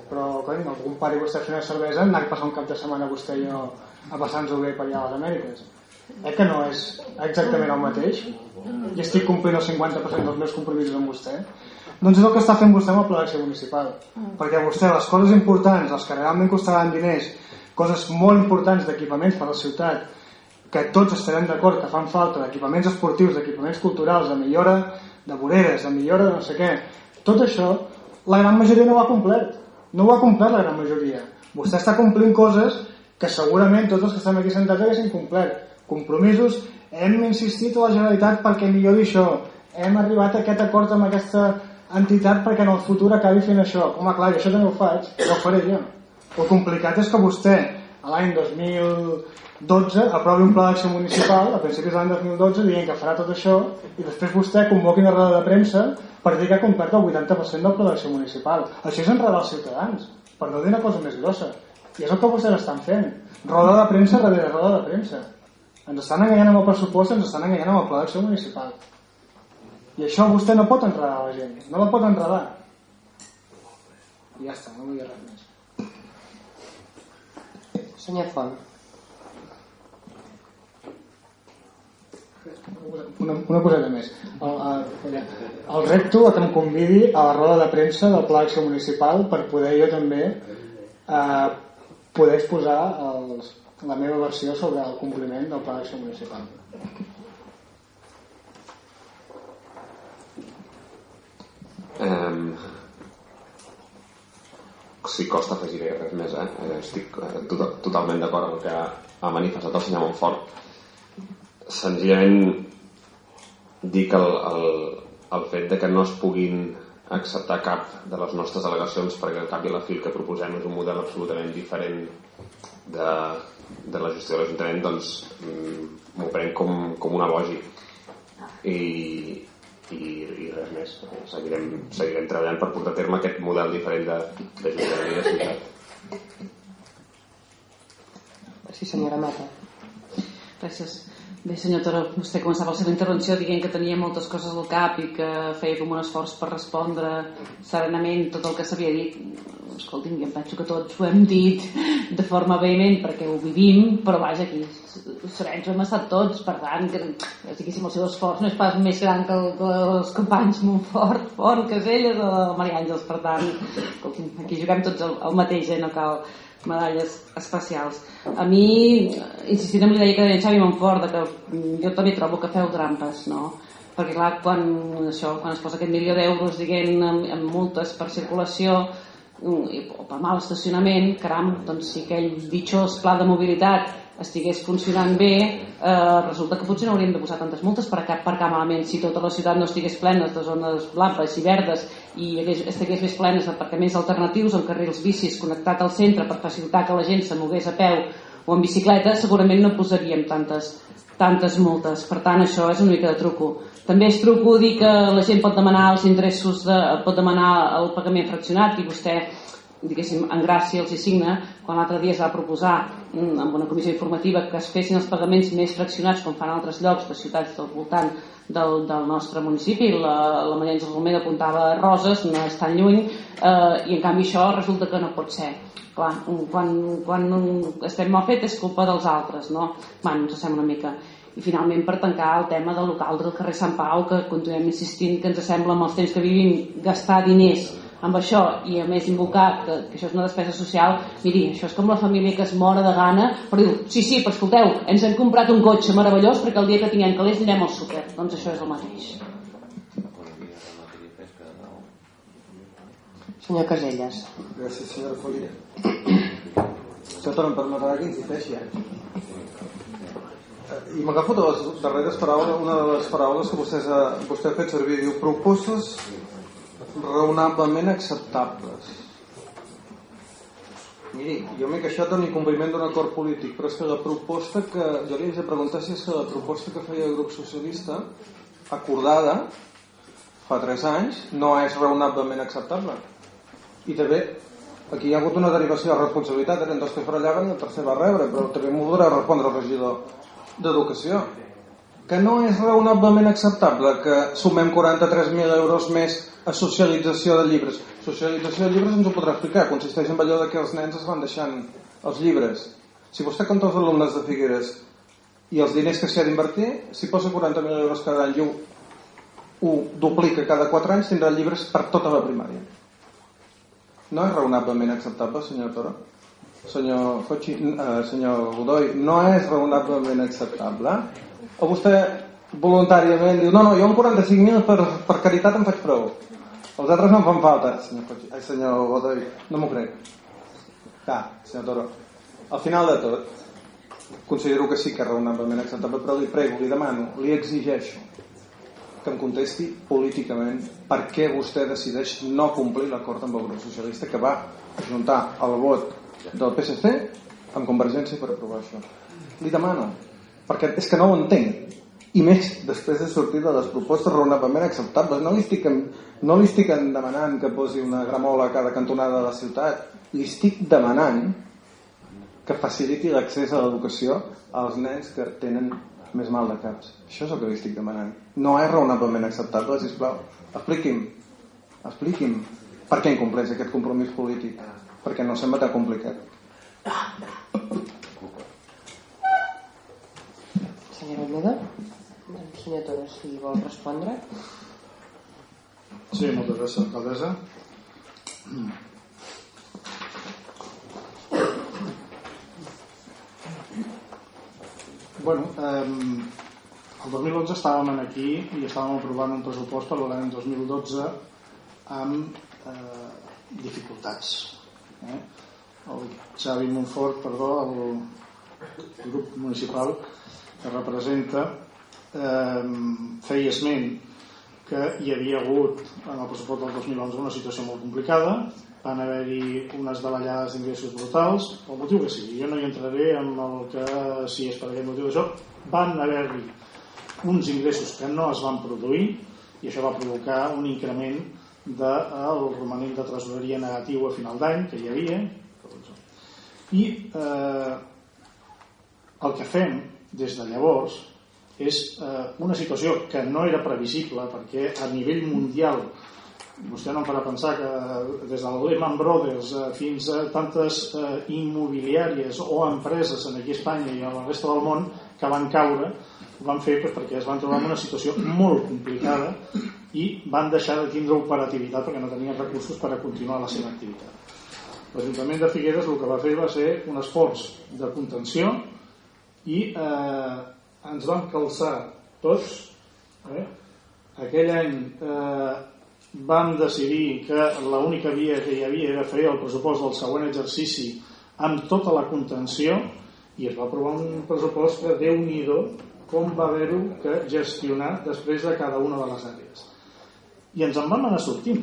però coi, no compari vostè fer una cervesa anar a passar un cap de setmana vostè i jo a passar-nos-ho bé per allà a les Amèriques eh que no és exactament el mateix i estic complint el 50% dels meus compromisos amb vostè doncs és el que està fent vostè amb el pla d'acció municipal perquè vostè les coses importants les que realment costaran diners coses molt importants d'equipaments per a la ciutat que tots estarem d'acord que fan falta d'equipaments esportius, d'equipaments culturals, de millora de voreres, de millora de no sé què. Tot això, la gran majoria no ho ha complert. No ho ha complert la gran majoria. Vostè està complint coses que segurament tots els que estem aquí sentats haguessin complert. Compromisos, hem insistit a la Generalitat perquè millori això. Hem arribat a aquest acord amb aquesta entitat perquè en el futur acabi fent això. Home, clar, això també ho faig, però ho faré jo. El complicat és que vostè, a l'any 2000 12 aprovi un pla d'acció municipal a principis de l'any 2012 dient que farà tot això i després vostè convoqui una roda de premsa per dir que ha complert el 80% del pla d'acció municipal. Això és enredar els ciutadans, per no dir una cosa més grossa. I és el que vostès estan fent. Roda de premsa darrere roda de premsa. Ens estan enganyant amb el pressupost, ens estan enganyant amb el pla d'acció municipal. I això vostè no pot enredar la gent, no la pot enredar. I ja està, no vull dir res més.
Senyor Font.
una, una coseta més el, el, el repto a que em convidi a la roda de premsa del Pla d'Acció Municipal per poder jo també eh, poder exposar els, la meva versió sobre el compliment del Pla d'Acció Municipal
um, si costa afegiré res més eh? estic eh, tot, totalment d'acord amb el que ha manifestat el senyor Montfort senzillament dir que el, el, el fet de que no es puguin acceptar cap de les nostres delegacions perquè al cap i a la fi el que proposem és un model absolutament diferent de, de la gestió de l'Ajuntament doncs mm, m'ho prenc com, com un elogi. I, i, i res més. Seguirem, seguirem treballant per portar a terme aquest model diferent d'Ajuntament i de ciutat.
Sí senyora Mata.
Gràcies. Bé, senyor Toro, vostè començava la seva intervenció dient que tenia moltes coses al cap i que feia com un esforç per respondre serenament tot el que s'havia dit. Escolti'm, jo em penso que tots ho hem dit de forma vehement perquè ho vivim, però vaja, aquí serens ho hem estat tots, per tant, que, diguéssim, el seu esforç no és pas més gran que, el, que els companys Montfort, Font, Caselles o Maria Àngels, per tant, escolti'm, aquí juguem tots el, el mateix, eh, no cal medalles especials. A mi, insistint en l'idea que deia Xavi Montfort, que jo també trobo que feu trampes, no? Perquè clar, quan, això, quan es posa aquest milió d'euros, diguem, en, en multes per circulació, mm, o per mal estacionament, caram, doncs si aquell ditxós pla de mobilitat estigués funcionant bé, eh, resulta que potser no hauríem de posar tantes multes per, cap malament si tota la ciutat no estigués plena de zones blanques i verdes i estigués més plenes d'aparcaments alternatius amb carrils bicis connectat al centre per facilitar que la gent se mogués a peu o en bicicleta, segurament no posaríem tantes, tantes multes. Per tant, això és una mica de truco. També és truco dir que la gent pot demanar els interessos, de, pot demanar el pagament fraccionat i vostè diguéssim, en gràcia els hi signa quan l'altre dia es va proposar mm, amb una comissió informativa que es fessin els pagaments més fraccionats com fan altres llocs de ciutats del voltant del, del nostre municipi la, la Maria Àngels Romero apuntava Roses, no és tan lluny eh, i en canvi això resulta que no pot ser clar, quan, quan estem mal fet és culpa dels altres no? bueno, ens sembla una mica i finalment per tancar el tema del local del carrer Sant Pau que continuem insistint que ens sembla amb els temps que vivim gastar diners amb això i a més invocar que, que això és una despesa social miri, això és com la família que es mora de gana però diu, sí, sí, però escolteu ens hem comprat un cotxe meravellós perquè el dia que tinguem calés anirem al súper. Doncs això és el mateix.
Senyor Caselles.
Gràcies senyora Folia torna per permetrà que insisteixi eh? I m'agafo de les darreres paraules una de les paraules que vostè ha, vostè ha fet servir. Diu propostes raonablement acceptables. Miri, jo m'he queixat d'un incompliment d'un acord polític però és que la proposta que jo li haig de preguntar si és que la proposta que feia el grup socialista acordada fa 3 anys no és raonablement acceptable. I també aquí hi ha hagut una derivació de responsabilitat eren dos que farallaven i el tercer va rebre però també m'ho podrà respondre el regidor d'educació que no és raonablement acceptable que sumem 43.000 euros més a socialització de llibres. Socialització de llibres ens ho podrà explicar. Consisteix en allò que els nens es van deixant els llibres. Si vostè compta els alumnes de Figueres i els diners que s'hi ha d'invertir, si posa 40.000 euros cada any i ho, ho duplica cada 4 anys, tindrà llibres per tota la primària. No és raonablement acceptable, senyor Toro? Senyor, Fochi, eh, senyor Godoy, no és raonablement acceptable? O vostè voluntàriament diu, no, no, jo amb 45.000 per, per caritat em faig prou. Els altres no em fan falta, senyor, Fochi, ai, senyor Godoy, no m'ho crec. Clar, senyor Toro, al final de tot, considero que sí que és raonablement acceptable, però li prego, li demano, li exigeixo que em contesti políticament per què vostè decideix no complir l'acord amb el grup socialista que va ajuntar el vot del PSC amb Convergència per aprovar això. Li demano, perquè és que no ho entenc. I més, després de sortir de les propostes raonablement acceptables, no li estic, no li estic demanant que posi una gramola a cada cantonada de la ciutat, li estic demanant que faciliti l'accés a l'educació als nens que tenen més mal de caps. Això és el que li estic demanant. No és raonablement acceptable, sisplau. Expliqui'm, expliqui'm per què incompleix aquest compromís polític perquè no sembla tan complicat.
Senyora Almeda, senyor Toro, si vol respondre.
Sí, moltes gràcies, alcaldessa. Bueno, eh, el 2011 estàvem aquí i estàvem aprovant un pressupost per l'any 2012 amb eh, dificultats eh? el Xavi Montfort perdó, el grup municipal que representa eh, feia esment que hi havia hagut en el pressupost del 2011 una situació molt complicada. Van haver-hi unes davallades d'ingressos brutals el motiu que sigui, jo no hi entraré en el que si és per aquest motiu d'això. Van haver-hi uns ingressos que no es van produir i això va provocar un increment del romanent de tresoreria negatiu a final d'any que hi havia i eh, el que fem des de llavors és eh, una situació que no era previsible perquè a nivell mundial vostè no em farà pensar que des de Lehman Brothers eh, fins a tantes eh, immobiliàries o empreses en aquí a Espanya i a la resta del món que van caure ho van fer doncs, perquè es van trobar en una situació molt complicada i van deixar de tindre operativitat perquè no tenien recursos per a continuar la seva activitat. L'Ajuntament de Figueres el que va fer va ser un esforç de contenció i eh, ens vam calçar tots eh? aquell any eh, vam decidir que l'única via que hi havia era fer el pressupost del següent exercici amb tota la contenció i es va aprovar un pressupost que déu nhi com va haver-ho que gestionar després de cada una de les àrees. I ens en vam anar sortint.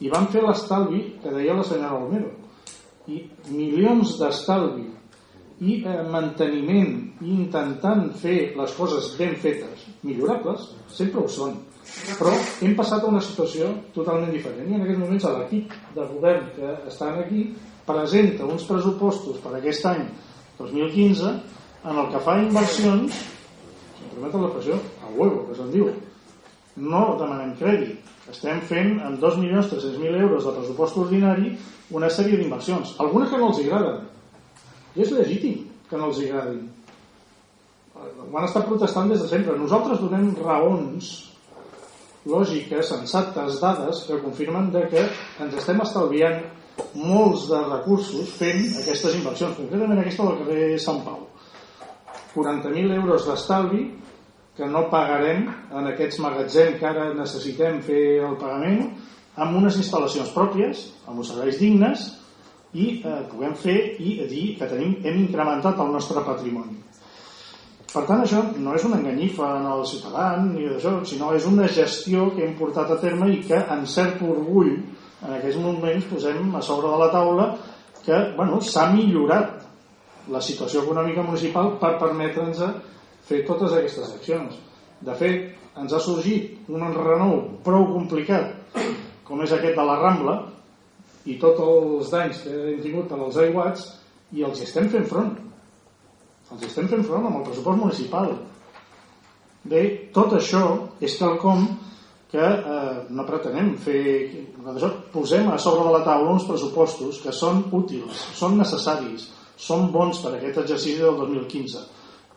I vam fer l'estalvi que deia la senyora Almero. I milions d'estalvi i eh, manteniment i intentant fer les coses ben fetes millorables, sempre ho són, però hem passat a una situació totalment diferent i en aquests moments l'equip de govern que estan aquí presenta uns pressupostos per aquest any 2015 en el que fa inversions si em permeten l'expressió a huevo, que se'n diu no demanem crèdit estem fent amb 2.300.000 euros de pressupost ordinari una sèrie d'inversions. Algunes que no els agraden. I és legítim que no els agradin. Ho han estat protestant des de sempre. Nosaltres donem raons lògiques, sensates, dades que confirmen de que ens estem estalviant molts de recursos fent aquestes inversions, concretament aquesta del carrer Sant Pau. 40.000 euros d'estalvi que no pagarem en aquests magatzems que ara necessitem fer el pagament amb unes instal·lacions pròpies, amb uns serveis dignes i eh, puguem fer i dir que tenim, hem incrementat el nostre patrimoni. Per tant, això no és una enganyifa en el ciutadà ni d'això, sinó és una gestió que hem portat a terme i que, en cert orgull, en aquests moments posem a sobre de la taula que bueno, s'ha millorat la situació econòmica municipal per permetre'ns fer totes aquestes accions. De fet, ens ha sorgit un renou prou complicat, com és aquest de la Rambla, i tots els danys que hem tingut per als aiguats, i els estem fent front els estem fent front amb el pressupost municipal. Bé, tot això és quelcom que eh, no pretenem fer... Posem a sobre de la taula uns pressupostos que són útils, són necessaris, són bons per aquest exercici del 2015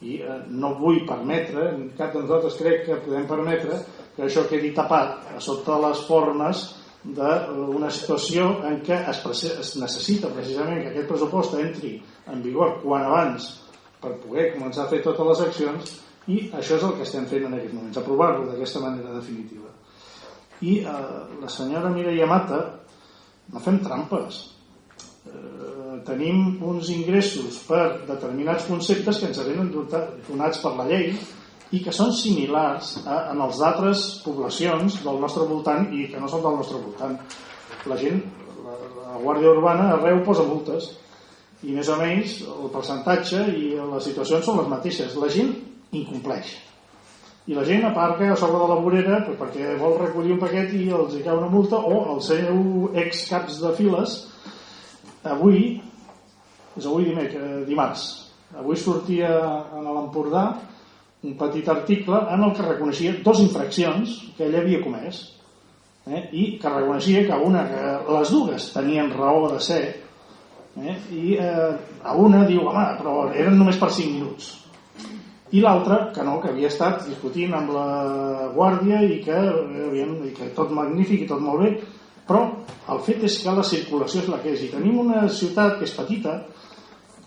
i eh, no vull permetre, cap de nosaltres crec que podem permetre que això quedi tapat sota les formes d'una situació en què es, es necessita precisament que aquest pressupost entri en vigor quan abans per poder començar a fer totes les accions i això és el que estem fent en aquests moments, aprovar-lo d'aquesta manera definitiva. I eh, la senyora Mireia Mata no fem trampes. Eh, tenim uns ingressos per determinats conceptes que ens venen donats per la llei i que són similars a, en els d'altres poblacions del nostre voltant i que no són del nostre voltant. La gent, la, la Guàrdia Urbana arreu posa multes i més o menys el percentatge i les situacions són les mateixes la gent incompleix i la gent aparca a sobre de la vorera perquè vol recollir un paquet i els hi cau una multa o el seu ex caps de files avui és avui dimecres, dimarts avui sortia a l'Empordà un petit article en el que reconeixia dos infraccions que ell havia comès eh? i que reconeixia que una que les dues tenien raó de ser eh? i eh, a una diu, home, però eren només per 5 minuts i l'altra, que no, que havia estat discutint amb la guàrdia i que, aviam, i que tot magnífic i tot molt bé però el fet és que la circulació és la que és. I tenim una ciutat que és petita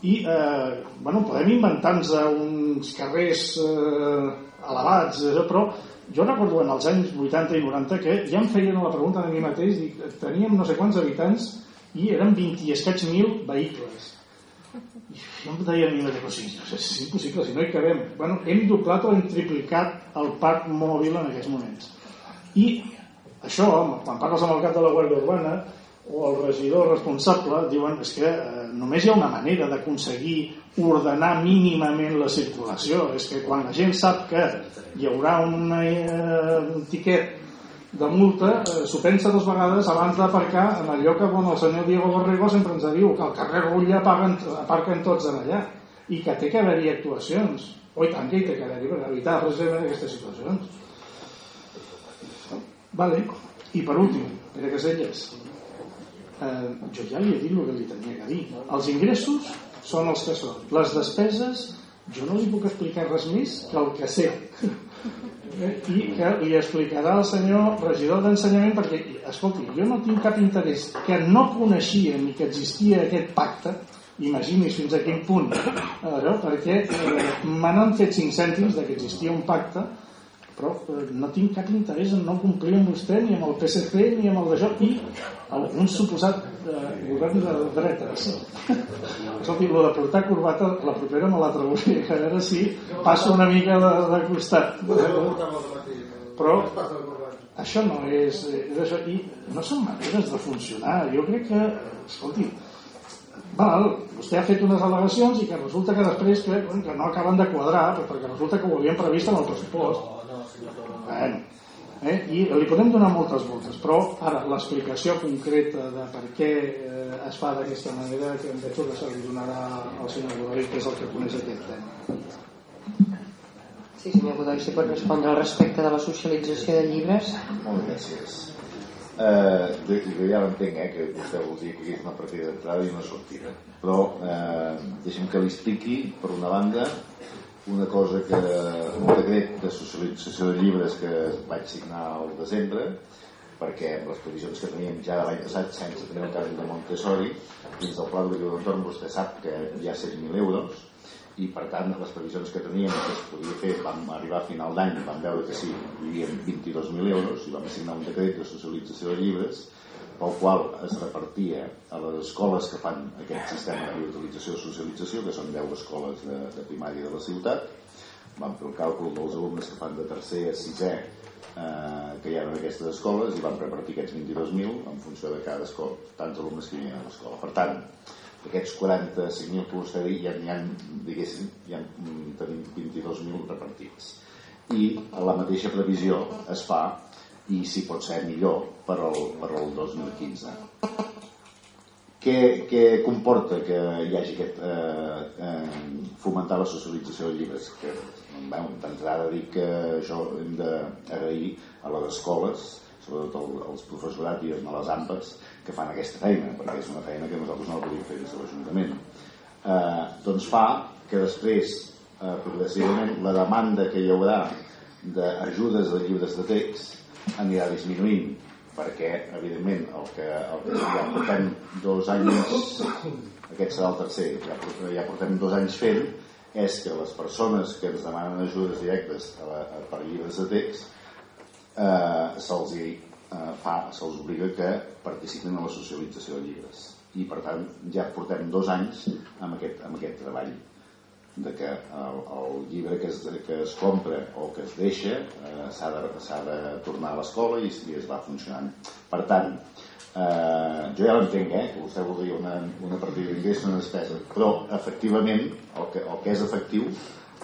i eh, bueno, podem inventar-nos uns carrers eh, elevats, eh, però jo recordo en els anys 80 i 90 que ja em feien la pregunta a mi mateix dic, teníem no sé quants habitants i eren 20 i escaig mil vehicles. I jo em deia a mi mateix, sí, és impossible, si no hi cabem. Bueno, hem doblat o hem triplicat el parc mòbil en aquests moments. I això, quan parles amb el cap de la Guàrdia Urbana o el regidor responsable diuen és que eh, només hi ha una manera d'aconseguir ordenar mínimament la circulació. És que quan la gent sap que hi haurà una, eh, un tiquet de multa eh, s'ho pensa dues vegades abans d'aparcar en el lloc on el senyor Diego Borrego sempre ens diu que al carrer Rulla paguen, aparquen tots en allà i que té que haver-hi actuacions. Oi tant que hi té que haver-hi per evitar precisament aquestes situacions vale. i per últim Pere Caselles eh, jo ja li he dit el que li tenia que dir. Els ingressos són els que són. Les despeses jo no li puc explicar res més que el que sé. I que li explicarà el senyor regidor d'ensenyament perquè, escolti, jo no tinc cap interès que no coneixia ni que existia aquest pacte imagini's fins a quin punt eh, perquè eh, me n'han fet 5 cèntims que existia un pacte però eh, no tinc cap interès en no complir amb vostè ni amb el PSC ni amb el d'això i un suposat eh, govern de dretes. Escolti, el de portar corbata la propera me la trauré a veure si passo una mica de, de costat. Però això no és, és això, i no són maneres de funcionar. Jo crec que, escolti val, vostè ha fet unes al·legacions i que resulta que després que, que no acaben de quadrar perquè resulta que ho havien previst en el pressupost Bueno, eh? i li podem donar moltes voltes però ara l'explicació concreta de per què eh, es fa d'aquesta manera que em veig que se li donarà al senyor Godoy que és el que coneix aquest tema.
Sí, senyor Godoy, si pot respondre al respecte de la socialització de llibres.
Molt gràcies eh, jo, jo ja l'entenc eh, que vostè vol dir que és una partida d'entrada i una sortida. Però eh, deixem que li expliqui per una banda una cosa que un decret de socialització de llibres que vaig signar al desembre perquè amb les previsions que teníem ja de l'any passat sense tenir el cas de Montessori dins del pla de d'entorn vostè sap que hi ha 6.000 euros i per tant les previsions que teníem que es podia fer vam arribar a final d'any vam veure que sí, hi havia 22.000 euros i vam signar un decret de socialització de llibres pel qual es repartia a les escoles que fan aquest sistema de reutilització i socialització, que són 10 escoles de, de primària de la ciutat. Vam fer el càlcul dels alumnes que fan de tercer a sisè eh, que hi ha en aquestes escoles i vam repartir aquests 22.000 en funció de cada escola, tants alumnes que hi ha a l'escola. Per tant, aquests 45.000 que vostè dit ja n'hi ha, diguéssim, ja tenim 22.000 repartits. I la mateixa previsió es fa i si pot ser millor per al, per al 2015 què, què comporta que hi hagi aquest eh, eh, fomentar la socialització de llibres? Que bueno, d'entrada dic que això hem d'agrair a les escoles sobretot el, els professorat i a les AMPAs que fan aquesta feina perquè és una feina que nosaltres no la podíem fer des de l'Ajuntament. Eh, doncs fa que després eh, progressivament la demanda que hi haurà d'ajudes de llibres de text anirà disminuint perquè evidentment el que, el que ja portem dos anys aquest serà el tercer ja, ja portem dos anys fent és que les persones que ens demanen ajudes directes a la, a, per llibres de text eh, se'ls eh, fa se'ls obliga que participin en la socialització de llibres. I per tant ja portem dos anys amb aquest, amb aquest treball de que el, el llibre que es, que es compra o que es deixa eh, s'ha de, de tornar a l'escola i, i es va funcionant. Per tant, eh, jo ja l'entenc, eh, que vostè voldria una, una partida d'ingrés una despesa, però efectivament el que, el que és efectiu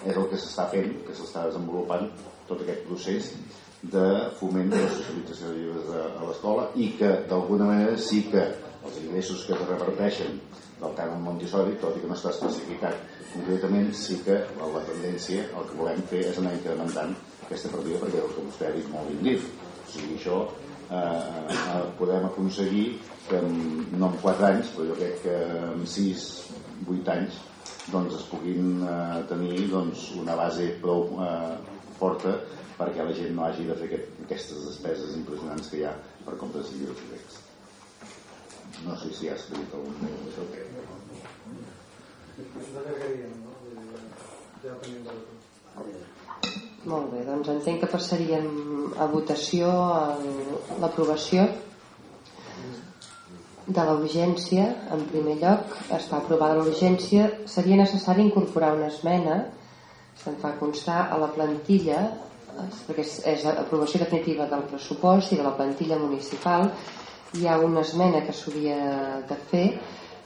és el que s'està fent, que s'està desenvolupant tot aquest procés de foment de la socialització de llibres a, a l'escola i que d'alguna manera sí que els ingressos que es reparteixen del cànon Montessori, tot i que no està especificat concretament sí que la tendència el que volem fer és anar incrementant aquesta partida perquè el que vostè ha dit molt ben dit. O sigui, això eh, eh, podem aconseguir que no en 4 anys però jo crec que en 6-8 anys doncs es puguin eh, tenir doncs, una base prou eh, forta perquè la gent no hagi de fer aquest, aquestes despeses impressionants que hi ha per compres de llibres no sé si ha escrit algun d'això
molt bé, doncs entenc que passaríem a votació l'aprovació de la urgència. En primer lloc està aprovada la urgència. Seria necessari incorporar una esmena se'n fa constar a la plantilla perquè és, és aprovació definitiva del pressupost i de la plantilla municipal hi ha una esmena que s'hauria de fer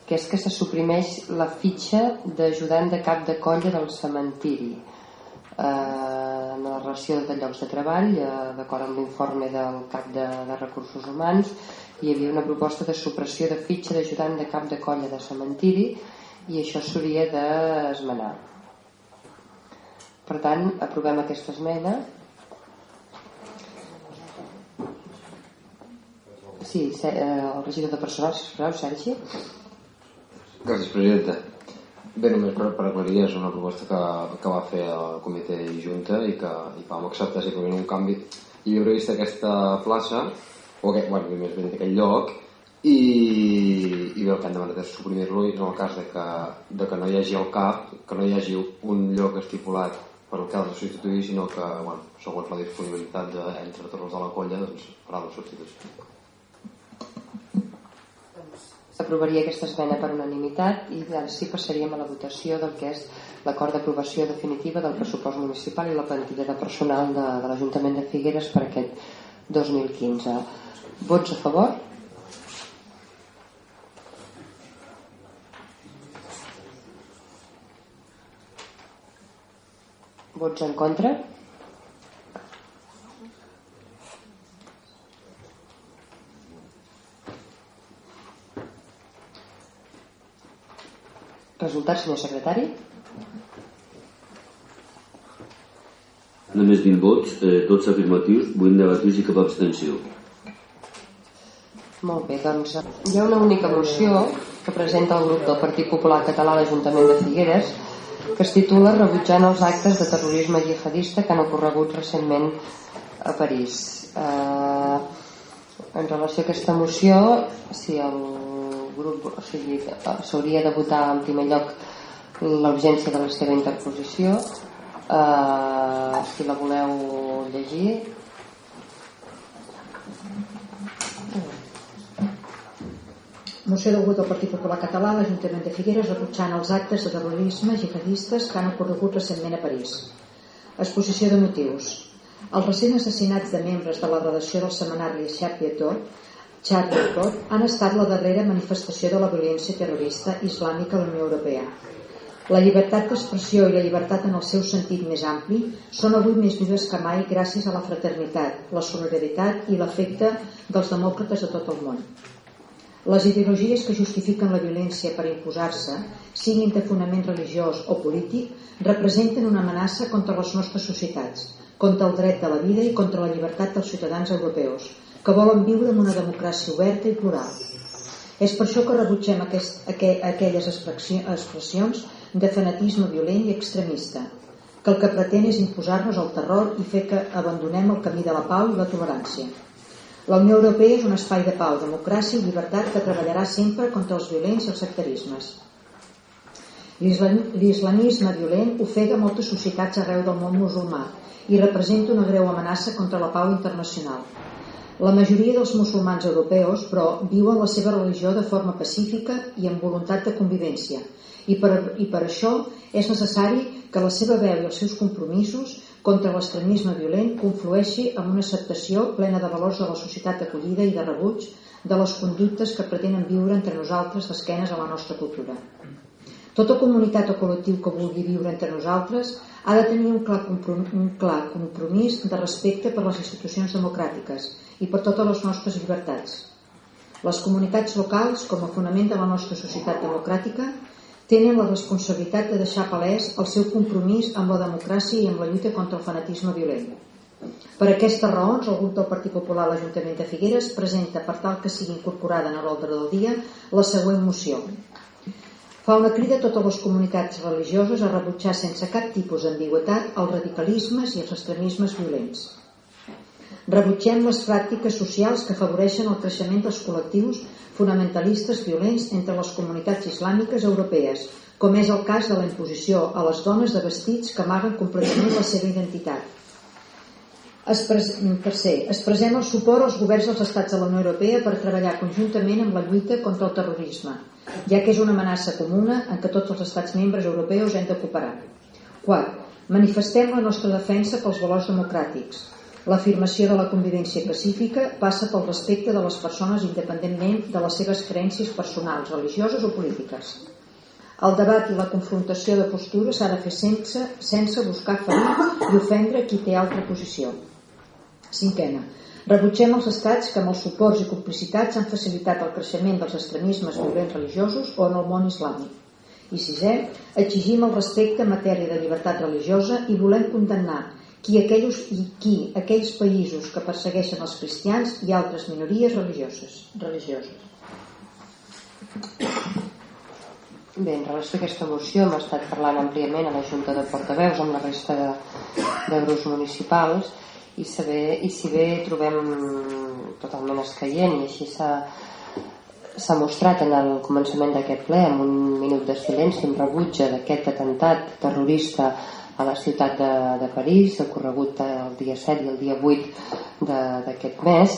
que és que se suprimeix la fitxa d'ajudant de cap de colla del cementiri eh, en la relació de llocs de treball eh, d'acord amb l'informe del cap de, de recursos humans. Hi havia una proposta de supressió de fitxa d'ajudant de cap de colla de cementiri i això s'hauria d'esmenar. Per tant aprovem aquesta esmena Sí, eh, el regidor de personal, sisplau, Sergi.
Gràcies, presidenta. Bé, només per, per aclarir, és una proposta que, que va fer el comitè i junta i que, i vam acceptar simplement un canvi. I hauria vist aquesta plaça, o aquest, bueno, més ben d'aquest lloc, i, i bé, el que han demanat és suprimir-lo i en el cas de que, de que no hi hagi el CAP, que no hi hagi un lloc estipulat per al que de substituir, sinó que, bueno, segons la disponibilitat de, entre tots els de la colla, doncs farà la substitució.
S'aprovaria aquesta esmena per unanimitat i ara sí passaríem a la votació del que és l'acord d'aprovació definitiva del pressupost municipal i la plantilla de personal de, de l'Ajuntament de Figueres per aquest 2015. Vots a favor? Vots en contra? Resultat, senyor secretari?
Només 20 vots, eh, 12 afirmatius, 8 negatius i cap abstenció.
Molt bé, doncs hi ha una única moció que presenta el grup del Partit Popular Català a l'Ajuntament de Figueres que es titula Rebutjant els actes de terrorisme jihadista que han ocorregut recentment a París. Eh, en relació a aquesta moció, si el grup o sigui, s'hauria de votar en primer lloc l'urgència de la seva interposició, eh, si la voleu llegir,
Moció del grup del Partit Popular Català l'Ajuntament de Figueres rebutjant els actes de terrorisme jihadistes que han ocorregut recentment a París. Exposició de motius. Els recents assassinats de membres de la redacció del semanari Charlie Hebdo han estat la darrera manifestació de la violència terrorista islàmica a la Unió Europea. La llibertat d'expressió i la llibertat en el seu sentit més ampli són avui més vives que mai gràcies a la fraternitat, la solidaritat i l'afecte dels demòcrates de tot el món. Les ideologies que justifiquen la violència per imposar-se, siguin de fonament religiós o polític, representen una amenaça contra les nostres societats, contra el dret de la vida i contra la llibertat dels ciutadans europeus, que volen viure en una democràcia oberta i plural. És per això que rebutgem aquest, aqu aquelles expressions de fanatisme violent i extremista, que el que pretén és imposar-nos el terror i fer que abandonem el camí de la pau i la tolerància. La Unió Europea és un espai de pau, democràcia i llibertat que treballarà sempre contra els violents i els sectarismes. L'islamisme violent ofega moltes societats arreu del món musulmà i representa una greu amenaça contra la pau internacional. La majoria dels musulmans europeus, però, viuen la seva religió de forma pacífica i amb voluntat de convivència, i per, i per això és necessari que la seva veu i els seus compromisos contra l'extremisme violent conflueixi amb una acceptació plena de valors de la societat acollida i de rebuig de les conductes que pretenen viure entre nosaltres d'esquenes a la nostra cultura. Tota comunitat o col·lectiu que vulgui viure entre nosaltres ha de tenir un clar, un clar compromís de respecte per les institucions democràtiques i per totes les nostres llibertats. Les comunitats locals, com a fonament de la nostra societat democràtica, tenen la responsabilitat de deixar palès el seu compromís amb la democràcia i amb la lluita contra el fanatisme violent. Per aquestes raons, el grup del Partit Popular a l'Ajuntament de Figueres presenta, per tal que sigui incorporada en l'ordre del dia, la següent moció. Fa una crida a totes les comunitats religioses a rebutjar sense cap tipus d'ambigüetat els radicalismes i els extremismes violents. Rebutgem les pràctiques socials que afavoreixen el creixement dels col·lectius fonamentalistes violents entre les comunitats islàmiques europees, com és el cas de la imposició a les dones de vestits que amaguen completament la seva identitat. Expres... Tercer, expressem el suport als governs dels estats de la Unió Europea per treballar conjuntament amb la lluita contra el terrorisme, ja que és una amenaça comuna en què tots els estats membres europeus hem de cooperar. 4. Manifestem la nostra defensa pels valors democràtics, L'afirmació de la convivència pacífica passa pel respecte de les persones independentment de les seves creences personals, religioses o polítiques. El debat i la confrontació de postures s'ha de fer sense, sense buscar ferir i ofendre qui té altra posició. Cinquena. Rebutgem els estats que amb els suports i complicitats han facilitat el creixement dels extremismes violents religiosos o en el món islàmic. I sisè, exigim el respecte en matèria de llibertat religiosa i volem condemnar qui aquells, i qui aquells països que persegueixen els cristians i altres minories religioses. religioses.
Bé, en relació a aquesta moció hem estat parlant àmpliament a la Junta de Portaveus amb la resta de, de grups municipals i, saber, i si bé trobem totalment escaient i així s'ha s'ha mostrat en el començament d'aquest ple amb un minut de silenci en rebutja d'aquest atemptat terrorista a la ciutat de, de París, ocorregut el dia 7 i el dia 8 d'aquest mes,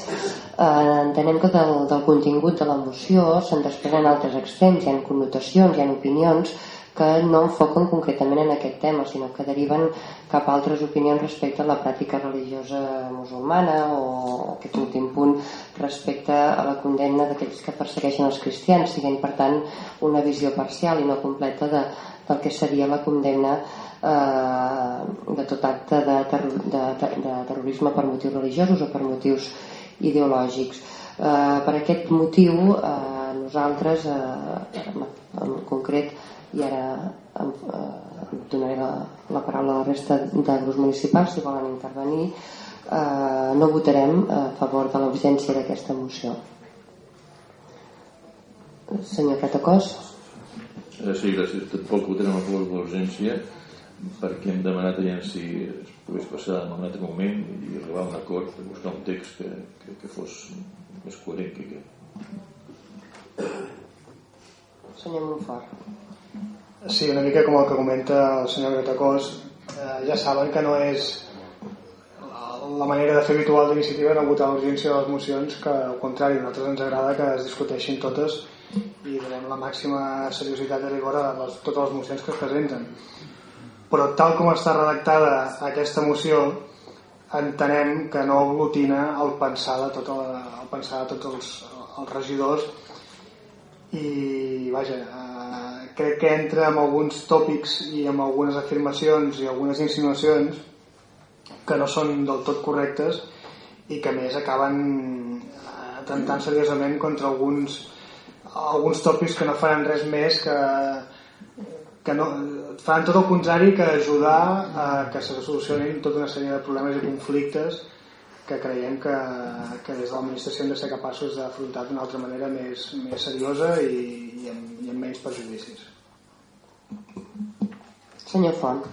eh, entenem que del, del contingut de la moció se'n desprenen altres extrems, hi ha connotacions, hi ha opinions que no enfoquen concretament en aquest tema, sinó que deriven cap a altres opinions respecte a la pràctica religiosa musulmana o aquest últim punt respecte a la condemna d'aquells que persegueixen els cristians, siguent per tant una visió parcial i no completa de, del que seria la condemna eh, de tot acte de, terror, de, de, de terrorisme per motius religiosos o per motius ideològics. Eh, per aquest motiu eh, nosaltres, eh, en concret i ara eh, donaré la, la paraula a la resta de grups municipals si volen intervenir eh, no votarem a favor de l'urgència d'aquesta moció senyor Catacós
eh, sí, gràcies tampoc votarem a favor de l'urgència perquè hem demanat aviam si es pogués passar en un altre moment i arribar a un acord per buscar un text que, que, que fos més coherent que aquest.
Senyor Montfort.
Sí, una mica com el que comenta el senyor Gratacós, eh, ja saben que no és la manera de fer habitual d'iniciativa no votar l'urgència de les mocions, que al contrari, a nosaltres ens agrada que es discuteixin totes i donem la màxima seriositat i rigor a les, totes les mocions que es presenten. Però tal com està redactada aquesta moció entenem que no aglutina el pensar de, tot el, el pensar de tots els, els regidors i vaja crec que entra en alguns tòpics i amb algunes afirmacions i algunes insinuacions que no són del tot correctes i que més acaben eh, tentant seriosament contra alguns alguns tòpics que no faran res més que, que no, fan tot el contrari que ajudar a que se solucionin tota una sèrie de problemes i conflictes que creiem que, que des de l'administració hem de ser capaços d'afrontar d'una altra manera més, més seriosa i, i, amb, i amb menys perjudicis.
Senyor Font.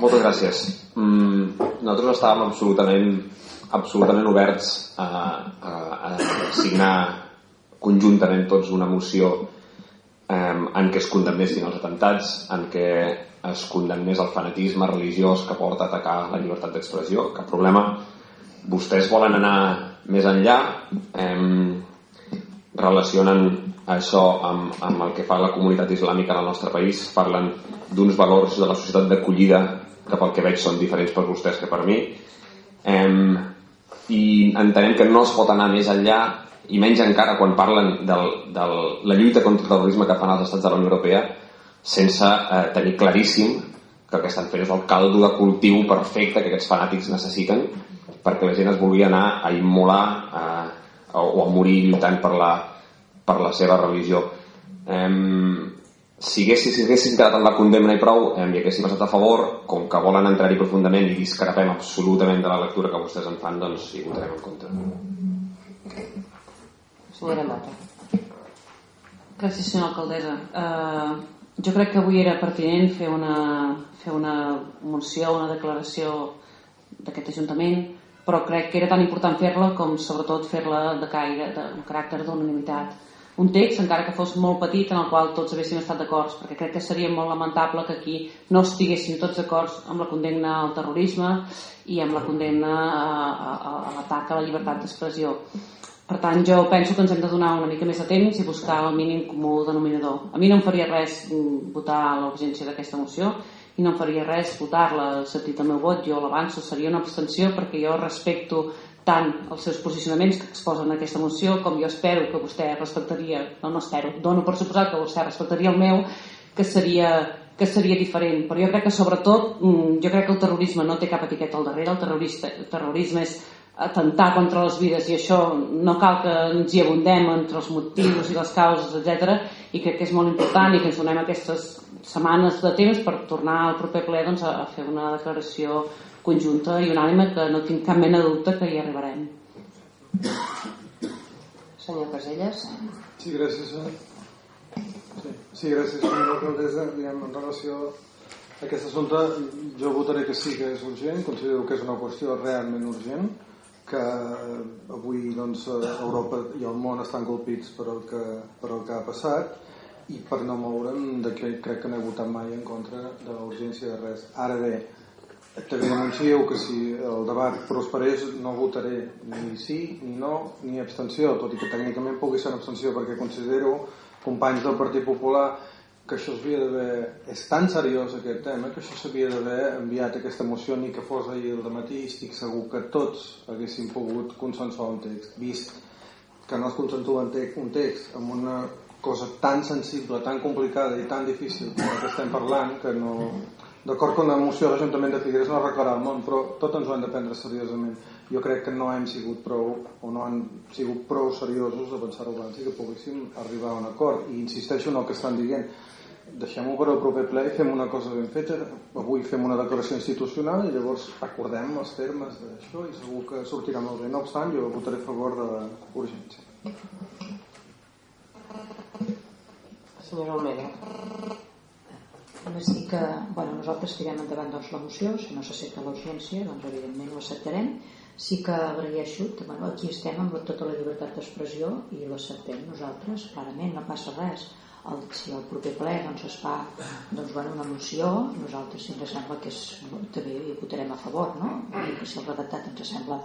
Moltes gràcies. Mm, nosaltres estàvem absolutament absolutament oberts a, a, a signar conjuntament tots una moció eh, en què es condemnessin els atentats, en què es condemnés el fanatisme religiós que porta a atacar la llibertat d'expressió, cap problema. Vostès volen anar més enllà, eh, relacionen això amb, amb el que fa la comunitat islàmica en el nostre país, parlen d'uns valors de la societat d'acollida que pel que veig són diferents per vostès que per mi. Eh, I entenem que no es pot anar més enllà i menys encara quan parlen de la lluita contra el terrorisme que fan els estats de la Unió Europea sense eh, tenir claríssim que el que estan fent és el caldo de cultiu perfecte que aquests fanàtics necessiten perquè la gent es vulgui anar a immolar eh, o a morir lluitant per la, per la seva religió. Eh, si haguessin, si haguessin quedat en la condemna i prou eh, i haguéssim estat a favor, com que volen entrar-hi profundament i discrepem absolutament de la lectura que vostès en fan, doncs hi votarem en contra.
Senyora Mata.
Gràcies, senyora alcaldessa. Uh, jo crec que avui era pertinent fer una, fer una moció, una declaració d'aquest Ajuntament, però crec que era tan important fer-la com sobretot fer-la de, caire, de, de caràcter d'unanimitat. Un text, encara que fos molt petit, en el qual tots haguéssim estat d'acords, perquè crec que seria molt lamentable que aquí no estiguéssim tots d'acords amb la condemna al terrorisme i amb la condemna a, a, a l'atac a la llibertat d'expressió. Per tant, jo penso que ens hem de donar una mica més de temps i buscar el mínim comú denominador. A mi no em faria res votar l'urgència d'aquesta moció i no em faria res votar-la, sentit el meu vot, jo l'avanço, seria una abstenció perquè jo respecto tant els seus posicionaments que exposen en aquesta moció com jo espero que vostè respectaria, no, no espero, dono per suposat que vostè respectaria el meu, que seria que seria diferent, però jo crec que sobretot mm, jo crec que el terrorisme no té cap etiqueta al darrere, el, terrorista, el terrorisme és atentar contra les vides i això no cal que ens hi abundem entre els motius i les causes, etc. i crec que és molt important i que ens donem aquestes setmanes de temps per tornar al proper ple doncs, a fer una declaració conjunta i unànime que no tinc cap mena de dubte que hi arribarem.
Senyor Caselles.
Sí, gràcies. Sí, sí gràcies, senyora. Diguem, en relació a aquest assumpte, jo votaré que sí que és urgent, considero que és una qüestió realment urgent, que avui doncs, Europa i el món estan colpits per el que, per el que ha passat i per no moure'm de que crec que no he votat mai en contra de l'urgència de res. Ara bé, també anuncio que si el debat prosperés no votaré ni sí, ni no, ni abstenció, tot i que tècnicament pugui ser una abstenció perquè considero companys del Partit Popular que això s'havia d'haver... És tan seriós aquest tema que això s'havia d'haver enviat aquesta moció ni que fos ahir al matí estic segur que tots haguessin pogut consensuar un text, vist que no es consentua un text amb una cosa tan sensible, tan complicada i tan difícil com que estem parlant que no... D'acord que una moció de l'Ajuntament de Figueres no arreglarà el món, però tot ens ho hem de prendre seriosament. Jo crec que no hem sigut prou o no han sigut prou seriosos de pensar-ho abans i que poguéssim arribar a un acord. I insisteixo en el que estan dient deixem-ho per al proper ple i fem una cosa ben feta. Avui fem una declaració institucional i llavors acordem els termes d'això i segur que sortirà molt bé. No obstant jo votaré a favor de l'urgència
senyora Almeda
només dir que bueno, nosaltres tirem endavant doncs, la moció. Si no s'accepta l'urgència doncs evidentment ho acceptarem. Sí que agraeixo bueno, aquí estem amb tota la llibertat d'expressió i l'acceptem nosaltres clarament no passa res el, si el proper ple doncs, es fa doncs, bueno, una moció nosaltres ens sembla que és, també hi votarem a favor no? I que si el redactat ens sembla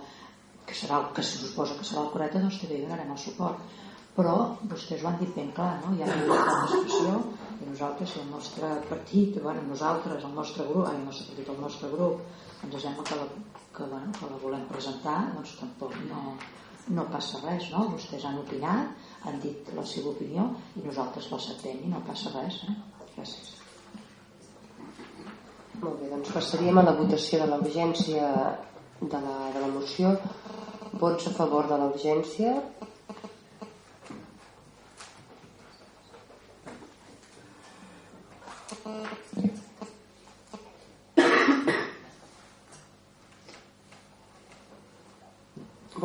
que, serà, que se suposa que serà el correcte doncs també hi donarem el suport però vostès ho han dit ben clar no? hi ha llibertat d'expressió i nosaltres el nostre partit bueno, nosaltres, el nostre grup ai, el nostre partit, el nostre grup ens sembla que la, que, bueno, que la volem presentar doncs tampoc no, no passa res no? vostès han opinat han dit la seva opinió i nosaltres l'acceptem i no passa res eh? gràcies
molt bé, doncs passaríem a la votació de l'urgència de, la, de la moció vots a favor de l'urgència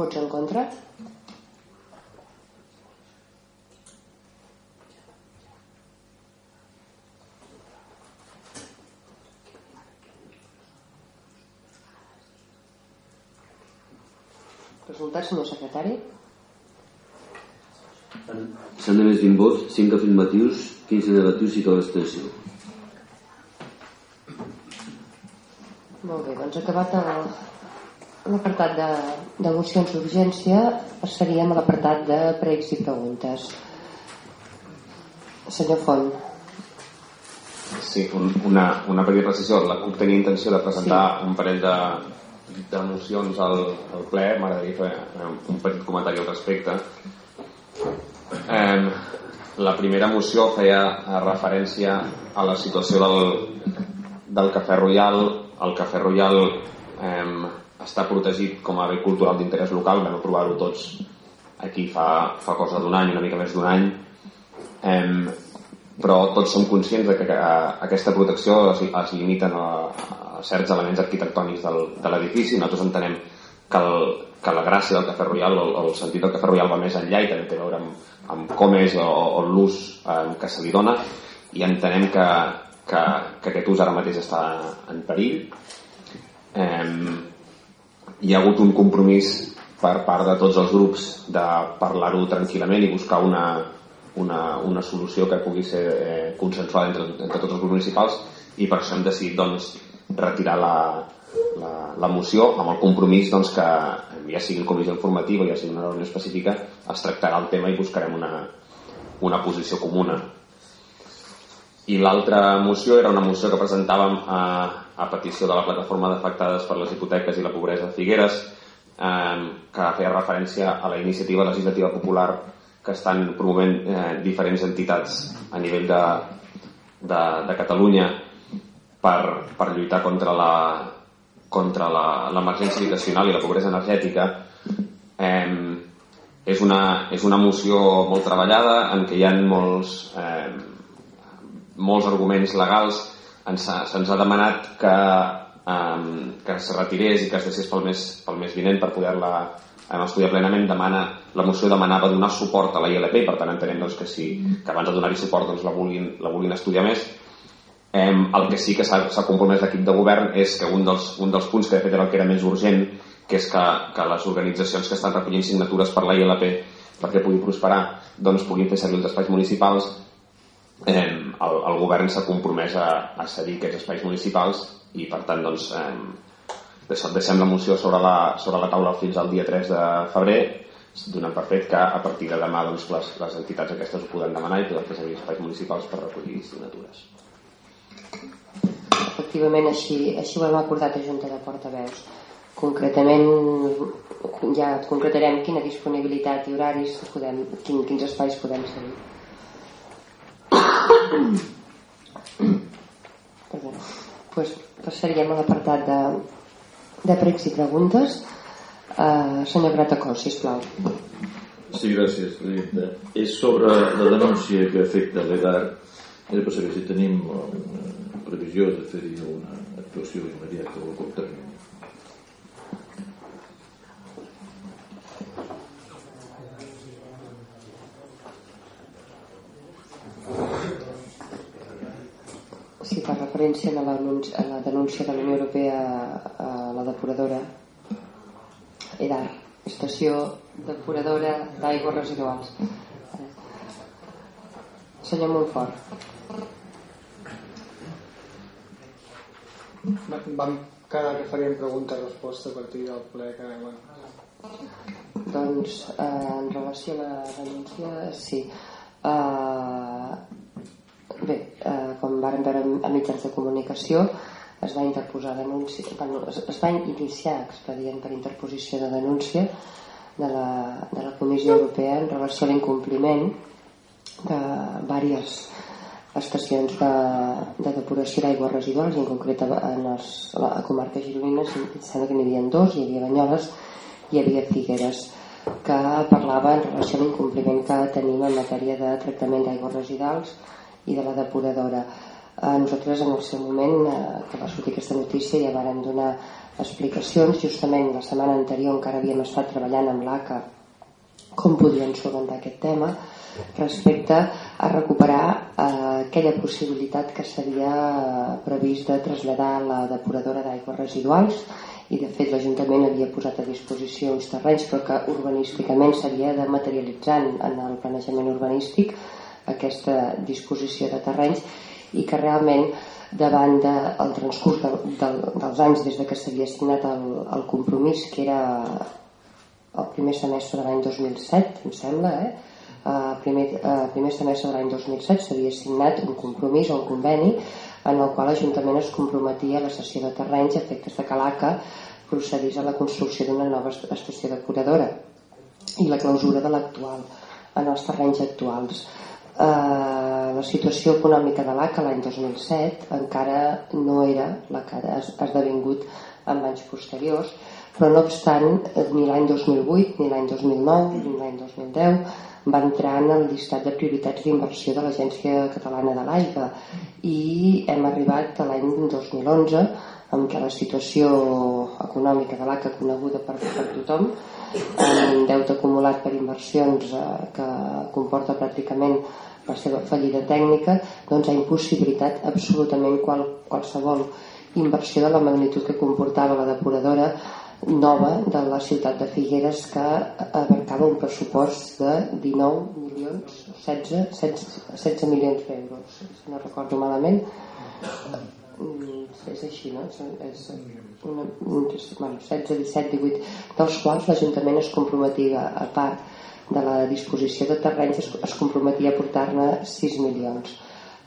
Vots en contra? Resultat, senyor secretari?
S'han emès 20 vots, 5 afirmatius, 15 negatius i cap abstenció.
Molt bé, doncs acabat l'apartat de, de mocions d'urgència passaríem a l'apartat de pregs i preguntes. Senyor Font.
Sí, un, una, una petita precisió. La CUP tenia intenció de presentar sí. un parell de, de mocions al, al ple. M'agradaria fer eh, un petit comentari al respecte. Eh, la primera moció feia referència a la situació del, del Cafè Royal. El Cafè Royal eh, està protegit com a bé cultural d'interès local, vam aprovar-ho tots aquí fa, fa cosa d'un any, una mica més d'un any, eh, però tots som conscients de que, que aquesta protecció es, es limita a, a certs elements arquitectònics del, de l'edifici. Nosaltres entenem que, el, que la gràcia del Cafè Royal, el, el sentit del Cafè Royal va més enllà i també té a veure amb, amb com és o, o l'ús eh, que se li dona i entenem que, que, que aquest ús ara mateix està en perill. Eh, hi ha hagut un compromís per part de tots els grups de parlar-ho tranquil·lament i buscar una, una, una solució que pugui ser eh, consensuada entre, entre tots els grups municipals i per això hem decidit doncs, retirar la, la, la moció amb el compromís doncs, que ja sigui en comissió informativa ja sigui una reunió específica es tractarà el tema i buscarem una, una posició comuna. I l'altra moció era una moció que presentàvem a, a petició de la plataforma d'afectades per les hipoteques i la pobresa de Figueres eh, que feia referència a la iniciativa legislativa popular que estan promovent eh, diferents entitats a nivell de, de, de Catalunya per, per lluitar contra la contra l'emergència habitacional i la pobresa energètica eh, és, una, és una moció molt treballada en què hi ha molts eh, molts arguments legals. Se'ns ha demanat que, um, que es retirés i que es deixés pel mes, pel mes vinent per poder-la um, estudiar plenament. Demana, la moció demanava donar suport a la ILP per tant entenem doncs, que, sí, que abans de donar-hi suport doncs, la, vulguin, la vulguin estudiar més um, el que sí que s'ha compromès l'equip de govern és que un dels, un dels punts que de fet era el que era més urgent que és que, que les organitzacions que estan recollint signatures per la ILP perquè pugui prosperar doncs puguin fer servir els espais municipals. Eh, el, el govern s'ha compromès a, a cedir aquests espais municipals i per tant doncs, eh, deixem la moció sobre la, sobre la taula fins al dia 3 de febrer donant per fet que a partir de demà doncs, les, les entitats aquestes ho poden demanar i poden fer servir espais municipals per recollir signatures
efectivament així, així ho hem acordat a Junta de Portaveus concretament ja concretarem quina disponibilitat i horaris podem, quin, quins espais podem seguir Perdó. Pues passaríem a l'apartat de, de pregs i preguntes. Uh, senyor Gratacó, sisplau.
Sí, gràcies, presidenta. És sobre la denúncia que afecta l'EDAR era per saber si tenim una previsió de fer-hi una actuació immediata o a curt termini.
Si fa referència a la, a la denúncia de la Unió Europea a la depuradora EDAR, Estació Depuradora d'Aigües Residuals. Senyor Montfort.
Vam quedar que faríem pregunta-resposta a partir del ple que... Bueno.
Doncs eh, en relació a la denúncia, sí. Eh, bé, eh, com vam veure a mitjans de comunicació, es va interposar denúncia, bueno, es, es va iniciar expedient per interposició de denúncia de la, de la Comissió Europea en relació a l'incompliment de diverses estacions de, de depuració d'aigües residuals en concret en els, a la comarca gironina sembla que n'hi havia dos, hi havia Banyoles i hi havia Figueres que parlava en relació a l'incompliment que tenim en matèria de tractament d'aigües residuals i de la depuradora. Eh, nosaltres en el seu moment eh, que va sortir aquesta notícia ja vàrem donar explicacions. Justament la setmana anterior encara havíem estat treballant amb l'ACA com podien solventar aquest tema respecte a recuperar eh, aquella possibilitat que s'havia previst de traslladar la depuradora d'aigües residuals i de fet l'Ajuntament havia posat a disposició uns terrenys però que urbanísticament s'havia de materialitzar en el planejament urbanístic aquesta disposició de terrenys i que realment davant del transcurs de, de, dels anys des de que s'havia signat el, el compromís que era el primer semestre de l'any 2007 em sembla eh? Primer, eh, primer semestre de l'any 2007 s'havia signat un compromís o un conveni en el qual l'Ajuntament es comprometia a la cessió de terrenys a efectes de Calaca procedís a la construcció d'una nova estació depuradora i la clausura de l'actual en els terrenys actuals. Eh, la situació econòmica de l'ACA l'any 2007 encara no era la que ha esdevingut en anys posteriors, però no obstant ni l'any 2008, ni l'any 2009, ni l'any 2010 va entrar en el llistat de prioritats d'inversió de l'Agència Catalana de l'Aigua. I hem arribat a l'any 2011 en què la situació econòmica de l'ACA coneguda per, per tothom amb un deute acumulat per inversions eh, que comporta pràcticament la seva fallida tècnica doncs ha impossibilitat absolutament qual, qualsevol inversió de la magnitud que comportava la depuradora nova de la ciutat de Figueres que abarcava un pressupost de 19 milions 16, 16, 16 milions d'euros si no recordo malament mm, és així no? és una, bueno, 16, 17, 18 dels quals l'Ajuntament es comprometia a part de la disposició de terrenys es, es comprometia a portar-ne 6 milions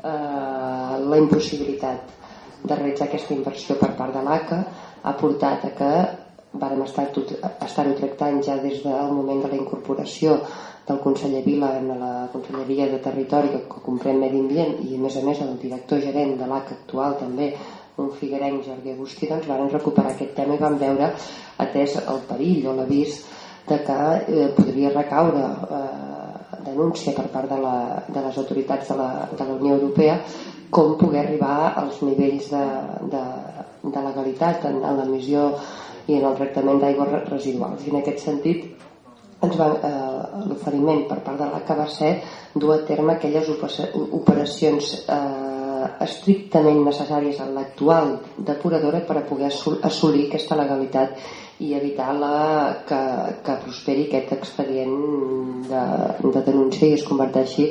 eh, la impossibilitat de realitzar aquesta inversió per part de l'ACA ha portat a que vàrem estar-ho estar tractant ja des del moment de la incorporació del conseller Vila en la Conselleria de Territori que, que comprèn Medi Ambient i a més a més el director gerent de l'AC actual també un figuerenc Jordi Agustí doncs van recuperar aquest tema i van veure atès el perill o l'avís de que eh, podria recaure eh, denúncia per part de, la, de les autoritats de la, de la Unió Europea com poder arribar als nivells de, de, de legalitat en, en l'emissió i en el tractament d'aigües residuals. I en aquest sentit ens va, eh, l'oferiment per part de l'ACA va ser dur a terme aquelles operacions eh, estrictament necessàries en l'actual depuradora per a poder assolir aquesta legalitat i evitar la, que, que prosperi aquest expedient de, de denúncia i es converteixi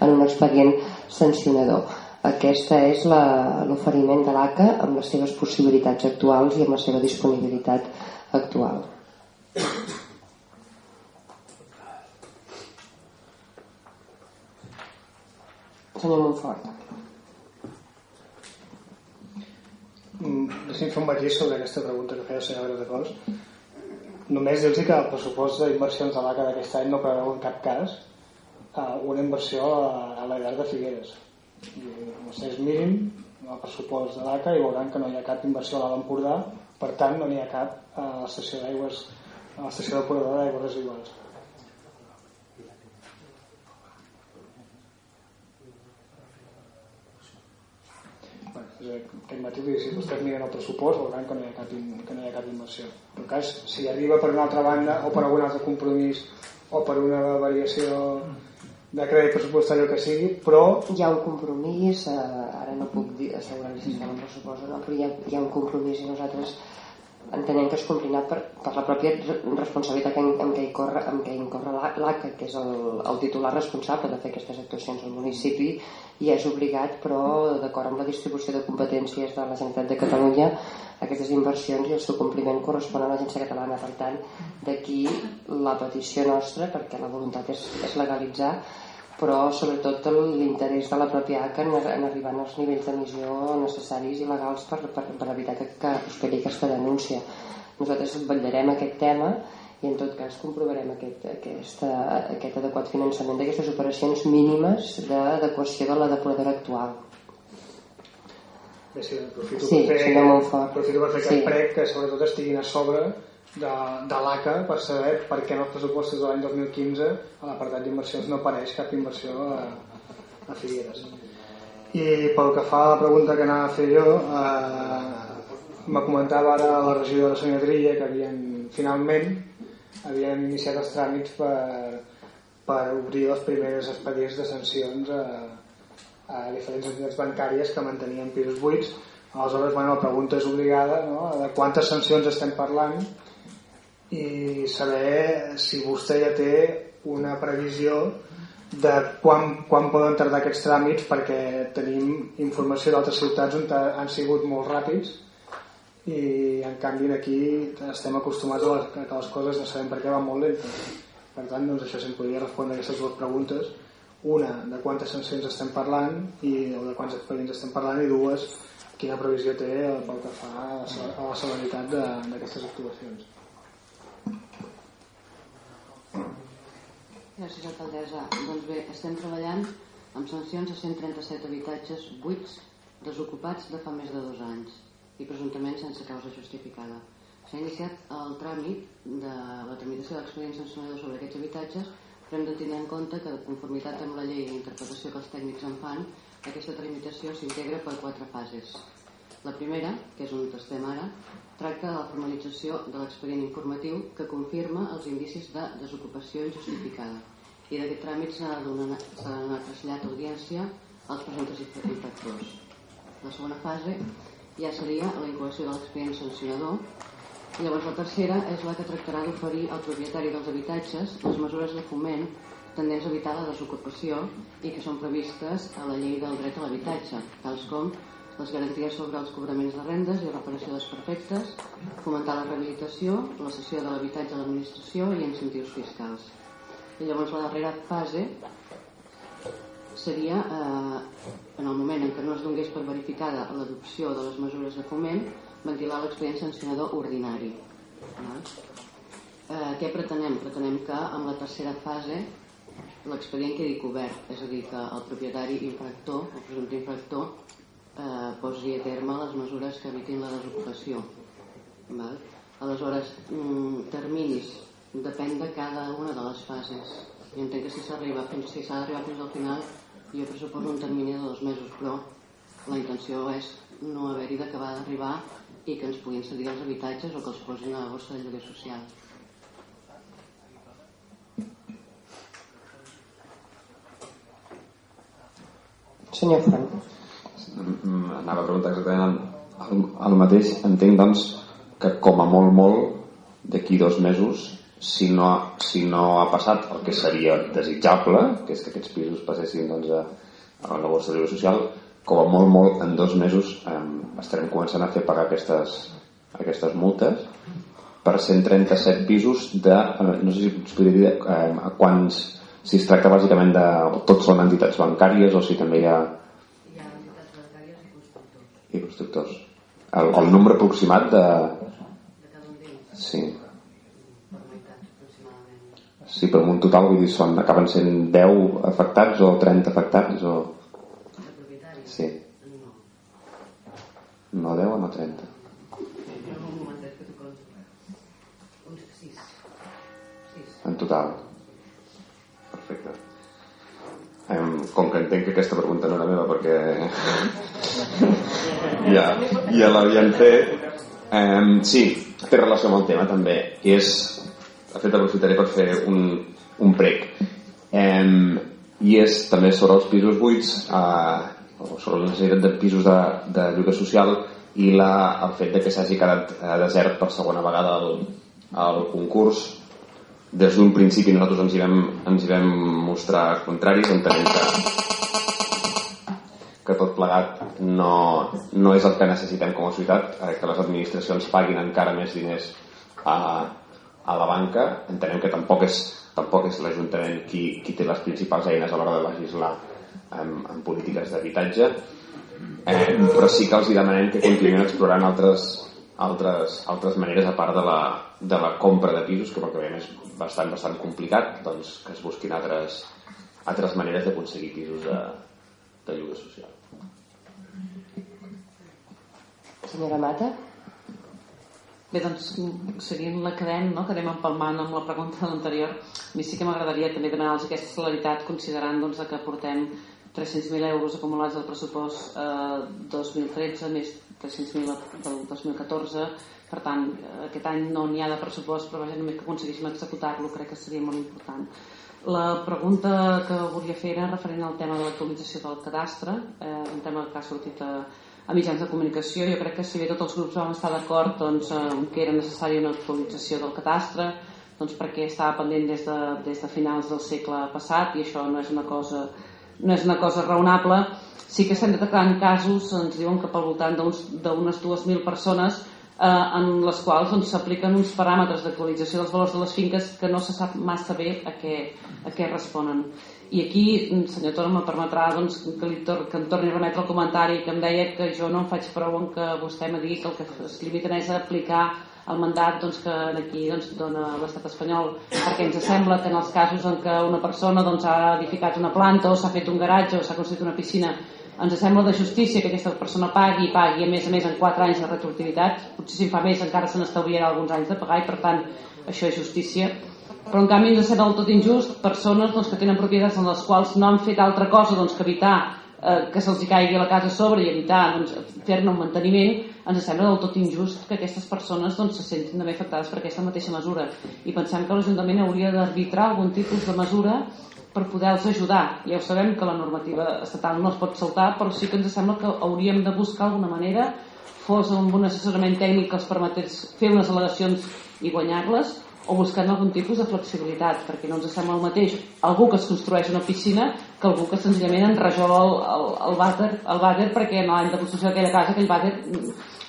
en un expedient sancionador aquesta és l'oferiment de l'ACA amb les seves possibilitats actuals i amb la seva disponibilitat actual. Senyor Montfort.
Mm, deixi'm fer un matís sobre aquesta pregunta que feia el senyor Gratacós. Només dir-los que el pressupost d'inversions de l'ACA d'aquest any no preveu en cap cas eh, una inversió a la llar de Figueres és mínim el pressupost de l'ACA i veuran que no hi ha cap inversió a l'Alt Empordà. Per tant no n'hi ha cap a l'estació d'aigües a l'estació depuradora d'aigües residuals. Aquest matí si vostès miren el pressupost veuran que no hi ha cap, que no hi ha cap inversió. En cas, si arriba per una altra banda o per algun altre compromís o per una variació de crèdit pressupostari o que sigui, però...
Hi ha un compromís, eh, ara no puc dir, assegurar si està en pressupost o no, però hi ha, hi ha un compromís i nosaltres entenem que es complirà per, per la pròpia responsabilitat en, en què hi corre, en què incorre l'ACA, que és el, el titular responsable de fer aquestes actuacions al municipi i és obligat, però d'acord amb la distribució de competències de la Generalitat de Catalunya, aquestes inversions i el seu compliment correspon a l'Agència Catalana. Per tant, d'aquí la petició nostra, perquè la voluntat és, és legalitzar però sobretot l'interès de la pròpia ACA en, en arribar als nivells d'emissió necessaris i legals per, per, per evitar que, que prosperi aquesta denúncia. Nosaltres vetllarem aquest tema i en tot cas comprovarem aquest, aquesta, aquest adequat finançament d'aquestes operacions mínimes d'adequació de la depuradora actual.
Bé, sí, aprofito sí, per fer, aprofito per fer sí. prec que sobretot estiguin a sobre de, de l'ACA per saber per què en els pressupostos de l'any 2015 a l'apartat d'inversions no apareix cap inversió a, a Figueres i pel que fa a la pregunta que anava a fer jo eh, me comentava ara la regidora senyora Trilla que havien finalment havien iniciat els tràmits per, per obrir els primers expedients de sancions a, a diferents entitats bancàries que mantenien pisos buits aleshores bueno, la pregunta és obligada no? de quantes sancions estem parlant i saber si vostè ja té una previsió de quan, quan poden tardar aquests tràmits perquè tenim informació d'altres ciutats on han sigut molt ràpids i en canvi aquí estem acostumats a, les, a que les coses no sabem per què van molt lentes. Per tant doncs això se'm podria respondre aquestes dues preguntes. Una, de quantes sancions estem parlant i, o de quants expedients estem parlant i dues, quina previsió té pel que fa a la celeritat d'aquestes actuacions
Gràcies, alcaldessa. Doncs bé, estem treballant amb sancions a 137 habitatges buits desocupats de fa més de dos anys i presumptament sense causa justificada. S'ha iniciat el tràmit de la tramitació d'expedient sancionador sobre aquests habitatges, però hem de tenir en compte que, de conformitat amb la llei i l'interpretació que els tècnics en fan, aquesta tramitació s'integra per quatre fases. La primera, que és on estem ara, tracta de la formalització de l'expedient informatiu que confirma els indicis de desocupació injustificada i d'aquest tràmit s'ha d'anar trasllat a audiència als presumptes infractors. La segona fase ja seria la incoació de l'expedient sancionador i llavors la tercera és la que tractarà d'oferir al propietari dels habitatges les mesures de foment tendents a evitar la desocupació i que són previstes a la llei del dret a l'habitatge, tals com les garanties sobre els cobraments de rendes i reparació desperfectes, fomentar la rehabilitació, la cessió de l'habitatge a l'administració i incentius fiscals. I llavors la darrera fase seria, eh, en el moment en què no es donés per verificada l'adopció de les mesures de foment, ventilar l'expedient sancionador ordinari. Eh, què pretenem? Pretenem que amb la tercera fase l'expedient quedi cobert, és a dir, que el propietari infractor, el presumpte infractor, eh, posi a terme les mesures que evitin la desocupació. Val? Aleshores, mm, terminis, depèn de cada una de les fases. Jo entenc que si s'arriba fins si s'ha d'arribar fins al final, jo pressuposo un termini de dos mesos, però la intenció és no haver-hi d'acabar d'arribar i que ens puguin cedir els habitatges o que els posin a la bossa de lloguer social.
Senyor Franco.
Anava a preguntar exactament el, el, mateix. Entenc doncs que com a molt molt d'aquí dos mesos si no, si no ha passat el que seria desitjable que és que aquests pisos passessin doncs, a, a la borsa de social com a molt molt en dos mesos eh, estarem començant a fer pagar aquestes, aquestes multes per 137 pisos de, eh, no sé si us podria dir eh, quants, si es tracta bàsicament de tots són entitats bancàries o si també hi ha i constructors. El, el nombre aproximat de... Sí. Sí, però en un total vull dir, són, acaben sent 10 afectats o 30 afectats o... Sí. No 10 o no 30? En total. Com que entenc que aquesta pregunta no era meva perquè *laughs* ja, ja l'havien fet um, sí, té relació amb el tema també i és, de fet aprofitaré per fer un, un prec. Um, i és també sobre els pisos buits uh, sobre la necessitat de pisos de, de lloguer social i la, el fet de que s'hagi quedat uh, desert per segona vegada el, el concurs des d'un principi nosaltres ens hi vam, ens hi vam mostrar contraris entenent que, que tot plegat no, no és el que necessitem com a societat. Eh, que les administracions paguin encara més diners a, a la banca. Entenem que tampoc és, tampoc és l'Ajuntament qui, qui té les principals eines a l'hora de legislar en, en polítiques d'habitatge. Eh, però sí que els demanem que continuïn explorant altres, altres, altres maneres a part de la, de la compra de pisos que pel que veiem és bastant, bastant complicat doncs que es busquin altres, altres maneres d'aconseguir pisos de, de lloguer social.
Senyora Mata?
Bé, doncs, seguint la cadena, no, que anem empalmant amb la pregunta de l'anterior, a mi sí que m'agradaria també donar-los aquesta celeritat considerant doncs, que portem 300.000 euros acumulats del pressupost eh, 2013 més 300.000 del 2014 per tant aquest any no n'hi ha de pressupost però vaja, només que aconseguíssim executar-lo crec que seria molt important. La pregunta que volia fer era referent al tema de l'actualització del cadastre eh, un tema que ha sortit a, a mitjans de comunicació. Jo crec que si bé tots els grups vam estar d'acord doncs, eh, que era necessària una actualització del cadastre doncs perquè estava pendent des de, des de finals del segle passat i això no és una cosa no és una cosa raonable. Sí que estem detectant casos ens diuen que pel voltant d'unes 2.000 persones eh, en les quals doncs, s'apliquen doncs, uns paràmetres d'actualització dels valors de les finques que no se sap massa bé a què, a què responen. I aquí, senyor Toro, me permetrà doncs, que, li tor que em torni a remetre el comentari que em deia que jo no em faig prou en que vostè me digui que el que es limiten és a aplicar el mandat doncs, que aquí doncs, dona l'estat espanyol perquè ens sembla que en els casos en què una persona doncs, ha edificat una planta o s'ha fet un garatge o s'ha construït una piscina ens sembla de justícia que aquesta persona pagui i pagui a més a més en 4 anys de retroactivitat. Potser si fa més encara se n'estalviarà alguns anys de pagar i per tant això és justícia. Però en canvi ens sembla del tot injust persones doncs, que tenen propietats en les quals no han fet altra cosa doncs, que evitar eh, que se'ls caigui la casa a sobre i evitar doncs, fer-ne un manteniment ens sembla del tot injust que aquestes persones doncs, se sentin també afectades per aquesta mateixa mesura i pensem que l'Ajuntament hauria d'arbitrar algun tipus de mesura per poder-los ajudar. Ja ho sabem que la normativa estatal no es pot saltar, però sí que ens sembla que hauríem de buscar alguna manera, fos amb un assessorament tècnic que els permetés fer unes al·legacions i guanyar-les, o buscant algun tipus de flexibilitat, perquè no ens sembla el mateix algú que es construeix una piscina que algú que senzillament enrajola el, el, el, vàter, el vàter perquè en l'any de construcció d'aquella casa aquell vàter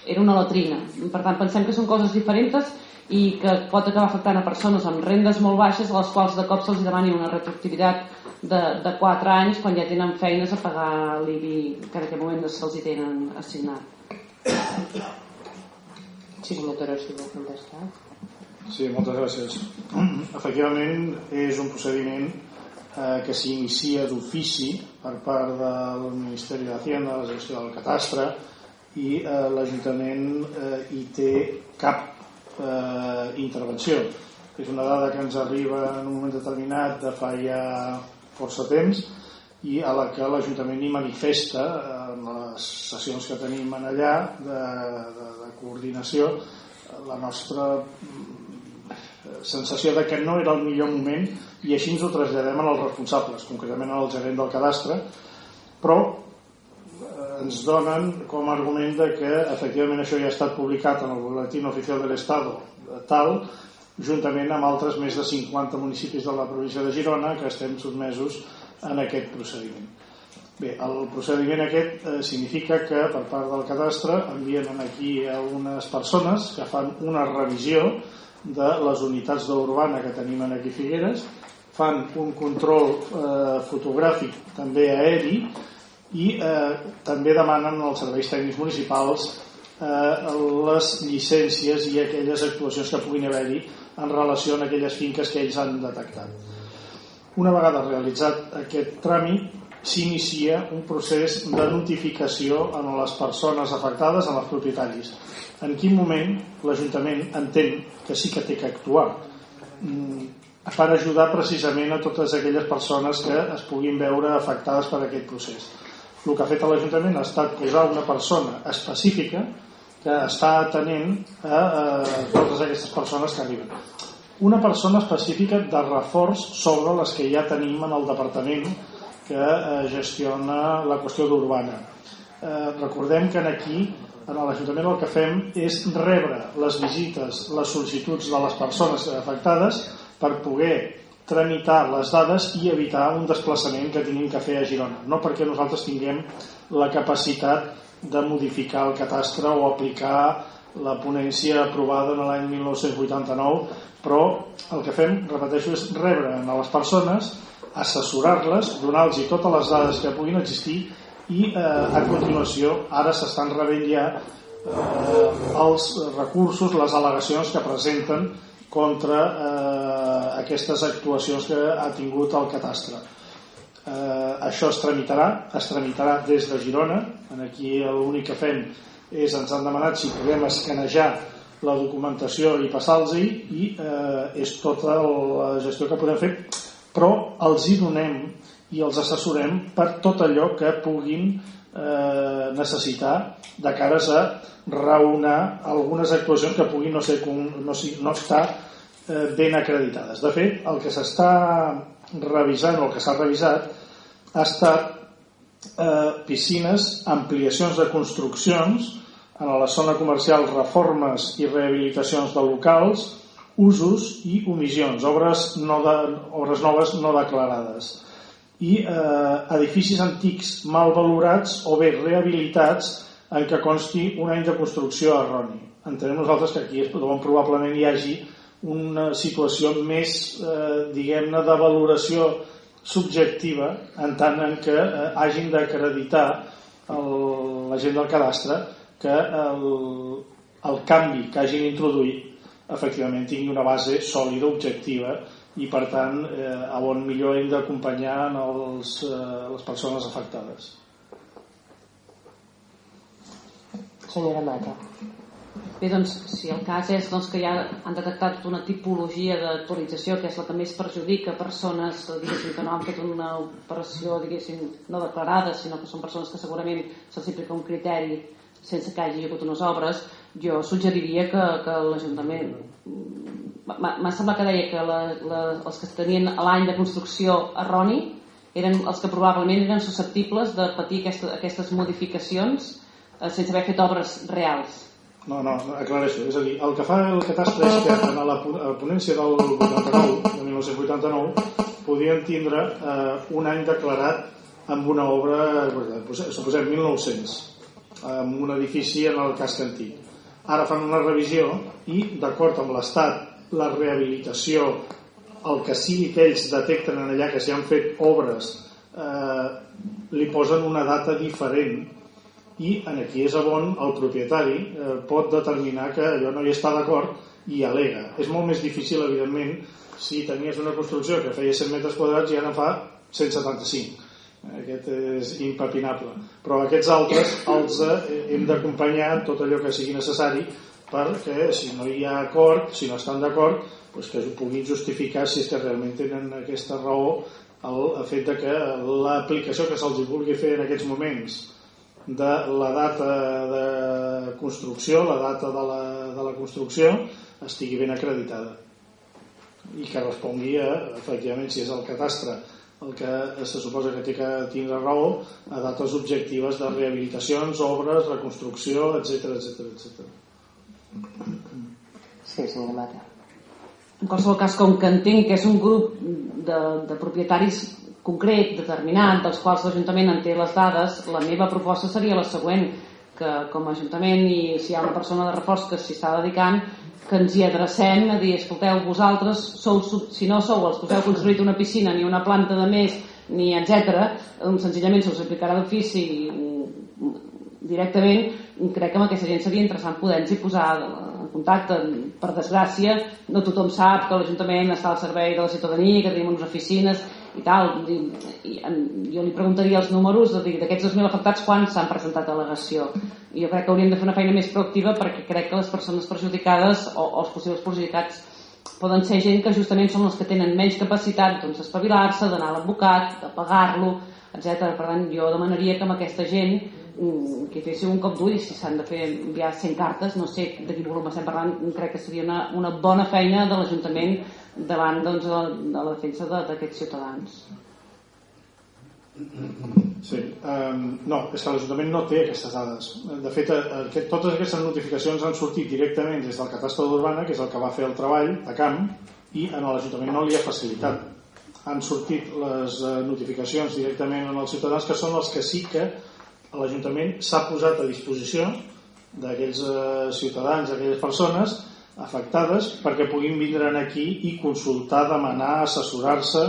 era una latrina. Per tant, pensem que són coses diferents i que pot acabar afectant a persones amb rendes molt baixes a les quals de cop se'ls demani una retroactivitat de, de 4 anys quan ja tenen feines a pagar l'IBI que en aquest moment se'ls hi tenen assignat.
Sí, senyor Toró, si vol contestar.
Sí, moltes gràcies. Efectivament, és un procediment eh, que s'inicia d'ofici per part del Ministeri d'Hacienda, la gestió del catastre, i eh, l'Ajuntament eh, hi té cap eh, intervenció. És una dada que ens arriba en un moment determinat de fa ja força temps i a la que l'Ajuntament hi manifesta en les sessions que tenim en allà de, de, de coordinació la nostra sensació de que no era el millor moment i així ens ho traslladem als responsables, concretament al gerent del cadastre, però ens donen com a argument de que efectivament això ja ha estat publicat en el boletín oficial de l'Estado tal, juntament amb altres més de 50 municipis de la província de Girona que estem sotmesos en aquest procediment. Bé, el procediment aquest eh, significa que per part del cadastre envien aquí a unes persones que fan una revisió de les unitats d'urbana que tenim aquí Figueres, fan un control eh, fotogràfic també aeri i eh, també demanen als serveis tècnics municipals eh, les llicències i aquelles actuacions que puguin haver-hi en relació amb aquelles finques que ells han detectat. Una vegada realitzat aquest tràmit, s'inicia un procés de notificació a les persones afectades, a els propietaris. En quin moment l'Ajuntament entén que sí que té que actuar? Mm, per ajudar precisament a totes aquelles persones que es puguin veure afectades per aquest procés. El que ha fet l'Ajuntament ha estat posar una persona específica que està atenent a, a totes aquestes persones que arriben. Una persona específica de reforç sobre les que ja tenim en el departament que eh, gestiona la qüestió d'urbana. Eh, recordem que aquí en l'Ajuntament el que fem és rebre les visites, les sol·licituds de les persones afectades per poder tramitar les dades i evitar un desplaçament que tinguin que fer a Girona. No perquè nosaltres tinguem la capacitat de modificar el catastre o aplicar la ponència aprovada en l'any 1989, però el que fem, repeteixo, és rebre a les persones, assessorar-les, donar-los totes les dades que puguin existir i eh, a continuació ara s'estan rebent ja eh, els recursos, les al·legacions que presenten contra eh, aquestes actuacions que ha tingut el catastre. Eh, això es tramitarà, es tramitarà des de Girona, en aquí l'únic que fem és ens han demanat si podem escanejar la documentació i passar-los i eh, és tota la gestió que podem fer però els hi donem i els assessorem per tot allò que puguin eh, necessitar de cares a raonar algunes actuacions que puguin no, ser, no, no estar eh, ben acreditades. De fet, el que s'està revisant o el que s'ha revisat ha estat eh, piscines, ampliacions de construccions en la zona comercial, reformes i rehabilitacions de locals, usos i omissions, obres, no de, obres noves no declarades i eh, edificis antics mal valorats o bé rehabilitats en què consti un any de construcció erroni. Entenem nosaltres que aquí on probablement hi hagi una situació més, eh, diguem-ne, de valoració subjectiva en tant en què eh, hagin d'acreditar la gent del cadastre que el, el canvi que hagin introduït efectivament tingui una base sòlida, objectiva i per tant eh, a on millor hem d'acompanyar els, eh, les persones afectades.
Senyora Mata.
Bé, doncs, si el cas és doncs, que ja han detectat una tipologia d'actualització que és la que més perjudica persones diguéssim, que no han fet una operació no declarada, sinó que són persones que segurament se'ls implica un criteri sense que hagi hagut unes obres, jo suggeriria que, que l'Ajuntament m'ha semblat que deia que la, la, els que tenien l'any de construcció erroni eren els que probablement eren susceptibles de patir aquesta, aquestes modificacions eh, sense haver fet obres reals.
No, no, aclareixo. És a dir, el que fa el catastre és que en la, ponència del 89, de 1989, podien tindre eh, un any declarat amb una obra, suposem 1900, amb un edifici en el casc antic. Ara fan una revisió i, d'acord amb l'Estat, la rehabilitació, el que sigui que ells detecten en allà que s'hi han fet obres, eh, li posen una data diferent i en aquí és on el propietari eh, pot determinar que allò no hi està d'acord i alega. És molt més difícil, evidentment, si tenies una construcció que feia 100 metres quadrats i ara fa 175 aquest és impepinable però aquests altres els eh, hem d'acompanyar tot allò que sigui necessari perquè si no hi ha acord si no estan d'acord doncs que puguin justificar si és que realment tenen aquesta raó el fet de que l'aplicació que se'ls vulgui fer en aquests moments de la data de construcció la data de la, de la construcció estigui ben acreditada i que respongui a, efectivament, si és el catastre el que se suposa que té que tindre raó a dates objectives de rehabilitacions, obres, reconstrucció, etc etc etc.
Sí, senyora Mata.
En qualsevol cas, com que entenc que és un grup de, de propietaris concret, determinat, dels quals l'Ajuntament en té les dades, la meva proposta seria la següent, que com a Ajuntament i si hi ha una persona de reforç que s'hi està dedicant, que ens hi adrecem a dir, escolteu, vosaltres sou, si no sou els que us heu construït una piscina ni una planta de més, ni etc, senzillament se us aplicarà d'ofici mm, directament, crec que amb aquesta gent seria interessant poder-nos posar en contacte. Per desgràcia, no tothom sap que l'Ajuntament està al servei de la ciutadania, que tenim unes oficines i tal. I, i, jo li preguntaria els números d'aquests 2.000 afectats quan s'han presentat al·legació. I jo crec que hauríem de fer una feina més proactiva perquè crec que les persones perjudicades o, o els possibles perjudicats poden ser gent que justament són els que tenen menys capacitat doncs, d'espavilar-se, d'anar a l'advocat, de pagar-lo, etc. Per tant, jo demanaria que amb aquesta gent mm, que féssiu un cop d'ull si s'han de fer enviar 100 cartes no sé de quin volum estem parlant crec que seria una, una bona feina de l'Ajuntament davant doncs, de, de la defensa d'aquests ciutadans
Sí, um, no, és que l'Ajuntament no té aquestes dades. De fet, eh, totes aquestes notificacions han sortit directament des del catastre d'Urbana, que és el que va fer el treball de camp, i a l'Ajuntament no li ha facilitat. Han sortit les eh, notificacions directament als ciutadans, que són els que sí que l'Ajuntament s'ha posat a disposició d'aquells eh, ciutadans, d'aquelles persones afectades perquè puguin vindre aquí i consultar, demanar, assessorar-se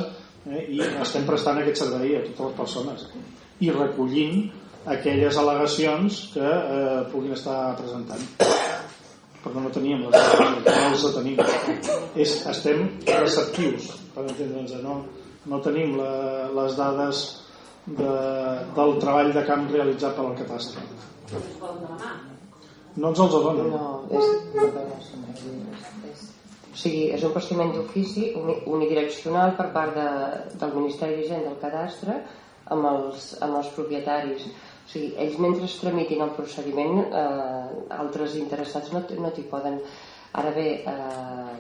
eh, i estem prestant aquest servei a totes les persones i recollint aquelles al·legacions que eh, puguin estar presentant. Però no teníem les no les tenim. És, estem receptius per entendre'ns no, no tenim la, les dades de, del treball de camp realitzat per al catastre no ens els donen
no, és, és, o sigui, és un procediment d'ofici unidireccional per part de, del Ministeri d'Hisenda del Cadastre amb els, amb els propietaris. O sigui, ells mentre es tramitin el procediment eh, altres interessats no, no t'hi poden. Ara bé eh,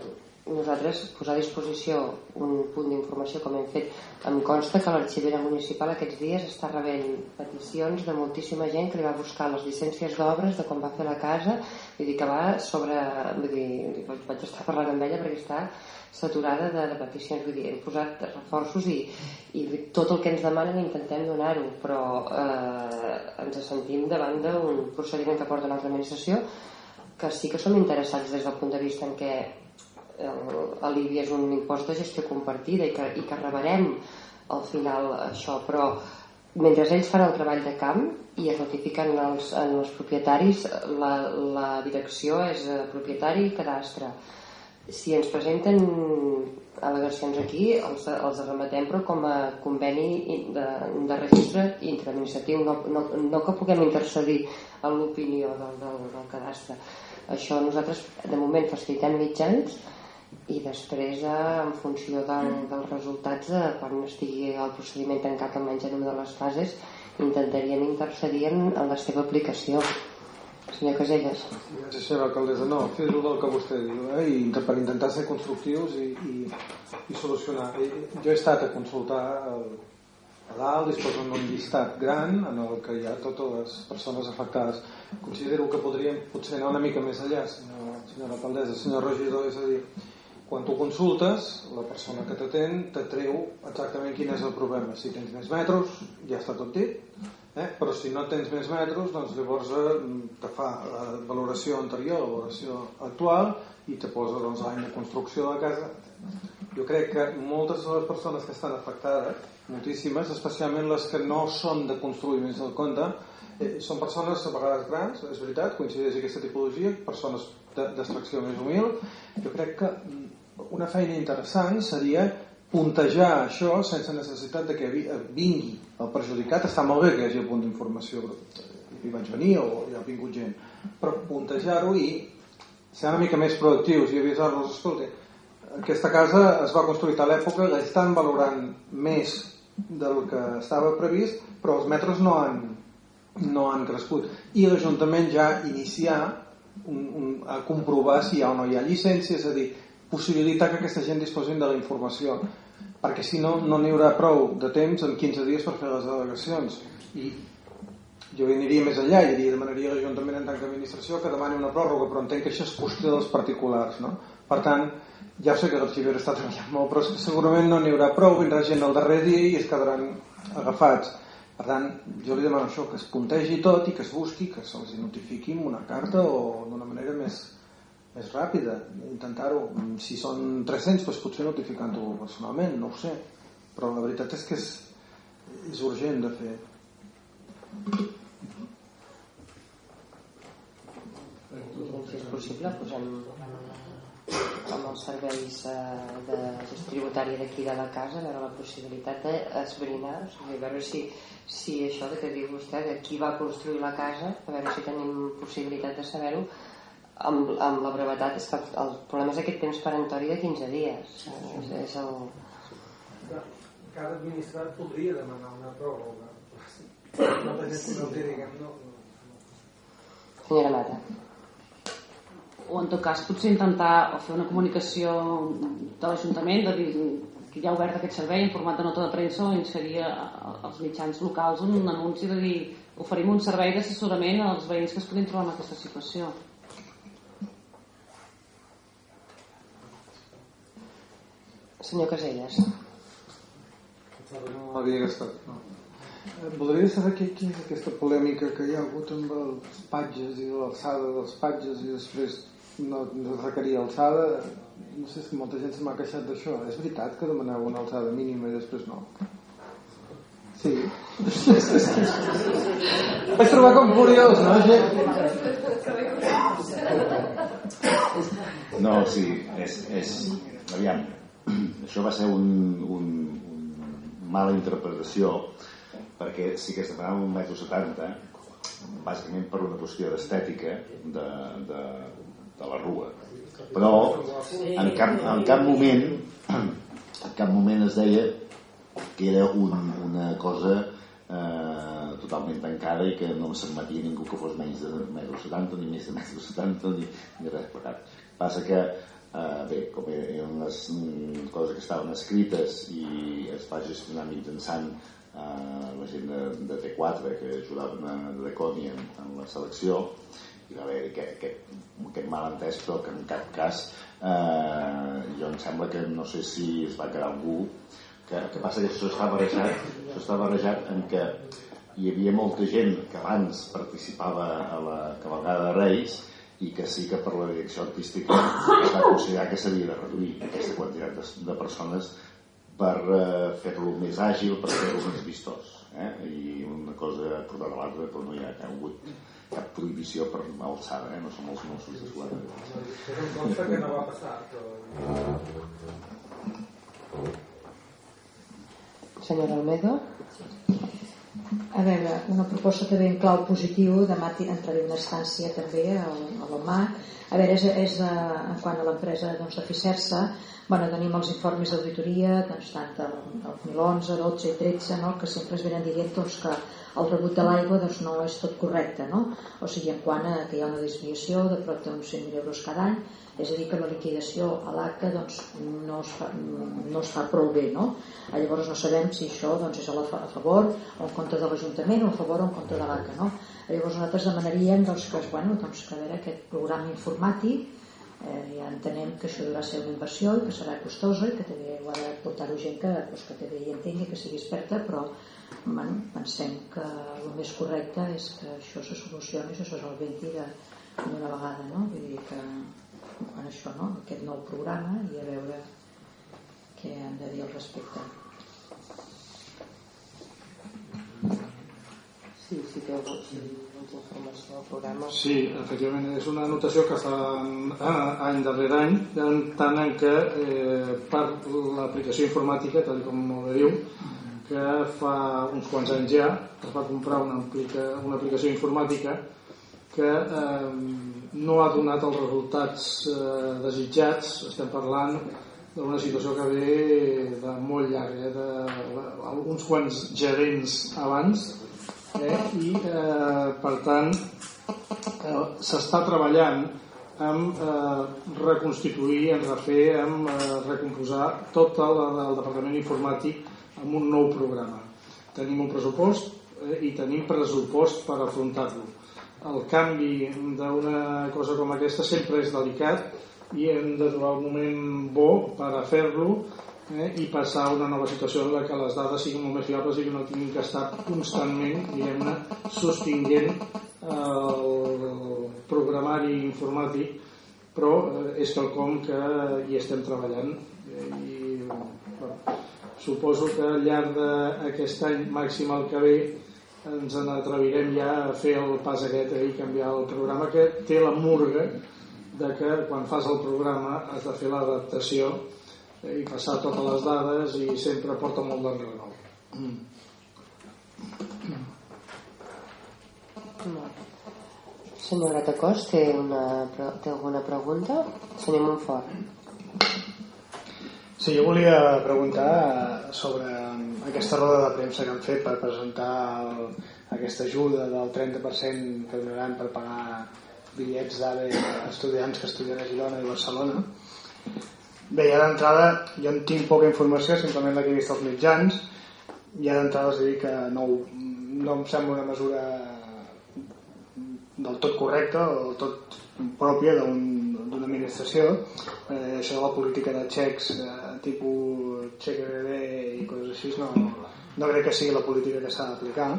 nosaltres posar a disposició un punt d'informació com hem fet. Em consta que l'arxivera municipal aquests dies està rebent peticions de moltíssima gent que li va buscar les llicències d'obres de quan va fer la casa. Vull dir que va sobre vull dir, vaig estar parlant amb ella perquè està saturada de, de peticions. Vull dir, hem posat reforços i, i tot el que ens demanen intentem donar-ho però eh, ens sentim davant d'un procediment que porta l'altra administració que sí que som interessats des del punt de vista en què l'IBI és un impost de gestió compartida i que, i que rebarem al final això, però mentre ells fan el treball de camp i es notifiquen els, en els propietaris la, la direcció és eh, propietari i cadastre. Si ens presenten al·legacions aquí els, els remetem però com a conveni de, de registre interadministratiu no, no, no que puguem intercedir en l'opinió del, del, del cadastre. Això nosaltres de moment facilitem mitjans i després eh, en funció del, dels resultats eh, quan estigui el procediment tancat almenys en una de les fases intentaríem intercedir en, en la seva aplicació. Senyor Caselles
Gràcies senyora alcaldessa. No, fes el que vostè diu eh? I per intentar ser constructius i, i, i solucionar. I, jo he estat a consultar el, a dalt disposen d'un llistat gran en el que hi ha totes les persones afectades. Considero que podríem potser anar una mica més allà senyora, senyora alcaldessa, senyor regidor és a dir, quan tu consultes, la persona que t'atén t'atreu exactament quin és el problema. Si tens més metres, ja està tot dit, eh? però si no tens més metres, doncs llavors eh, te fa la valoració anterior, la valoració actual, i te posa doncs, l'any de construcció de la casa. Jo crec que moltes de les persones que estan afectades, moltíssimes, especialment les que no són de construir més del compte, eh, són persones a vegades grans, és veritat, coincideix aquesta tipologia, persones d'extracció més humil. Jo crec que una feina interessant seria puntejar això sense necessitat de que vingui el perjudicat. Està molt bé que hi hagi el punt d'informació hi vaig venir o hi ha vingut gent però puntejar-ho i ser una mica més proactius i avisar-los escolta, aquesta casa es va construir a l'època la estan valorant més del que estava previst però els metres no han, no han crescut. I l'Ajuntament ja iniciar un, un, a comprovar si hi ha o no hi ha llicència és a dir, possibilitar que aquesta gent disposin de la informació perquè si no, no n'hi haurà prou de temps en 15 dies per fer les delegacions i jo aniria més enllà i demanaria a l'Ajuntament en tant que administració que demani una pròrroga però entenc que això és qüestió dels particulars no? per tant, ja sé que l'arxivera està treballant molt però segurament no n'hi haurà prou vindrà gent al darrer dia i es quedaran agafats per tant, jo li demano això que es puntegi tot i que es busqui que se'ls notifiqui amb una carta o d'una manera més, més ràpida, intentar-ho. Si són 300, doncs potser notificant-ho personalment, no ho sé. Però la veritat és que és, és urgent de fer.
Si és possible, posem amb els serveis eh, de gestió tributària d'aquí de la casa, veure la possibilitat d'esbrinar, o sigui, veure si, si això que diu vostè, de qui va construir la casa, a veure si tenim possibilitat de saber-ho, amb, amb la brevetat és que el problema és aquest temps perentori de 15 dies. És, és el...
cada administrat podria demanar una pròrroga no, no té diguem no,
senyora Mata.
O en tot cas potser intentar fer una comunicació de l'Ajuntament de dir que ja ha obert aquest servei en format de nota de premsa o inserir als mitjans locals un anunci de dir oferim un servei d'assessorament als veïns que es puguin trobar en aquesta situació
senyor Caselles.
No havia gastat no. Eh, voldria saber què, què és aquesta polèmica que hi ha hagut amb els patges i l'alçada dels patges i després no, no requeria alçada. No sé si molta gent se m'ha queixat d'això. És veritat que demaneu una alçada mínima i després no? Sí. *laughs* Vaig trobar com curiós no?
no, sí és, és aviam això va ser un, un, un mala interpretació perquè sí que es demanava un metro setanta bàsicament per una qüestió d'estètica de, de, de la rua. Però en cap, en cap moment en cap moment es deia que era un, una cosa eh, totalment tancada i que no s'admetia ningú que fos menys de metro setanta ni més de metro setanta ni, ni res plegat passa que eh, bé, com eren les mm, coses que estaven escrites i es va gestionar mitjançant eh, la gent de, de T4 que ajudaven a Deconi en, en la selecció. Hi va haver aquest, aquest, aquest malentès però que en cap cas eh, jo em sembla que no sé si es va quedar algú que, que passa que això està barrejat. Això està barrejat en què hi havia molta gent que abans participava a la cavalgada de Reis i que sí que per la direcció artística es va considerar que s'havia de reduir aquesta quantitat de, de persones per eh, fer-lo més àgil, per fer-lo més vistós. Eh? I una cosa portada a l'altra, però no hi ha, ha hagut cap prohibició per alçada, eh? no som els Mossos d'Esquadra.
Però em consta que no va passar, però...
Senyora Almedo?
A veure, una proposta també en clau positiu, demà entraré una estància també a, l'OMAC. A veure, és, és de, en quant a l'empresa doncs, de Ficersa, bueno, tenim els informes d'auditoria, doncs, tant del, del 2011, 12 i 13, no? que sempre es venen dient doncs, que el rebut de l'aigua doncs, no és tot correcte. No? O sigui, en quant a que hi ha una desviació de prop d'uns 100.000 euros cada any, és a dir, que la liquidació a l'ACA doncs, no, es fa, no es fa prou bé. No? Llavors no sabem si això doncs, és a, la, a favor o en contra de l'Ajuntament o a favor o en contra de l'ACA. No? Llavors nosaltres demanaríem doncs, que, bueno, doncs, que a veure, aquest programa informàtic eh, ja entenem que això ha ser una inversió i que serà costosa i que també ho ha de portar-ho gent que, doncs, que també hi entengui, que sigui experta, però bueno, pensem que el més correcte és que això se solucioni, això se solventi d'una vegada, no? Vull dir que en això, no? aquest nou programa i a veure què han de dir al respecte.
Sí, sí que sí, informació del programa.
Sí, efectivament, és una anotació que fa any darrere any, tant en què eh, per l'aplicació informàtica, tal com molt bé diu, que fa uns quants anys ja es va comprar una, aplica, una aplicació informàtica que eh, no ha donat els resultats eh, desitjats. Estem parlant d'una situació que ve de molt llarga eh, d'uns quants gerents abans eh, i eh, per tant eh, s'està treballant en eh, reconstituir, en refer, en eh, recomposar tot el, el departament informàtic amb un nou programa. Tenim un pressupost eh, i tenim pressupost per afrontar-lo el canvi d'una cosa com aquesta sempre és delicat i hem de trobar un moment bo per a fer-lo eh, i passar a una nova situació en la que les dades siguin molt més fiables i que no tinguin que estar constantment diguem-ne sostinguent el programari informàtic però eh, és quelcom que hi estem treballant eh, i bueno, suposo que al llarg d'aquest any màxim el que ve ens n'atrevirem ja a fer el pas aquest i canviar el programa que té la murga de que quan fas el programa has de fer l'adaptació i passar totes les dades i sempre porta molt d'enrenou
Senyor Gratacós, té, una, té alguna pregunta? Senyor Montfort.
Sí, jo volia preguntar sobre aquesta roda de premsa que han fet per presentar el, aquesta ajuda del 30% que donaran per pagar bitllets d'AVE a estudiants que estudien a Girona i Barcelona. Bé, ja d'entrada jo en tinc poca informació, simplement la que he vist als mitjans. Ja d'entrada us dic que no, no em sembla una mesura del tot correcta o del tot pròpia d'una un, administració. Eh, això de la política de xecs eh, tipus xec i coses així no, no crec que sigui la política que s'ha d'aplicar.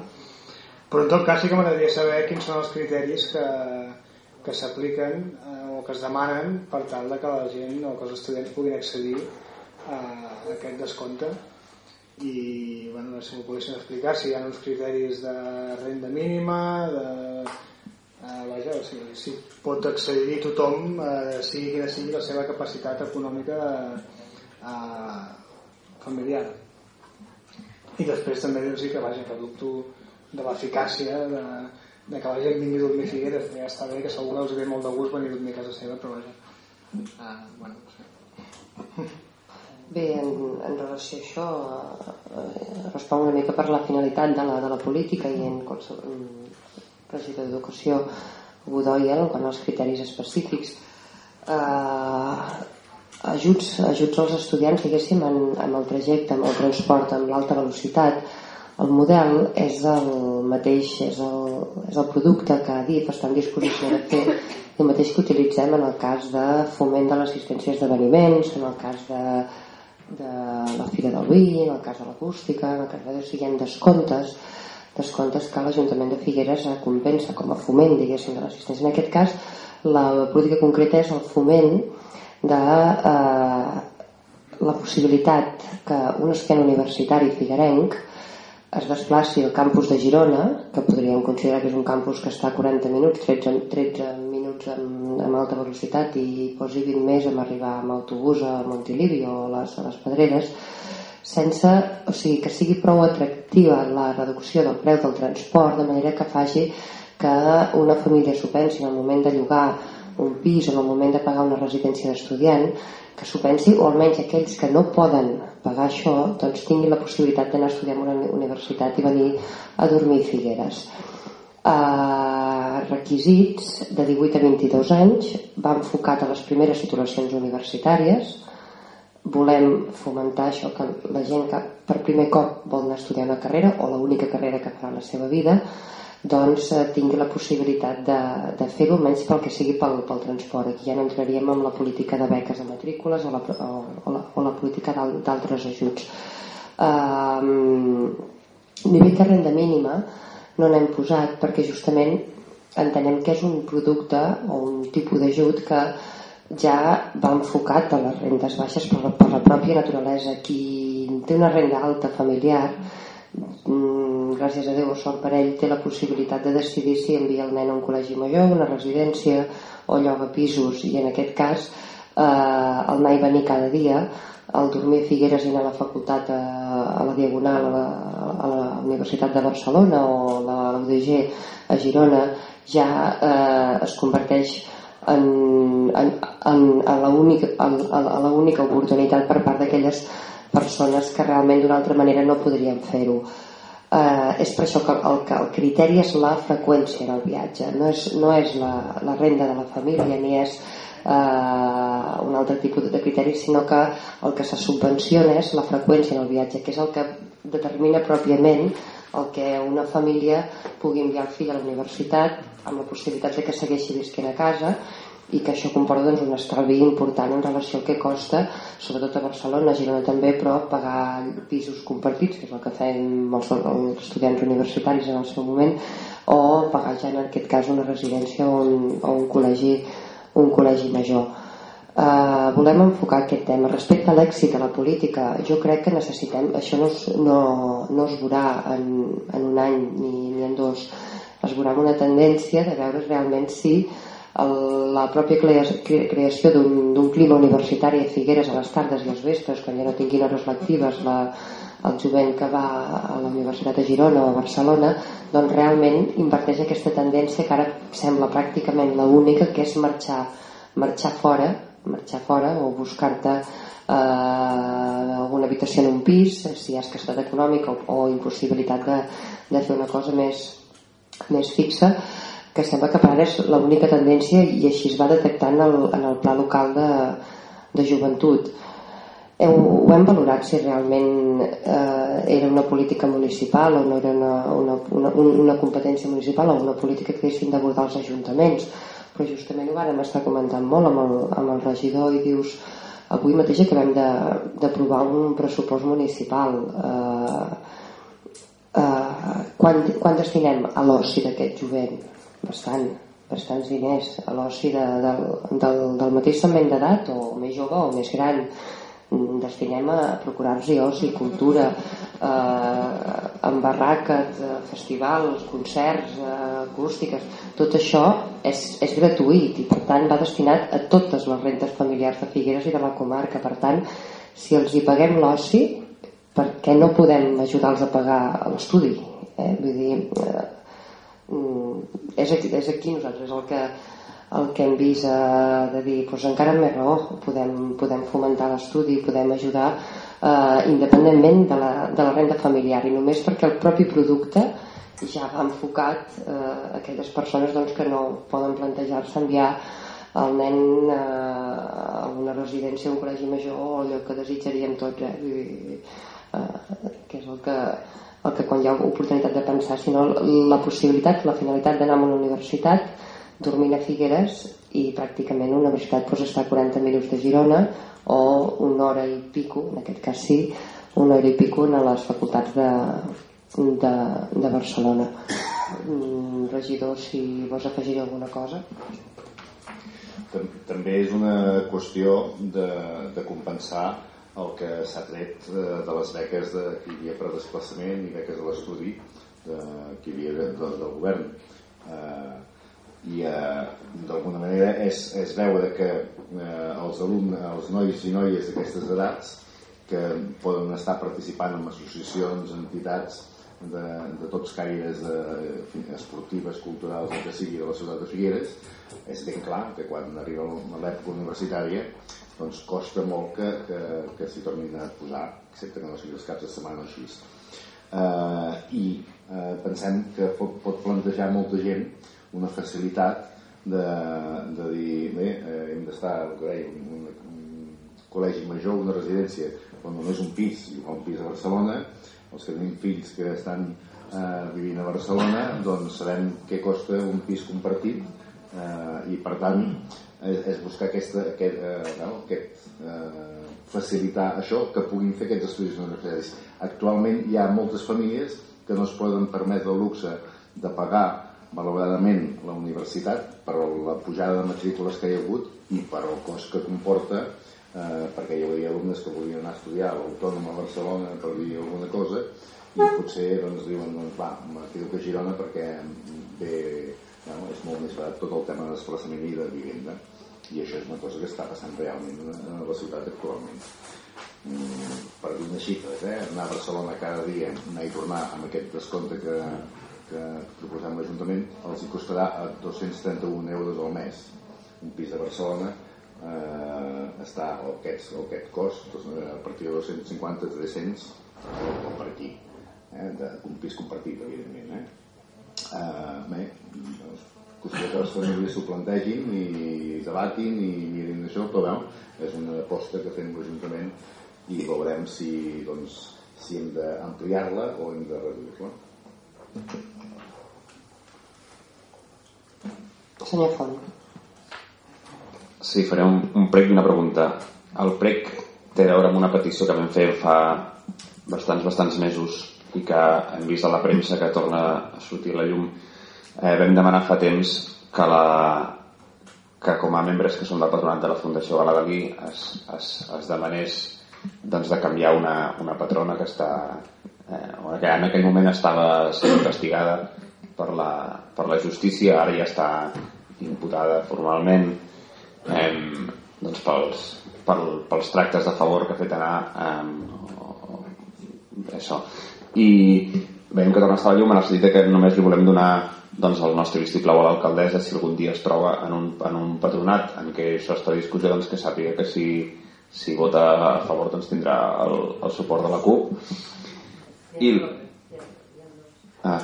Però en tot cas sí que m'agradaria saber quins són els criteris que, que s'apliquen eh, o que es demanen per tal de que la gent o que els estudiants puguin accedir a, a aquest descompte i bueno, si m'ho poguessin explicar si hi ha uns criteris de renda mínima de, eh, vaja, o sigui, si pot accedir tothom eh, sigui quina sigui la seva capacitat econòmica eh, familiar. I després també dir-los que vaja, que dubto de l'eficàcia de, de que la gent vingui a dormir a Figueres ja està bé que segur que els ve molt de gust venir a dormir a casa seva però vaja. Uh, bueno, no sé.
Bé, en, en relació a això, eh, responc una mica per la finalitat de la, de la política i en qualsevol regidor d'Educació Godoy en quant als criteris específics. Eh, ajuts, ajuts als estudiants, diguéssim, en, en el trajecte, en el transport, amb l'alta velocitat, el model és el mateix, és el, és el producte que DIF està en disposició de fer el mateix que utilitzem en el cas de foment de l'assistència a esdeveniments, en el cas de de la Fira del Vi, en el cas de l'acústica, en el cas de si hi ha descomptes, descomptes que l'Ajuntament de Figueres compensa com a foment, diguéssim, de l'assistència. En aquest cas, la política concreta és el foment de eh, la possibilitat que un estudiant universitari figuerenc es desplaci al campus de Girona, que podríem considerar que és un campus que està a 40 minuts, 13, 13 minuts amb, amb alta velocitat i posi 20 més amb arribar amb autobús a Montilivi o a les, a les Pedreres, sense, o sigui, que sigui prou atractiva la reducció del preu del transport, de manera que faci que una família s'ho en el moment de llogar un pis o en el moment de pagar una residència d'estudiant que s'ho pensi, o almenys aquells que no poden pagar això, doncs tinguin la possibilitat d'anar a estudiar en una universitat i venir a dormir a Figueres. Uh, requisits de 18 a 22 anys, va enfocat a les primeres titulacions universitàries, volem fomentar això que la gent que per primer cop vol anar a estudiar una carrera o l'única carrera que farà la seva vida doncs eh, tingui la possibilitat de, de fer-ho almenys pel que sigui pel, pel transport. Aquí ja no entraríem en la política de beques de matrícules o la, o, o la, o la política d'altres ajuts. Um, nivell de renda mínima no n'hem posat perquè justament entenem que és un producte o un tipus d'ajut que ja va enfocat a les rendes baixes per la, per la pròpia naturalesa. Qui té una renda alta familiar Mm, gràcies a Déu o sort per ell té la possibilitat de decidir si envia el nen a un col·legi major, una residència o lloga pisos. I en aquest cas eh, el anar i venir cada dia el dormir a Figueres i anar a la facultat a, a la Diagonal a la, a la Universitat de Barcelona o a la a Girona ja eh, es converteix en, en, en, en l'única oportunitat per part d'aquelles persones que realment d'una altra manera no podrien fer-ho. Eh, és per això que el, que el criteri és la freqüència en el viatge, no és, no és la, la renda de la família ni és eh, un altre tipus de criteri, sinó que el que se subvenciona és la freqüència en el viatge, que és el que determina pròpiament el que una família pugui enviar el fill a la universitat amb la possibilitat de que segueixi visquent a casa i que això comporta doncs, un estalvi important en relació al que costa, sobretot a Barcelona, a Girona també, però pagar pisos compartits, que és el que fem els, els estudiants universitaris en el seu moment, o pagar ja en aquest cas una residència o un, o un, col·legi, un col·legi major. Uh, volem enfocar aquest tema. Respecte a l'èxit a la política, jo crec que necessitem, això no no, no es veurà en, en un any ni, ni en dos, es veurà una tendència de veure realment si el, la pròpia creació d'un clima universitari a Figueres a les tardes i als vespres, quan ja no tinguin hores lectives, la, el jovent que va a la Universitat de Girona o a Barcelona doncs realment inverteix aquesta tendència que ara sembla pràcticament la única que és marxar, marxar fora marxar fora o buscar-te eh, alguna habitació en un pis si hi ha escassetat econòmica o, o impossibilitat de, de fer una cosa més, més fixa que sembla que per ara és l'única tendència i així es va detectar en el, en el pla local de, de joventut. Heu, ho hem valorat si realment eh, era una política municipal o no era una, una, una, una competència municipal o una política que haguessin d'abordar els ajuntaments. Però justament ho vàrem estar comentant molt amb el, amb el regidor i dius avui mateix acabem d'aprovar un pressupost municipal eh, eh, quan, quan destinem a l'oci d'aquest jovent? bastant, bastants diners a l'oci de, del, del, del mateix segment d'edat o més jove o més gran destinem a procurar-nos oci, cultura, eh, amb barraques, eh, festivals, concerts, eh, acústiques, tot això és, és gratuït i per tant va destinat a totes les rentes familiars de Figueres i de la comarca. Per tant, si els hi paguem l'oci, per què no podem ajudar-los a pagar l'estudi? Eh? Vull dir, eh, mm, és, aquí, és aquí nosaltres el que el que hem vist eh, de dir doncs encara més raó podem, podem fomentar l'estudi podem ajudar eh, independentment de la, de la renda familiar i només perquè el propi producte ja va enfocat eh, aquelles persones doncs, que no poden plantejar-se enviar el nen eh, a una residència, un col·legi major o allò que desitjaríem tots eh? I, eh, que és el que, el que quan hi ha oportunitat de pensar sinó la possibilitat, la finalitat d'anar a una universitat dormint a Figueres i pràcticament una universitat doncs, està a 40 minuts de Girona o una hora i pico, en aquest cas sí, una hora i pico a les facultats de, de, de Barcelona. Mm, regidor, si vols afegir alguna cosa.
També és una qüestió de, de compensar el que s'ha tret de, de les beques de, que hi havia per desplaçament i beques de l'estudi de, que hi havia de, de, del govern. Eh, i eh, d'alguna manera és, és veure que eh, els alumnes, els nois i noies d'aquestes edats que poden estar participant en associacions, entitats de, de tots caires de, esportives, culturals, el que sigui de la ciutat de Figueres, és ben clar que quan arriba l'època universitària doncs costa molt que, que, que s'hi tornin a posar, excepte que no sigui els caps de setmana així. Uh, I uh, pensem que pot, pot plantejar molta gent una facilitat de, de dir bé, eh, hem d'estar un, un, un col·legi major, una residència on només un pis, i un pis a Barcelona els que tenim fills que estan eh, vivint a Barcelona doncs sabem què costa un pis compartit eh, i per tant és, és buscar aquesta, aquest, eh, no, aquest eh, facilitar això que puguin fer aquests estudis universitaris. Actualment hi ha moltes famílies que no es poden permetre el luxe de pagar malauradament la universitat per la pujada de matrícules que hi ha hagut i per el cost que comporta eh, perquè hi havia alumnes que volien anar a estudiar a l'Autònom a Barcelona per dir alguna cosa i potser doncs, diuen doncs, va, me quedo a Girona perquè bé, no, és molt més barat tot el tema de desplaçament i de vivenda i això és una cosa que està passant realment a la ciutat actualment mm, per dir unes xifres eh? anar a Barcelona cada dia anar i tornar amb aquest descompte que, que proposem l'Ajuntament els hi costarà a 231 euros al mes un pis de Barcelona eh, està o aquest, o aquest cost doncs, a partir de 250 300 o per aquí eh, de, un pis compartit evidentment eh? Eh, bé, qüestió que les famílies s'ho plantegin i debatin i mirin això però veu, és una aposta que fem l'Ajuntament i veurem si, doncs, si hem d'ampliar-la o hem de reduir-la
Senyor Font.
Sí, faré un, un prec i una pregunta. El prec té a veure amb una petició que vam fer fa bastants, bastants mesos i que hem vist a la premsa que torna a sortir la llum. Eh, vam demanar fa temps que, la, que com a membres que són del patronat de la Fundació Balagalí es, es, es demanés doncs, de canviar una, una patrona que està eh, que en aquell moment estava sent investigada per la, per la justícia, ara ja està imputada formalment eh, doncs pels, pel, pels tractes de favor que ha fet anar eh, això i veiem que torna a estar la llum en el sentit que només li volem donar doncs, el nostre vistiplau a l'alcaldessa si algun dia es troba en un, en un patronat en què això està a doncs, que sàpiga que si, si vota a favor doncs, tindrà el, el suport de la CUP. I ah,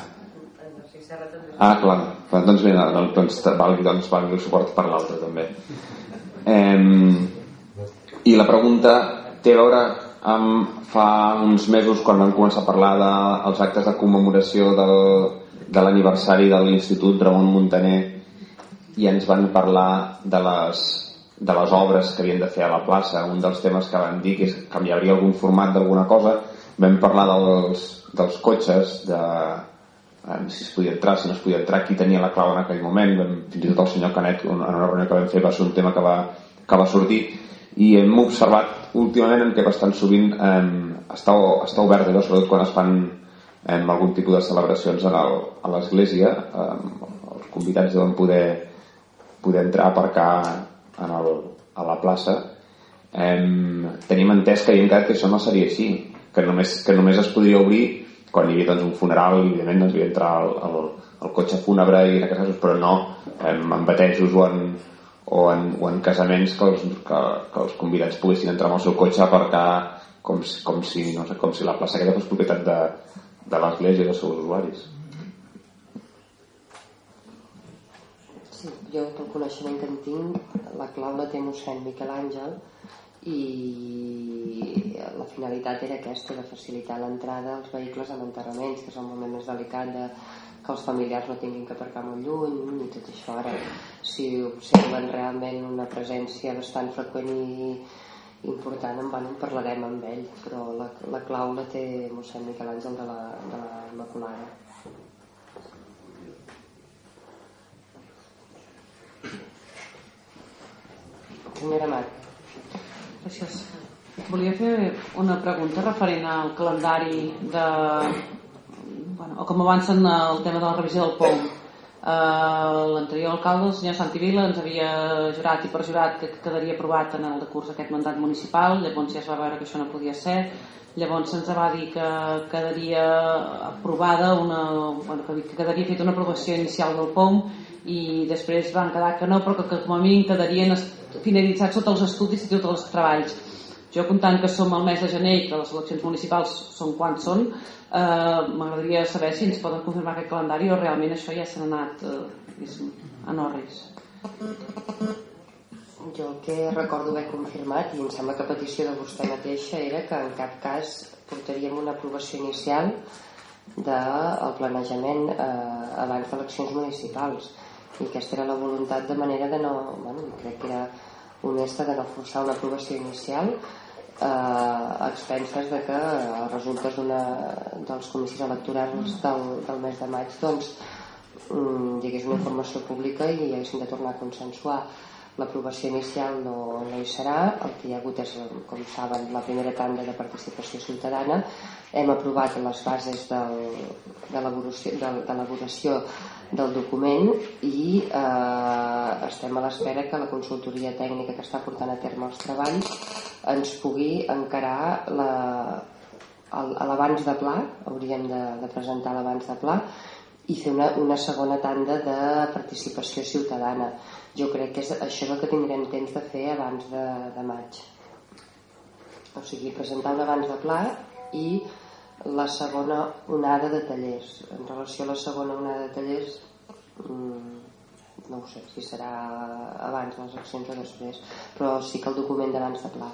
ah clar. Doncs mira, doncs, valgui, doncs, valgui el suport per l'altre també. Eh, i la pregunta té a veure amb fa uns mesos quan vam començar a parlar dels de, actes de commemoració del, de l'aniversari de l'Institut Ramon Montaner i ens van parlar de les, de les obres que havien de fer a la plaça. Un dels temes que van dir que canviaria algun format d'alguna cosa vam parlar dels, dels cotxes de eh, si es podia entrar, si no es podia entrar qui tenia la clau en aquell moment. Vam, fins i tot el senyor Canet en una reunió que vam fer va ser un tema que va, que va sortir i hem observat últimament en què bastant sovint eh, està, està obert allò, sobretot quan es fan en algun tipus de celebracions el, a l'església eh, els convidats deuen poder poder entrar a aparcar en el, a la plaça. Eh, tenim entès que hi quedat que això no seria així que només, que només es podria obrir quan hi havia doncs, un funeral i evidentment doncs, hi havia entrar el, el, el cotxe fúnebre i en aquests casos, però no eh, en batejos o en, o en, o en casaments que els, que, que els convidats poguessin entrar amb el seu cotxe a aparcar com, com, si, no sé, com si la plaça aquesta fos propietat de, de l'Església i dels seus usuaris.
Sí, jo pel coneixement que en tinc, la clau la té mossèn Miquel Àngel i la finalitat era aquesta, de facilitar l'entrada als vehicles en enterraments, que és el moment més delicat de que els familiars no tinguin que aparcar molt lluny i tot això ara si observen realment una presència bastant freqüent i important, en, bueno, en parlarem amb ell, però la, la clau la té mossèn Miquel Àngel de la, de la Immaculada. Senyora Mat.
Gràcies. Volia fer una pregunta referent al calendari de... Bueno, o com avancen el tema de la revisió del POM. Uh, L'anterior alcalde, el senyor Santivila, ens havia jurat i perjurat que quedaria aprovat en el decurs aquest mandat municipal, llavors ja es va veure que això no podia ser, llavors se'ns va dir que quedaria aprovada una, bueno, que quedaria feta una aprovació inicial del POM i després van quedar que no, però que com a mínim quedarien finalitzats tots els estudis i tots els treballs. Jo comptant que som al mes de gener i que les eleccions municipals són quan són, eh, m'agradaria saber si ens poden confirmar aquest calendari o realment això ja s'ha anat eh, a Norris
jo el que recordo haver confirmat i em sembla que petició de vostè mateixa era que en cap cas portaríem una aprovació inicial del planejament eh, abans d'eleccions municipals. I aquesta era la voluntat de manera de no bueno, crec que era honesta de no forçar una aprovació inicial eh, a expenses de que els resultes dels comicis electorals del, del mes de maig doncs mm, hi hagués una informació pública i haguessin de tornar a consensuar. L'aprovació inicial no, no hi serà. El que hi ha hagut és, com saben la primera tanda de participació ciutadana. Hem aprovat les bases del, de l'elaboració del document i eh, estem a l'espera que la consultoria tècnica que està portant a terme els treballs ens pugui encarar l'abans de pla, hauríem de, de presentar l'abans de pla i fer una, una segona tanda de participació ciutadana. Jo crec que és, això és el que tindrem temps de fer abans de, de maig. O sigui, presentar un abans de pla i la segona onada de tallers. En relació a la segona onada de tallers, mmm, no ho sé si serà abans les accions o després, però sí que el document d'abans de pla.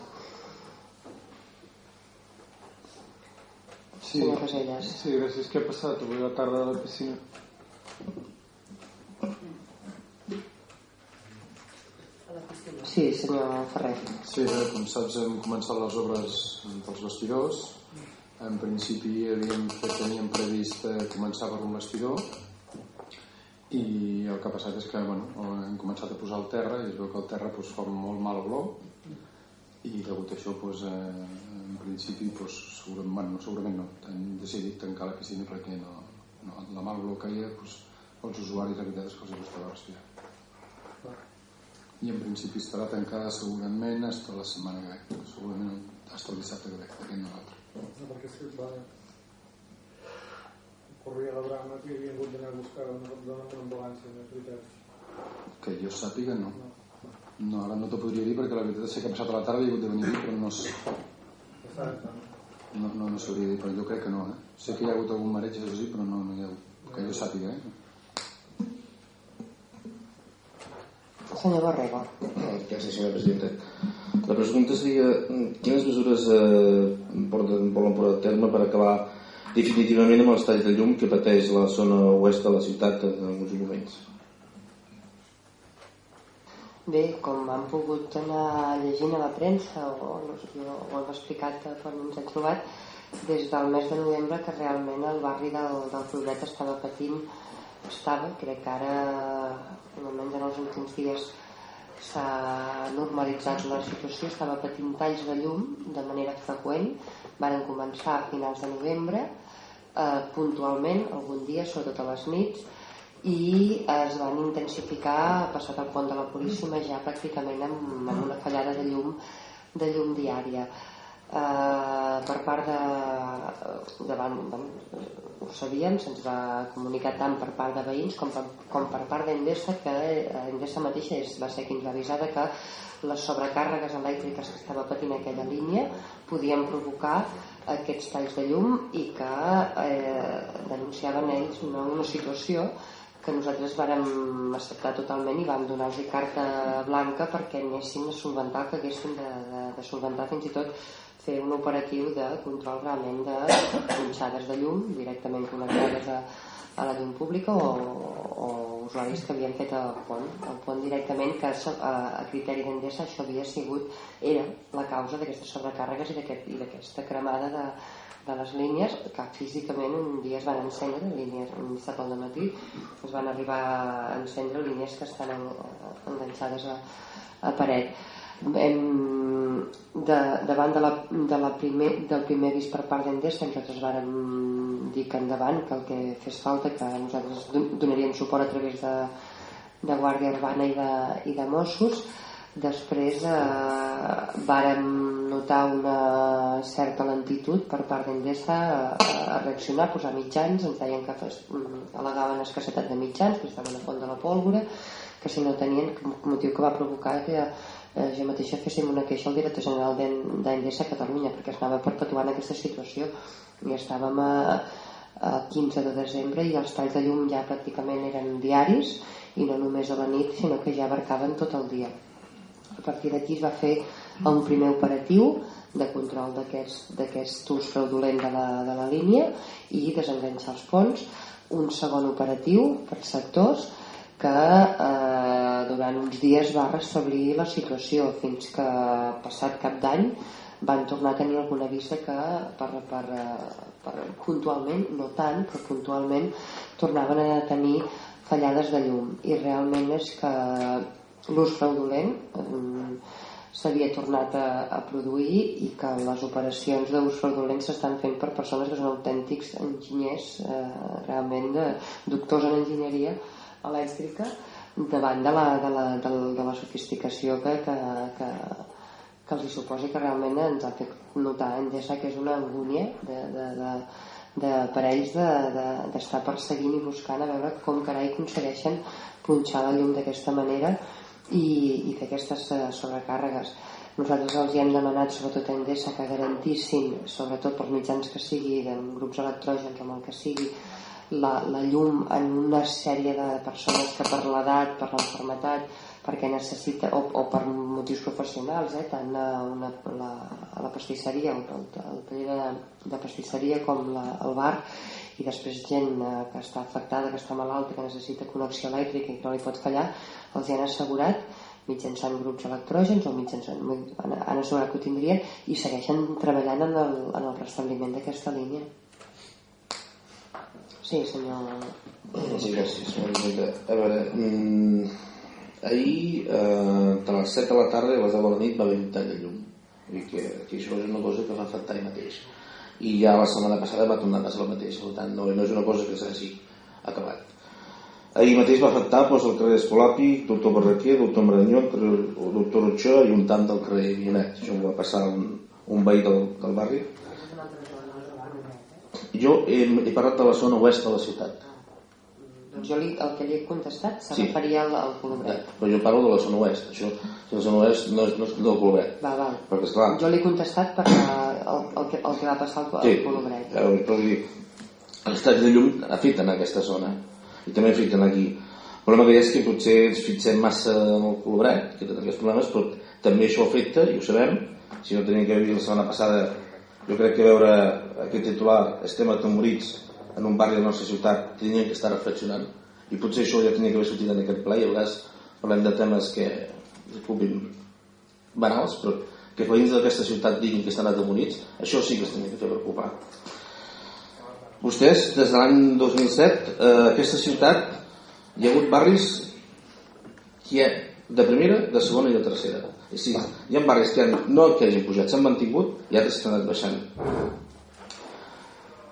Sí. Sí, gràcies. Què ha passat avui a la tarda a la piscina?
Sí, senyor Ferrer.
Sí, com saps hem començat les obres dels vestidors. En principi havíem, teníem previst eh, començar per un vestidor i el que ha passat és que bueno, hem començat a posar el terra i es veu que el terra doncs, fa molt mal olor i degut a això doncs, eh, en principi doncs, segurament, bueno, no, segurament no. Hem decidit tancar la piscina perquè no, no, la mal olor que hi ha doncs, els usuaris la veritat és que els costava respirar. I en principi estarà tancada segurament fins la setmana que ve segurament fins el dissabte que ve aquest no l'altre
No, perquè és que va... Corria la brama que havia hagut d'anar a buscar una dona una ambulància, no és veritat.
Que jo sàpiga, no. No, ara no t'ho podria dir perquè la veritat és que ha passat a la tarda i he hagut de venir aquí, però no sé. No, no, no sabria dir, però jo crec que no, eh? Sé que hi ha hagut algun mareig, això sí, però no, no hi ha hagut. Que jo sàpiga, eh?
Senyor Borrego.
Gràcies, senyora presidenta. La pregunta seria quines mesures eh, volen portar a terme per acabar definitivament amb els talls de llum que pateix la zona oest de la ciutat en alguns moments.
Bé, com han pogut anar llegint a la premsa o, no sé, jo ho hem explicat quan ens hem trobat, des del mes de novembre que realment el barri del, del Floret estava patint, estava, crec que ara, almenys en els últims dies, s'ha normalitzat la situació, estava patint talls de llum de manera freqüent, van començar a finals de novembre, eh, puntualment, algun dia, sobretot a les nits, i es van intensificar passat el pont de la Puríssima ja pràcticament amb, amb una fallada de llum de llum diària eh, per part de, van, van, ho sabíem, se'ns va comunicar tant per part de veïns com per, com per part d'Endesa que eh, Endesa mateixa és, va ser qui ens va avisar que les sobrecàrregues elèctriques que estava patint aquella línia podien provocar aquests talls de llum i que eh, denunciaven ells una, una situació que nosaltres vàrem acceptar totalment i vam donar-los carta blanca perquè anessin a solventar que haguessin de, de, de solventar fins i tot fer un operatiu de control realment de *coughs* punxades de llum directament connectades a, a la llum pública o, o usuaris que havien fet el pont. El pont directament que a, a criteri d'Endesa això havia sigut era la causa d'aquestes sobrecàrregues i d'aquesta cremada de, de les línies que físicament un dia es van encendre línies un dissabte al matí es van arribar a encendre línies que estan en, enganxades a, a paret hem, de, davant de la, de la primer, del primer avís per part d'Endesa nosaltres vàrem dir que endavant que el que fes falta que nosaltres donaríem suport a través de, de Guàrdia Urbana i de, i de Mossos. Després eh, vàrem notar una certa lentitud per part d'Endesa a, a reaccionar, a posar mitjans ens deien que mm, al·legaven escassetat de mitjans que estaven a font de la pólvora que si no tenien, motiu que va provocar que eh, jo mateixa féssim una queixa al director general d'Endesa a Catalunya perquè es perpetuant aquesta situació. I estàvem a, a 15 de desembre i els talls de llum ja pràcticament eren diaris i no només a la nit sinó que ja abarcaven tot el dia. A partir d'aquí es va fer un primer operatiu de control d'aquest ús fraudulent de la, de la línia i desenganxar els ponts. Un segon operatiu per sectors que eh, durant uns dies va restablir la situació fins que passat cap d'any van tornar a tenir alguna vista que per, per, per, puntualment, no tant, però puntualment tornaven a tenir fallades de llum. I realment és que l'ús fraudulent eh, s'havia tornat a, a produir i que les operacions d'ús fraudulent s'estan fent per persones que són autèntics enginyers eh, realment de, doctors en enginyeria elèctrica davant de la, de la, de la, de la sofisticació que, que, que, que els suposi que realment ens ha fet notar Endesa que és una angúnia de, de, de, d'aparells d'estar de, de, perseguint i buscant a veure com carai aconsegueixen punxar la llum d'aquesta manera i, i fer aquestes uh, sobrecàrregues. Nosaltres els hi hem demanat sobretot a Endesa que garantissin sobretot pels mitjans que sigui en grups electrògens amb el que sigui la, la llum en una sèrie de persones que per l'edat, per l'enfermetat perquè necessita, o, o per motius professionals, eh, tant a, una, la, a la pastisseria, el, el, taller de, de pastisseria com la, el bar, i després gent eh, que està afectada, que està malalta, que necessita connexió elèctrica i que no li pot fallar, els hi han assegurat mitjançant grups electrògens o mitjançant, han assegurat que ho tindrien i segueixen treballant en el, en el restabliment d'aquesta línia. Sí, senyor...
Sí, gràcies, A veure, mmm, ahir eh, de les 7 de la tarda a les 10 de la nit va haver un tall de llum. I que, que això és una cosa que va afectar ell mateix. I ja la setmana passada va tornar a passar el mateix per tant no, no és una cosa que s'hagi acabat. Ahir mateix va afectar doncs, el carrer Escolapi, doctor Barraquer, doctor Maranyó, doctor Ochoa i un tant del carrer Vionet això va passar un, un veí del, del barri Jo he, he parlat de la zona oest de la ciutat.
Doncs jo li, el que li he contestat se
Sí.
referia al, al Colobret.
Però jo parlo de la zona oest. Això, la zona oest no és, no és del Colobret.
Va, va.
Perquè, esclar,
Jo li he contestat per el, el, que, el que va passar al,
Sí,
al Colobret.
però, però vull dir, els talls de llum afecten aquesta zona i també afecten aquí. El problema que és que potser ens fixem massa en el Colobret, que té aquests problemes, però també això afecta, i ho sabem, si no tenim que veure la setmana passada, jo crec que veure aquest titular, estem atemorits en un barri de la nostra ciutat, tenien que estar reflexionant, i potser això ja tenia que haver sortit en aquest ple, i a vegades parlem de temes que puguin banals, però que veïns d'aquesta ciutat diguin que estan atemorits, això sí que es tenia que fer preocupar. Vostès, des de l'any 2007, eh, aquesta ciutat hi ha hagut barris que hi ha de primera, de segona i de tercera. Sí, hi ha barris que han, no que hagin pujat, s'han mantingut i altres que han anat baixant.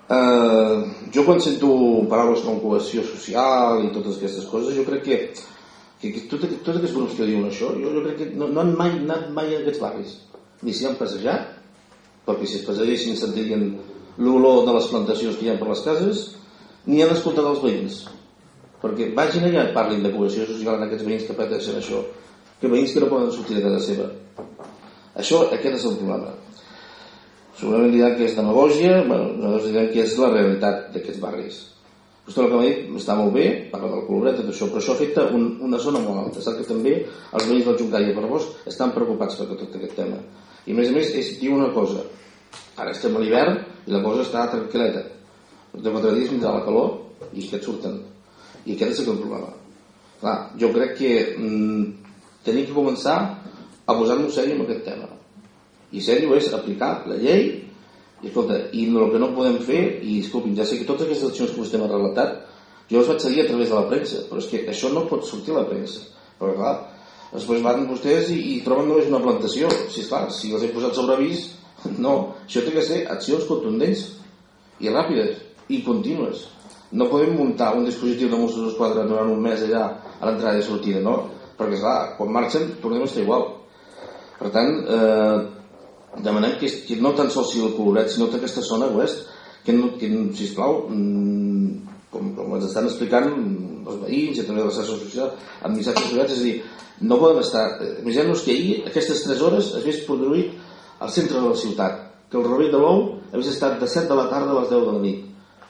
Eh, jo quan sento paraules com cohesió social i totes aquestes coses, jo crec que, que, que tots tot aquests grups que diuen això, jo, jo crec que no, no han mai anat mai a aquests barris. Ni s'hi han passejat, perquè si es passegessin sentirien l'olor de les plantacions que hi ha per les cases, ni han escoltat els veïns. Perquè vagin allà i parlin de cohesió social en aquests veïns que pateixen això, que veïns que no poden sortir de casa seva. Això, aquest és el problema. Segurament diran que és demagògia, bueno, nosaltres direm que és la realitat d'aquests barris. Vostè el que m'ha dit està molt bé, parla del Colobret, tot això, però això afecta un, una zona molt alta. Sap que també els veïns del Juncar i el Barbós estan preocupats per tot aquest tema. I a més a més, és, diu una cosa, ara estem a l'hivern i la cosa està tranquil·leta. De quatre dies vindrà la calor i aquests surten. I aquest és el problema. Clar, jo crec que mm, tenim que començar a posar-nos sèrio en aquest tema. I sèrio és aplicar la llei i escolta, i el que no podem fer i disculpin, ja sé que totes aquestes accions que vostè m'ha relatat jo les vaig seguir a través de la premsa però és que això no pot sortir a la premsa però clar, després van vostès i, i troben només una plantació si, esclar, si les he posat sobre avís *laughs* no, això té que ser accions contundents i ràpides i contínues no podem muntar un dispositiu de Mossos d'Esquadra durant un mes allà a l'entrada i sortida no? Perquè clar, quan marxen tornem a estar igual per tant, eh, demanem que, que no tan sols sigui el Coloret, sinó tota aquesta zona oest, que, no, que sisplau, mm, com, com ens estan explicant els veïns i també les xarxes socials, amb missatges privats, és a dir, no podem estar... eh, Imaginem-nos que ahir, aquestes 3 hores, es hagués produït al centre de la ciutat, que el rebell de l'ou hagués estat de 7 de la tarda a les 10 de la nit.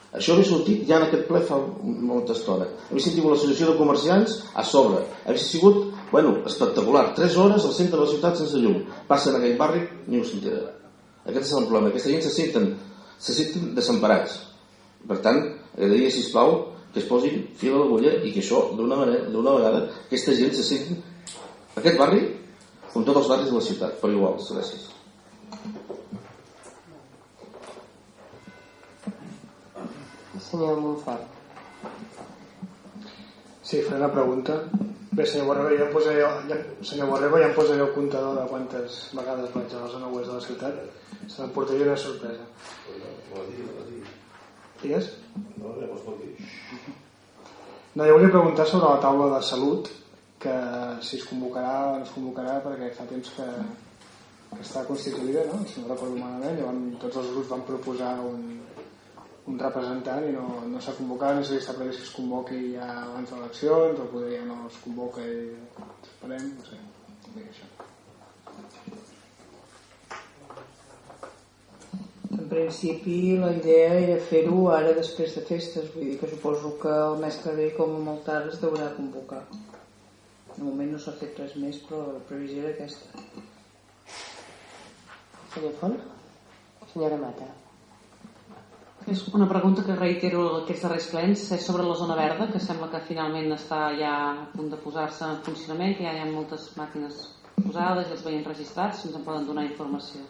Això havia sortit ja en aquest ple fa molta estona. Havia sentit l'associació de comerciants a sobre. Havia sigut Bueno, espectacular. 3 hores al centre de la ciutat sense llum. Passen aquell barri, ni ho sentirà. Aquest és el problema. Aquesta gent se senten, se senten desemparats. Per tant, agradaria, sisplau, que es posin fil a l'agulla i que això, d'una manera, d'una vegada, aquesta gent se sentin aquest barri, com tots els barris de la ciutat, per iguals. Gràcies.
Senyor Montfort.
Sí, faré una pregunta. Bé, senyor Borrego, ja em posaré, ja, senyor Borrego, ja em posaré el comptador de quantes vegades vaig a la zona oest de la ciutat. Se m'emportaria una sorpresa. Digues? No, jo volia preguntar sobre la taula de salut, que si es convocarà o no es convocarà, perquè fa temps que, que està constituïda, no? si no recordo malament, llavors tots els grups van proposar un, un representant i no, no s'ha convocat, no sé si està previst que es convoqui ja abans de l'eleccions o poder ja no es convoca i esperem, no sé, també això.
En principi la idea era fer-ho ara després de festes, vull dir que suposo que el mes que ve com a molt tard es deurà convocar. De moment no s'ha fet res més, però la previsió era aquesta.
Senyor Font? Senyora Mata.
És una pregunta que reitero aquests darrers plens, és sobre la zona verda, que sembla que finalment està ja a punt de posar-se en funcionament, que ja hi ha moltes màquines posades i els veïns registrats, si ens en poden donar informació.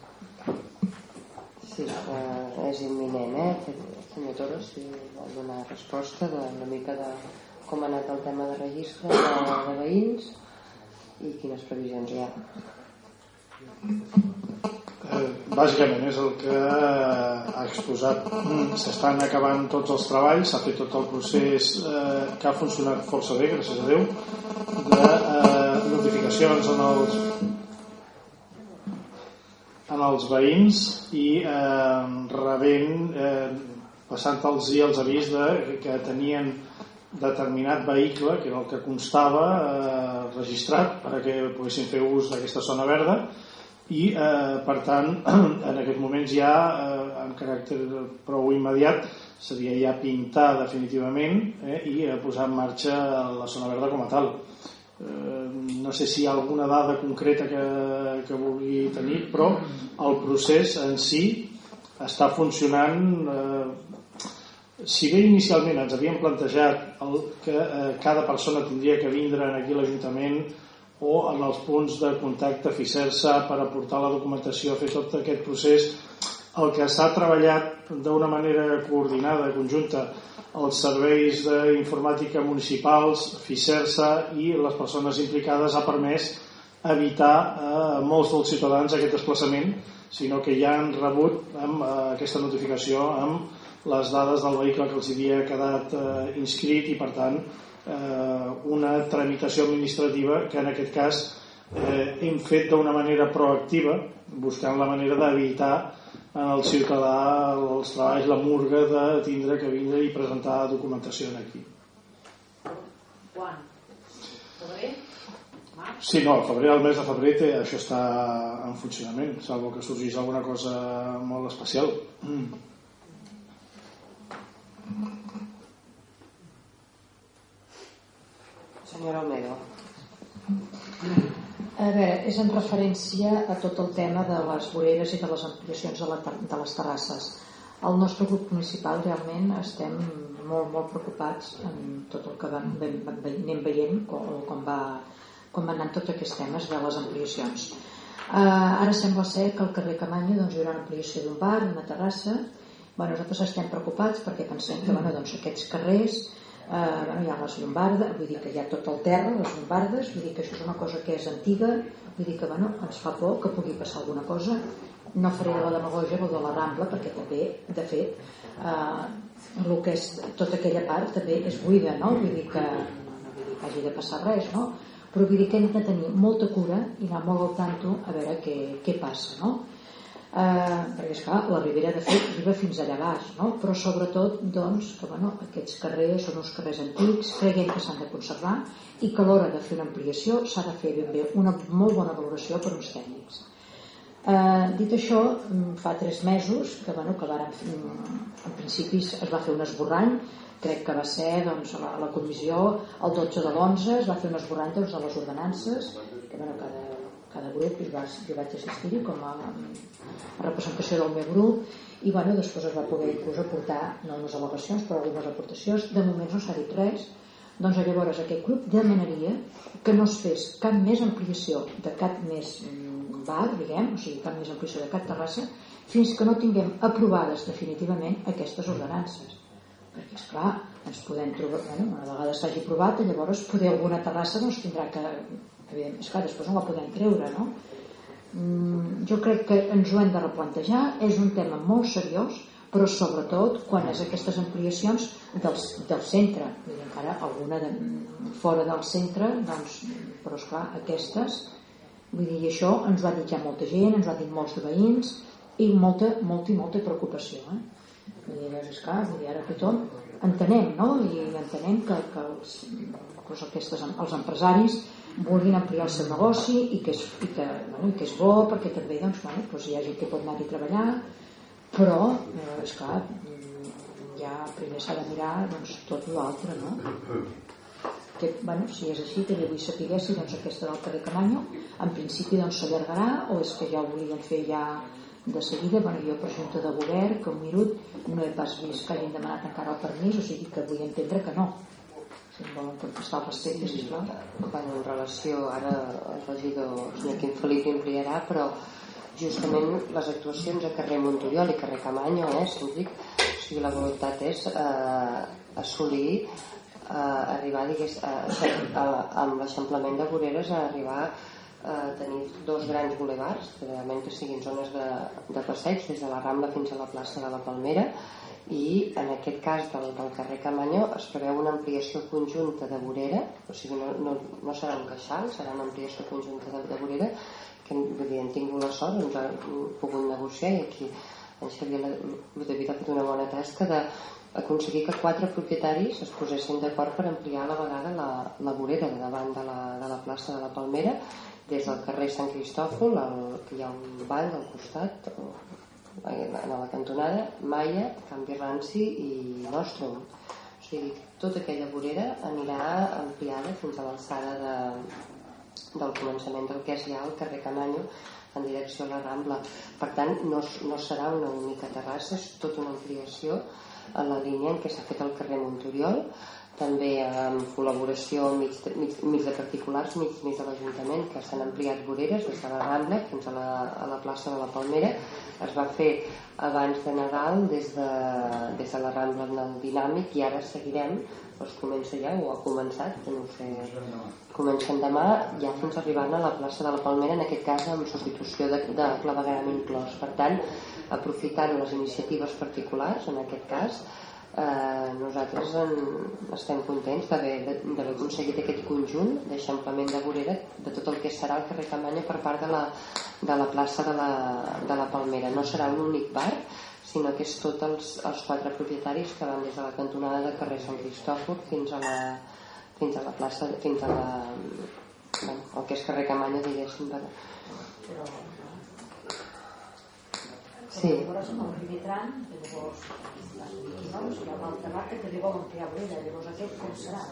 Sí, que és imminent, eh? Senyor Toro, si vol donar resposta de una mica de com ha anat el tema de registre de, de veïns i quines previsions hi ha.
Eh, bàsicament és el que ha exposat. S'estan acabant tots els treballs s'ha fet tot el procés eh, que ha funcionat força bé, gràcies a Déu de eh, notificacions en els en els veïns i eh, rebent eh, passant-los els avís de, que tenien determinat vehicle, que era el que constava eh, registrat perquè poguessin fer ús d'aquesta zona verda i eh, per tant *clears throat* en aquests moments ja eh, en caràcter prou immediat seria ja pintar definitivament eh, i eh, posar en marxa la zona verda com a tal. Eh, no sé si hi ha alguna dada concreta que, que vulgui tenir però el procés en si està funcionant eh, si bé inicialment ens havíem plantejat el, que eh, cada persona tindria que vindre aquí a l'Ajuntament o en els punts de contacte FICERSA per aportar la documentació, fer tot aquest procés. El que s'ha treballat d'una manera coordinada, conjunta els serveis d'informàtica municipals, FICERSA i les persones implicades ha permès evitar eh, molts dels ciutadans aquest desplaçament, sinó que ja han rebut amb eh, aquesta notificació amb les dades del vehicle que els havia quedat eh, inscrit i per tant eh, una tramitació administrativa que en aquest cas eh, hem fet d'una manera proactiva buscant la manera d'evitar al ciutadà els treballs, la murga de tindre que vindre i presentar documentació aquí.
Quan? Febrer?
Sí, no, el febrer, el mes de febrer té, això està en funcionament, salvo que sorgís alguna cosa molt especial. Mm.
Senyora Almedo.
A veure, és en referència a tot el tema de les voreres i de les ampliacions de, la, de les terrasses. El nostre grup municipal realment estem molt, molt preocupats en tot el que vam, vam, anem veient com, com, va, com van anant tots aquests temes de les ampliacions. Uh, ara sembla ser que al carrer Camanyo doncs, hi haurà una ampliació d'un bar, una terrassa. Bueno, nosaltres estem preocupats perquè pensem que bueno, doncs, aquests carrers eh, hi ha les llombardes, vull dir que hi ha tot el terra, les llombardes, vull dir que això és una cosa que és antiga, vull dir que bueno, ens fa por que pugui passar alguna cosa. No faré de la demagogia o de la Rambla, perquè també, de fet, eh, el que és tota aquella part també és buida, no? Vull dir que no vull dir que hagi de passar res, no? Però vull dir que hem de tenir molta cura i anar molt al tanto a veure què, què passa, no? Eh, perquè esclar, la Ribera de fet arriba fins allà baix no? però sobretot doncs, que bueno, aquests carrers són uns carrers antics creiem que s'han de conservar i que a l'hora de fer una ampliació s'ha de fer ben bé una molt bona valoració per uns tècnics eh, dit això mm, fa tres mesos que, bueno, que varen, mm, en principi es va fer un esborrany crec que va ser doncs, la, la comissió el 12 de l'11 es va fer un esborrany doncs, de les ordenances que bueno, cada cada grup jo vaig, jo vaig assistir com a, a representació del meu grup i bueno, després es va poder inclús aportar no unes al·legacions però algunes aportacions. De moment no s'ha dit res. Doncs llavors aquest grup demanaria que no es fes cap més ampliació de cap més mm, bar, diguem, o sigui cap més ampliació de cap terrassa fins que no tinguem aprovades definitivament aquestes ordenances. Perquè esclar, ens podem trobar bueno, una vegada s'hagi aprovat llavors poder alguna terrassa doncs tindrà que evidentment, és clar, després no la podem treure no? mm, jo crec que ens ho hem de replantejar és un tema molt seriós però sobretot quan és aquestes ampliacions del, del centre dir, encara alguna de, fora del centre doncs, però esclar, aquestes vull dir, i això ens ha dit ja molta gent ens ha dit molts de veïns i molta, molta i molta preocupació eh? vull dir, és clar, vull dir, ara tothom entenem, no? i entenem que, que els, doncs aquestes, els empresaris vulguin ampliar el seu negoci i que és, i que, bueno, i que és bo perquè també doncs, bueno, doncs hi ha gent que pot anar-hi a treballar però eh, esclar ja primer s'ha de mirar doncs, tot l'altre no? que, bueno, si és així també vull saber si doncs, aquesta del carrer Camanyo en principi doncs s'allargarà o és que ja ho volien fer ja de seguida, bueno, jo per junta de govern que un minut no he pas vist que hagin demanat encara el permís, o sigui que vull entendre que no volen contestar al respecte, sisplau.
Bueno, en relació, ara el regidor senyor Quim Felip ampliarà, però justament les actuacions a carrer Montoriol i carrer Camanyo, eh, síndic, o sigui, la voluntat és eh, assolir eh, arribar digués, a, a, amb l'eixamplament de voreres a arribar a tenir dos grans bulevards realment que siguin zones de, de passeig des de la Rambla fins a la plaça de la Palmera i en aquest cas del, del carrer Camanyo es preveu una ampliació conjunta de vorera o sigui, no, no, no serà un queixal serà una ampliació conjunta de, de vorera que dir, hem tingut la sort ens hem pogut negociar i aquí en Xavier Ludovic ha fet una bona tasca de aconseguir que quatre propietaris es posessin d'acord per ampliar a la vegada la, la vorera de davant de la, de la plaça de la Palmera des del carrer Sant Cristòfol el, que hi ha un banc al costat a la cantonada Maia, Canvi Ranci i Nostrum o sigui, tota aquella vorera anirà ampliada fins a l'alçada de, del començament del que és ja el carrer Camanyo en direcció a la Rambla per tant no, no serà una única terrassa és tota una ampliació a la línia en què s'ha fet el carrer Montoriol també en col·laboració mig, mig, mig de particulars, mig, mig de l'Ajuntament, que s'han ampliat voreres des de la Rambla fins a la, a la plaça de la Palmera. Es va fer abans de Nadal des de, des de la Rambla en el dinàmic i ara seguirem, doncs comença ja, o ha començat, que no sé, comencen demà, ja fins arribant a la plaça de la Palmera, en aquest cas amb substitució de, de clavegram inclòs. Per tant, aprofitant les iniciatives particulars, en aquest cas, eh, nosaltres en, estem contents d'haver aconseguit aquest conjunt d'eixamplament de vorera de tot el que serà el carrer Camanya per part de la, de la plaça de la, de la Palmera. No serà un únic bar, sinó que és tots els, els quatre propietaris que van des de la cantonada de carrer Sant Cristòfor fins a la, fins a la plaça, fins a la, bueno, el que és carrer Camanya, diguéssim. Però,
Sí. Amb el primer llavors, doncs, hi ha una altra marca que li vol ampliar vorera, llavors aquest com serà?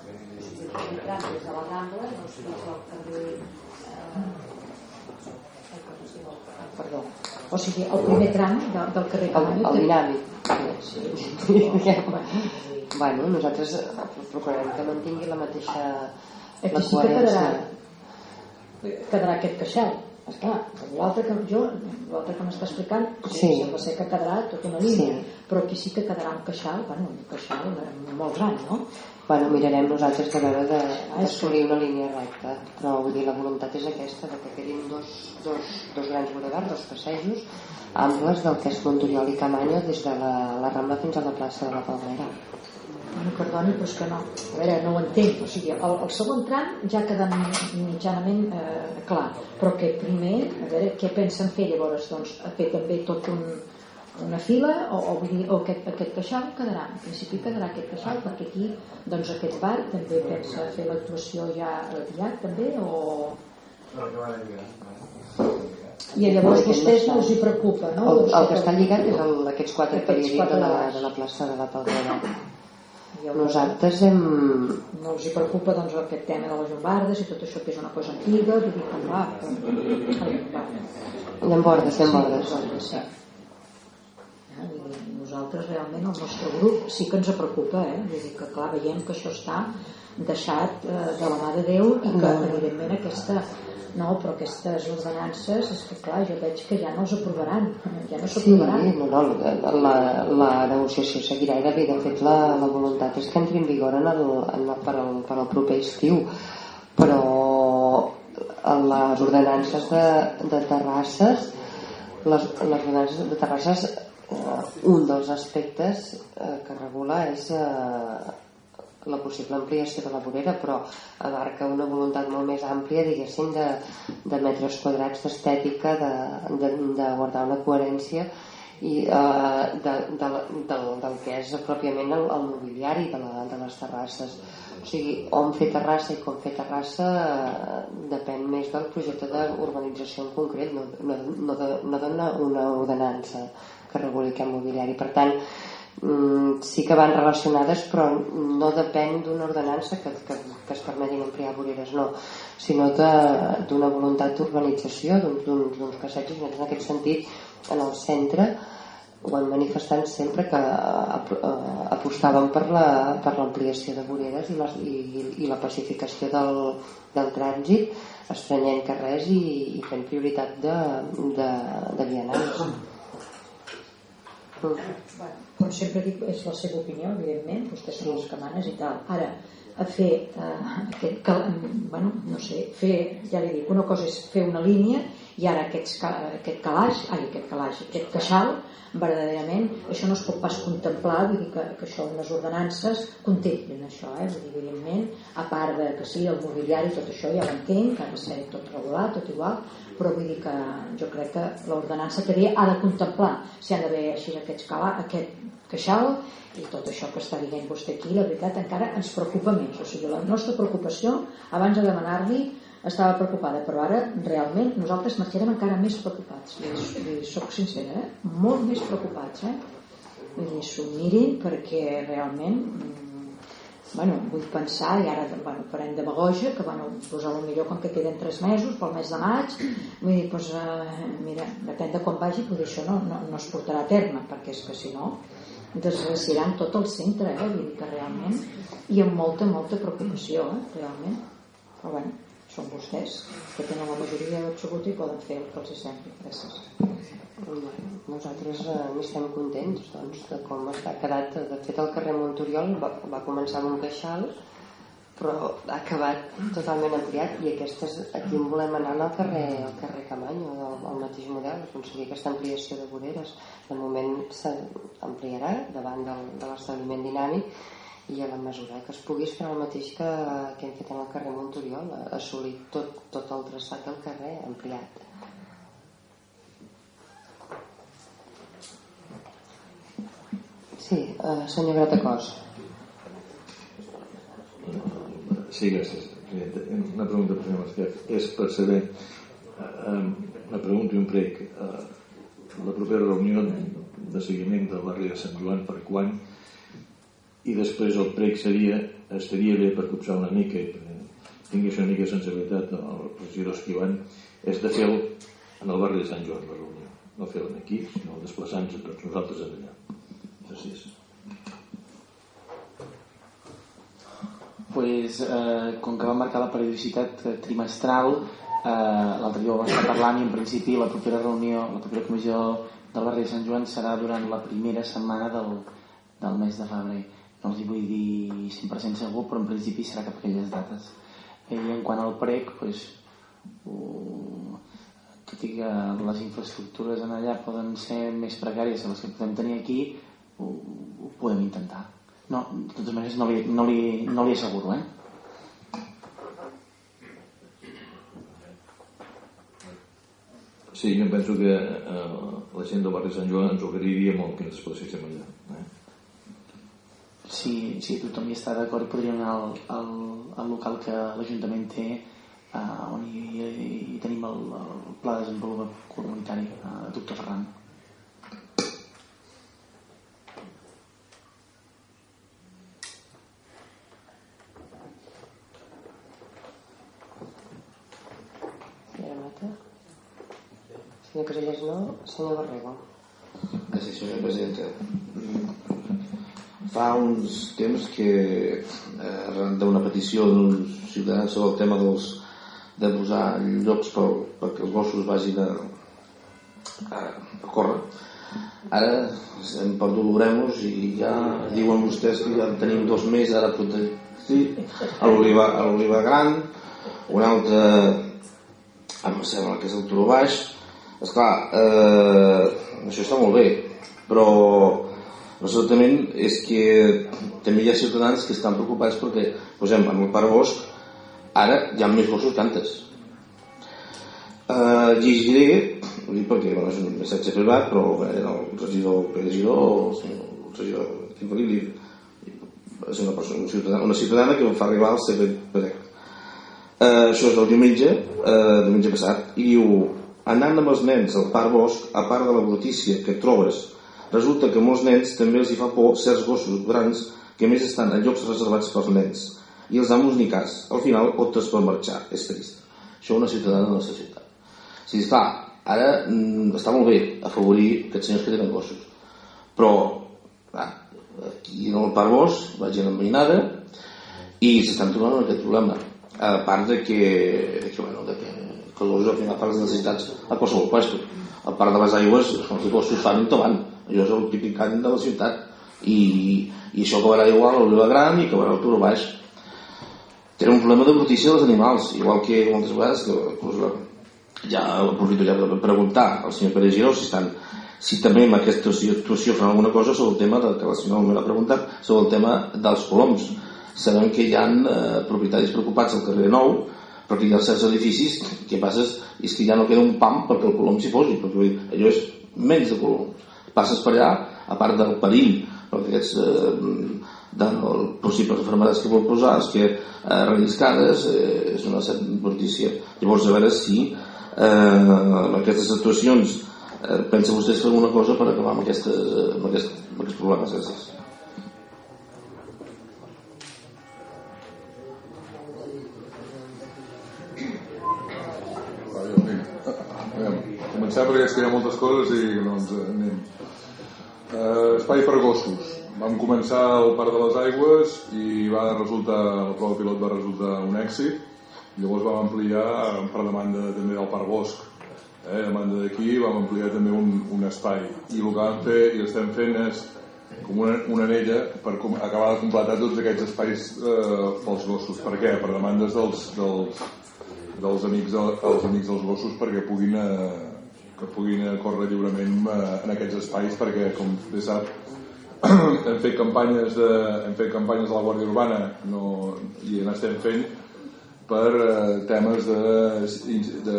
Tram des de la Rambla, doncs, fins al carrer... Eh, perdó. O sigui, el primer tram de, del carrer
Camargo... El, el dinàmic. Sí. sí. *laughs* bueno, nosaltres procurarem que mantingui la mateixa
Aquí sí que quedarà, quedarà aquest queixal esclar, l'altre que jo l'altre que m'està explicant sí, sembla ser que quedarà tota una línia sí. però aquí sí que quedarà un queixal bueno, un queixal molts anys no?
Bueno, mirarem nosaltres de veure d'assolir una línia recta però vull dir, la voluntat és aquesta de que quedin dos, dos, dos grans bulevards dos passejos amples del que és Montoriol i Camanyo des de la, la Rambla fins a la plaça de la Palmera
Bueno, perdoni, però és que no. A veure, no ho entenc. O sigui, el, el segon tram ja queda mitjanament eh, clar, però que primer, a veure, què pensen fer llavors? Doncs fer també tot un, una fila o, o, vull dir, o aquest, aquest queixal quedarà, en principi quedarà aquest queixal perquè aquí doncs aquest bar també pensa fer l'actuació ja aviat també o... I llavors vostès no els hi preocupa, no?
El, el que està lligat és el, aquests quatre que hi de la, de la plaça de la Palmera nosaltres hem...
No els hi preocupa doncs, aquest tema de les llombardes i tot això que és una cosa antiga, vull dir que va,
Llambordes, llambordes.
Sí. Ja, nosaltres realment el nostre grup sí que ens preocupa, eh? Vull dir que clar, veiem que això està deixat eh, de la mà de Déu i que evidentment aquesta no, però aquestes ordenances és que clar, jo veig que ja no els aprovaran. Ja no s'aprovaran
sí, no, no, la, la negociació seguirà i de fet la, la voluntat és que entri en vigor en el, en el, per, al, per al proper estiu. Però les ordenances de, de terrasses les, les ordenances de terrasses eh, un dels aspectes eh, que regula és eh, la possible ampliació de la vorera però abarca una voluntat molt més àmplia diguéssim de, de metres quadrats d'estètica de, de, de guardar una coherència i eh, de, de, del, del que és pròpiament el, el mobiliari de, la, de les terrasses. O sigui, on fer terrassa i com fer terrassa eh, depèn més del projecte d'urbanització en concret no, no, no, no dona una ordenança que reguli aquest mobiliari. Per tant sí que van relacionades però no depèn d'una ordenança que, que, que es permetin ampliar voreres no, sinó d'una voluntat d'urbanització d'uns passatges en aquest sentit en el centre ho han manifestat sempre que apostaven per l'ampliació la, per de voreres i, les, i, i la pacificació del, del trànsit estrenyent carrers i, i fent prioritat de, de, de vianants. *coughs*
Bueno, com sempre dic, és la seva opinió, evidentment, vostès són els que manes i tal. Ara, a fer eh, aquest, que, bueno, no sé, fer, ja li dic, una cosa és fer una línia i ara aquests, aquest calaix ai, aquest calaix, aquest queixal verdaderament això no es pot pas contemplar vull dir que, que això les ordenances contemplin això, eh? vull dir, evidentment a part de que sí, el mobiliari tot això ja l'entenc, que ha de ser tot regulat tot igual, però vull dir que jo crec que l'ordenança que ha de contemplar si han d'haver així aquests cala, aquest queixal i tot això que està dient vostè aquí la veritat encara ens preocupa més o sigui, la nostra preocupació abans de demanar-li estava preocupada, però ara realment nosaltres marxarem encara més preocupats. I, i soc sincera, eh? molt més preocupats. Eh? S'ho mirin perquè realment mm, bueno, vull pensar i ara bueno, farem demagogia que bueno, pues, a lo millor com que queden tres mesos pel mes de maig vull dir, pues, uh, mira, depèn de com vagi però això no, no, no es portarà a terme perquè és que si no desgraciaran tot el centre eh? vull dir que realment i amb molta, molta preocupació eh? realment però bueno són vostès que tenen la majoria absoluta i poden fer el que els sembli. Gràcies.
Nosaltres eh, estem contents doncs, de com està quedat. De fet, el carrer Montoriol va, va començar amb un queixal, però ha acabat totalment ampliat i aquestes, aquí volem anar al carrer, al carrer Camanyo, el, el mateix model, aconseguir aquesta ampliació de voreres. De moment s'ampliarà davant del, de l'establiment dinàmic i a la mesura que es pugui fer el mateix que, que hem fet en el carrer Montoriol assolir tot, tot el traçat del carrer ampliat. Sí, uh, senyor Gratacós
Sí, gràcies. Una pregunta per senyor Masquef és per saber una pregunta i un prec uh, la propera reunió de seguiment del barri de Sant Joan per quan i després el prec seria estaria bé per copsar una mica i tingués una mica de sensibilitat el regidor Esquivant és de fer en el barri de Sant Joan la reunió. No fer-la aquí sinó desplaçant-nos tots nosaltres allà. Gràcies
pues, eh, com que va marcar la periodicitat eh, trimestral eh, l'altre dia ho vam estar parlant i en principi la propera reunió la propera comissió del barri de Sant Joan serà durant la primera setmana del, del mes de febrer no els hi vull dir 100% segur però en principi serà cap aquelles dates i en quant al prec uh, tot i que les infraestructures en allà poden ser més precàries que les que podem tenir aquí ho, ho podem intentar no, de totes maneres no li, no li, no li asseguro eh?
Sí, jo penso que eh, la gent del barri Sant Joan ens ho agrairia molt que ens desplacéssim allà eh?
Si, si tothom hi està d'acord podríem anar al, al, al local que l'Ajuntament té uh, on hi, hi, hi tenim el, el pla de desenvolupament comunitari uh, doctor Ferran.
Senyor Casellas no, senyor Barrego.
Gràcies, senyora presidenta fa uns temps que eh, arran d'una petició d'uns ciutadans sobre el tema dels, de posar llocs per, perquè els gossos vagin a, a, a córrer. Ara hem perdut l'Oremus i ja diuen vostès que ja tenim dos mesos ara sí, a l'Oliva Gran un altre em sembla que és el Turó Baix. Esclar eh, això està molt bé però Absolutament és que també hi ha ciutadans que estan preocupats perquè, per exemple, en el Parc Bosc ara hi ha més gossos que antes. Uh, llegiré, ho dic perquè bueno, és un missatge privat, però bé, el regidor Pere Giró, el regidor Quim Felip, és una, persona, una, ciutadana, una ciutadana que em fa arribar el seu projecte. Uh, això és el diumenge, uh, diumenge passat, i diu, anant amb els nens al Parc Bosc, a part de la brutícia que trobes Resulta que molts nens també els hi fa por certs gossos grans que més estan en llocs reservats pels nens i els amos ni cas. Al final optes per marxar. És trist. Això una ciutadana de la societat. Si està, ara mm, està molt bé afavorir aquests senyors que tenen gossos. Però, ah, aquí en el Parc Bos, la gent enveïnada, i s'estan trobant amb aquest problema. A part de que, de que, bueno, de que, que els gossos al final fan les necessitats a qualsevol puesto. A part de les aigües, els gossos fan un tomant allò és el típic cant de la ciutat. I, i això acabarà igual a l'Oliva Gran i acabarà al Turó Baix. Tenen un problema de brutícia dels animals igual que moltes vegades que, pues, la, ja aprofito ja per preguntar al senyor Pere Giró si, estan, si també amb aquesta situació fan alguna cosa sobre el tema de, que la senyora m'ha preguntat sobre el tema dels coloms. Sabem que hi ha eh, propietaris preocupats al carrer Nou perquè hi ha certs edificis. Que passa és que ja no queda un pam perquè el colom s'hi posi perquè allò és menys de colom passes per allà, a part del perill perquè aquests eh, de possibles enfermedats que vol posar és que eh, relliscades eh, és una certa notícia llavors a veure si eh, en aquestes situacions eh, pensa vostès fer alguna cosa per acabar amb, aquestes, amb, aquest, amb aquests problemes gràcies
començar perquè és que hi ha moltes coses i no ens anem. Uh, espai per gossos. Vam començar al Parc de les Aigües i va resultar, el prova pilot va resultar un èxit. Llavors vam ampliar per demanda també del Parc Bosc. Eh, demanda d'aquí vam ampliar també un, un espai. I el que vam fer i estem fent és com una, una anella per com, acabar de completar tots aquests espais eh, pels gossos. Per què? Per demandes dels, dels, dels amics, dels amics dels gossos perquè puguin eh, que puguin córrer lliurement eh, en aquests espais perquè com bé sap *clears throat* hem fet campanyes de, hem fet campanyes de la Guàrdia Urbana no, i n'estem fent per eh, temes de,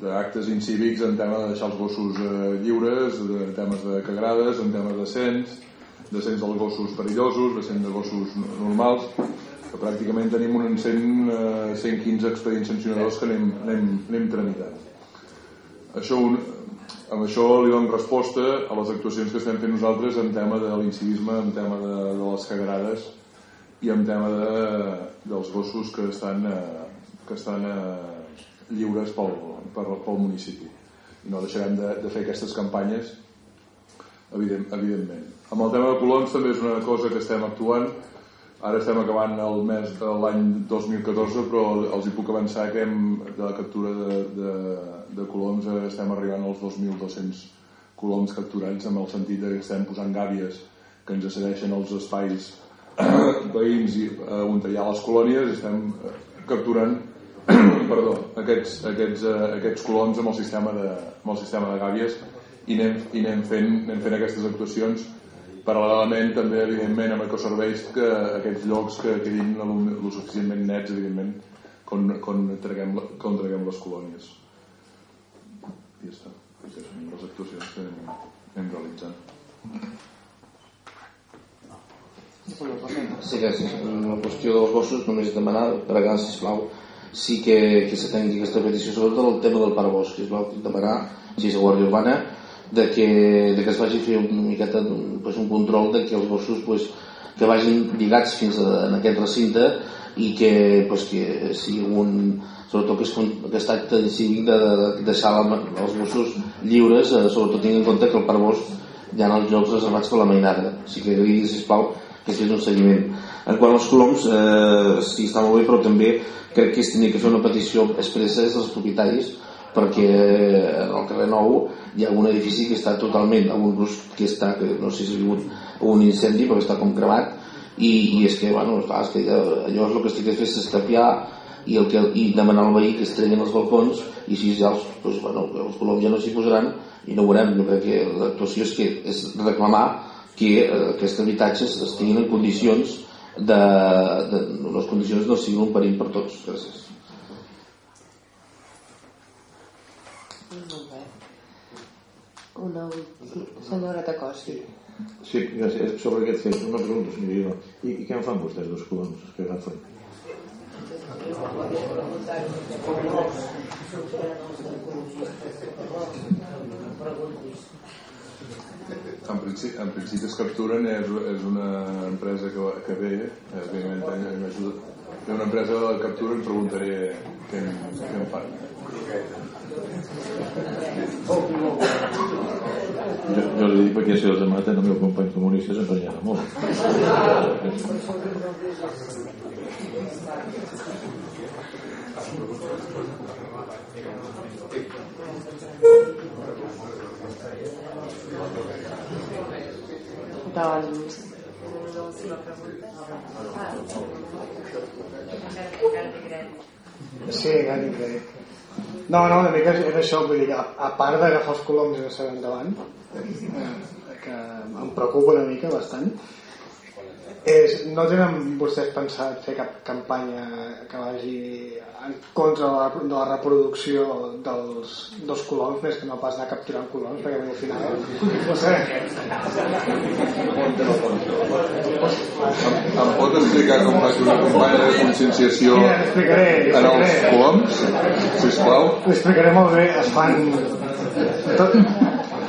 d'actes incívics en tema de deixar els gossos eh, lliures, de temes de cagrades, en temes de cens, de cens dels gossos perillosos, de cens de gossos normals, que pràcticament tenim un 100, eh, 115 expedients sancionadors que anem, anem, anem tramitant. Això un, amb això li donem resposta a les actuacions que estem fent nosaltres en tema de l'incivisme, en tema de, de les cagarades i en tema de, dels gossos que estan, eh, que estan eh, lliures pel, per, pel municipi. I no deixarem de, de fer aquestes campanyes evident, evidentment. Amb el tema de colons també és una cosa que estem actuant Ara estem acabant el mes de l'any 2014, però els hi puc avançar que hem, de la captura de, de, de coloms eh, estem arribant als 2.200 coloms capturats amb el sentit que estem posant gàbies que ens accedeixen als espais *coughs* veïns i eh, on hi ha les colònies estem eh, capturant *coughs* perdó, aquests, aquests, eh, aquests coloms amb el sistema de, amb el sistema de gàbies i anem, i anem, fent, anem fent aquestes actuacions. Paral·lelament també evidentment amb ecoserveis que aquests llocs que quedin el suficientment nets evidentment quan, quan, traguem, quan traguem les colònies ja està aquestes són les actuacions que anem, anem realitzant
Sí, gràcies. La qüestió dels gossos només demanar, pregar, sisplau, sí que, que s'atengui aquesta petició, sobretot el tema del parabosc, sisplau, demanar, si és a Guàrdia Urbana, de que, de que es vagi fer una miqueta pues, un control de que els gossos pues, que vagin lligats fins a, en aquest recinte i que, pues, que si un sobretot aquest, aquest acte cívic de, de, de deixar la, els gossos lliures eh, sobretot tinguin en compte que el parc hi ha els llocs reservats per la mainada. O sigui que digui, sisplau, que es fes un seguiment. En quant als coloms eh, sí està molt bé però també crec que es tenia que fer una petició expressa als propietaris perquè al carrer Nou hi ha un edifici que està totalment un brusc que està, que no sé si ha sigut un incendi però està com cremat i, i és que, bueno, clar, és que allò és el que estic fent és escapiar i, el que, i demanar al veí que es treguin els balcons i si ja els, doncs, bueno, els coloms ja no s'hi posaran i no ho veurem jo crec que l'actuació és, que, és reclamar que eh, aquests habitatges estiguin en condicions de, de, les condicions no siguin un perill per tots gràcies
Una sí, senyora Tacosi.
Sí, gràcies. Sobre aquest fet, una pregunta, senyor Guió. I, I què en fan vostès dos coloms que agafen?
En principi, en principi es capturen és, és una empresa que, que ve evidentment m'ajuda. Ve una empresa de captura i preguntaré què, què en fan.
Jo, jo li dic perquè si els maten el meu company comunista s'emprenyarà molt *laughs*
doncs
Sí, Gary Gray. No, no, una mica és això, vull dir, a, a part d'agafar els coloms i saber endavant, eh, que em preocupa una mica bastant, és, no tenen vostès pensat fer cap campanya que vagi en contra de la, de la reproducció dels dos coloms més que no pas anar capturant coloms perquè al final no sé
Em pot explicar com faig una campanya de conscienciació
Mira,
en els coloms, sisplau?
l'explicaré molt bé es fan tot,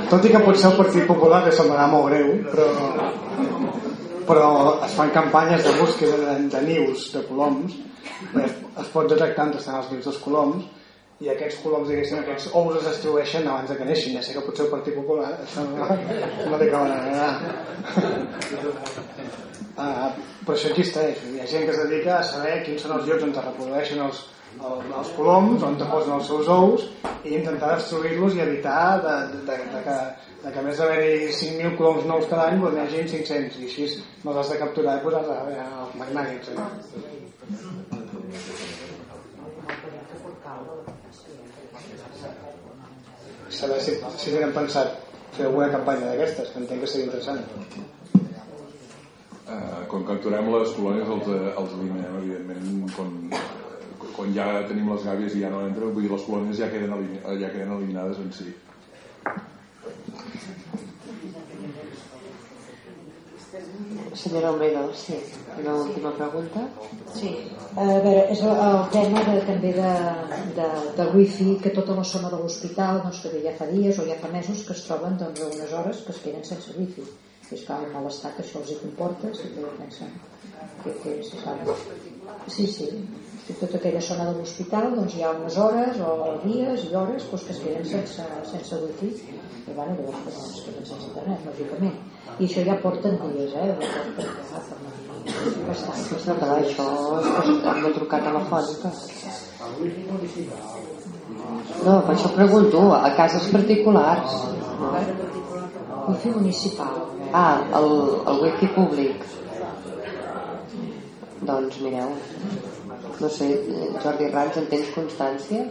tot i que pot ser el Partit Popular que semblarà molt greu però però es fan campanyes de búsqueda de, de nius de coloms. Es, es pot detectar on estan els nius dels coloms. I aquests coloms, diguéssim, aquests ous es destrueixen abans de que neixin ja sé que potser el Partit Popular no li acabarà d'agradar uh, però això existeix. Hi ha gent que es dedica a saber quins són els llocs on es reprodueixen els, el, els coloms on posen els seus ous i intentar destruir-los i evitar de, de, de, de que de que a més d'haver-hi 5.000 coloms nous cada any doncs n'hi hagi 500 i així no has de capturar i posar-los als magnànics eh? saber si, si tenen pensat fer alguna campanya d'aquestes que entenc que seria interessant
Eh, quan capturem les colònies els, eh, els eliminem evidentment quan, quan ja tenim les gàbies i ja no entren vull dir les colònies ja queden, ja queden eliminades en si
Senyora Almeida, sí. Una última pregunta.
Sí, a veure, és el, el tema de, també de, de, del wifi que tota la zona de l'hospital doncs, que ja fa dies o ja fa mesos que es troben doncs, a unes hores que es queden sense wifi i és clar el malestar que això els hi comporta si que pensen que, que clar, sí, sí i tota aquella zona de l'hospital doncs hi ha unes hores o dies i hores doncs, que es queden sense, sense wifi i bueno, llavors pues, es queden sense internet lògicament i això ja porten dies eh? ja porten ja, per bastant,
Pues no, clar, això és hem de trucar telefònica. No, per això pregunto, a cases particulars. No?
wifi municipal
Ah, el, el wifi públic. Doncs mireu, no sé, Jordi Rans, en tens constància?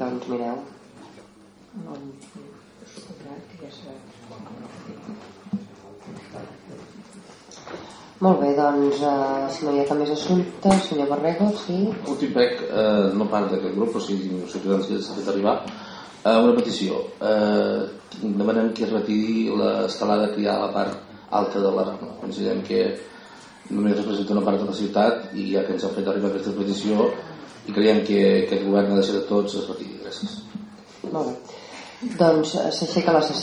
Doncs mireu.
no,
Molt bé, doncs, eh, si no hi ha cap més assumpte, senyor Barrego, sí?
Últim prec, eh, no part d'aquest grup, o sigui, no sé qui s'ha fet arribar, eh, una petició. Eh, demanem que es retiri l'estelada que hi ha a la part alta de la Rambla. Considerem que només representa una part de la ciutat i ja que ens ha fet arribar aquesta petició i creiem que aquest govern ha de ser de tots es retiri. Gràcies.
Molt bé. Doncs eh, s'aixeca la sessió.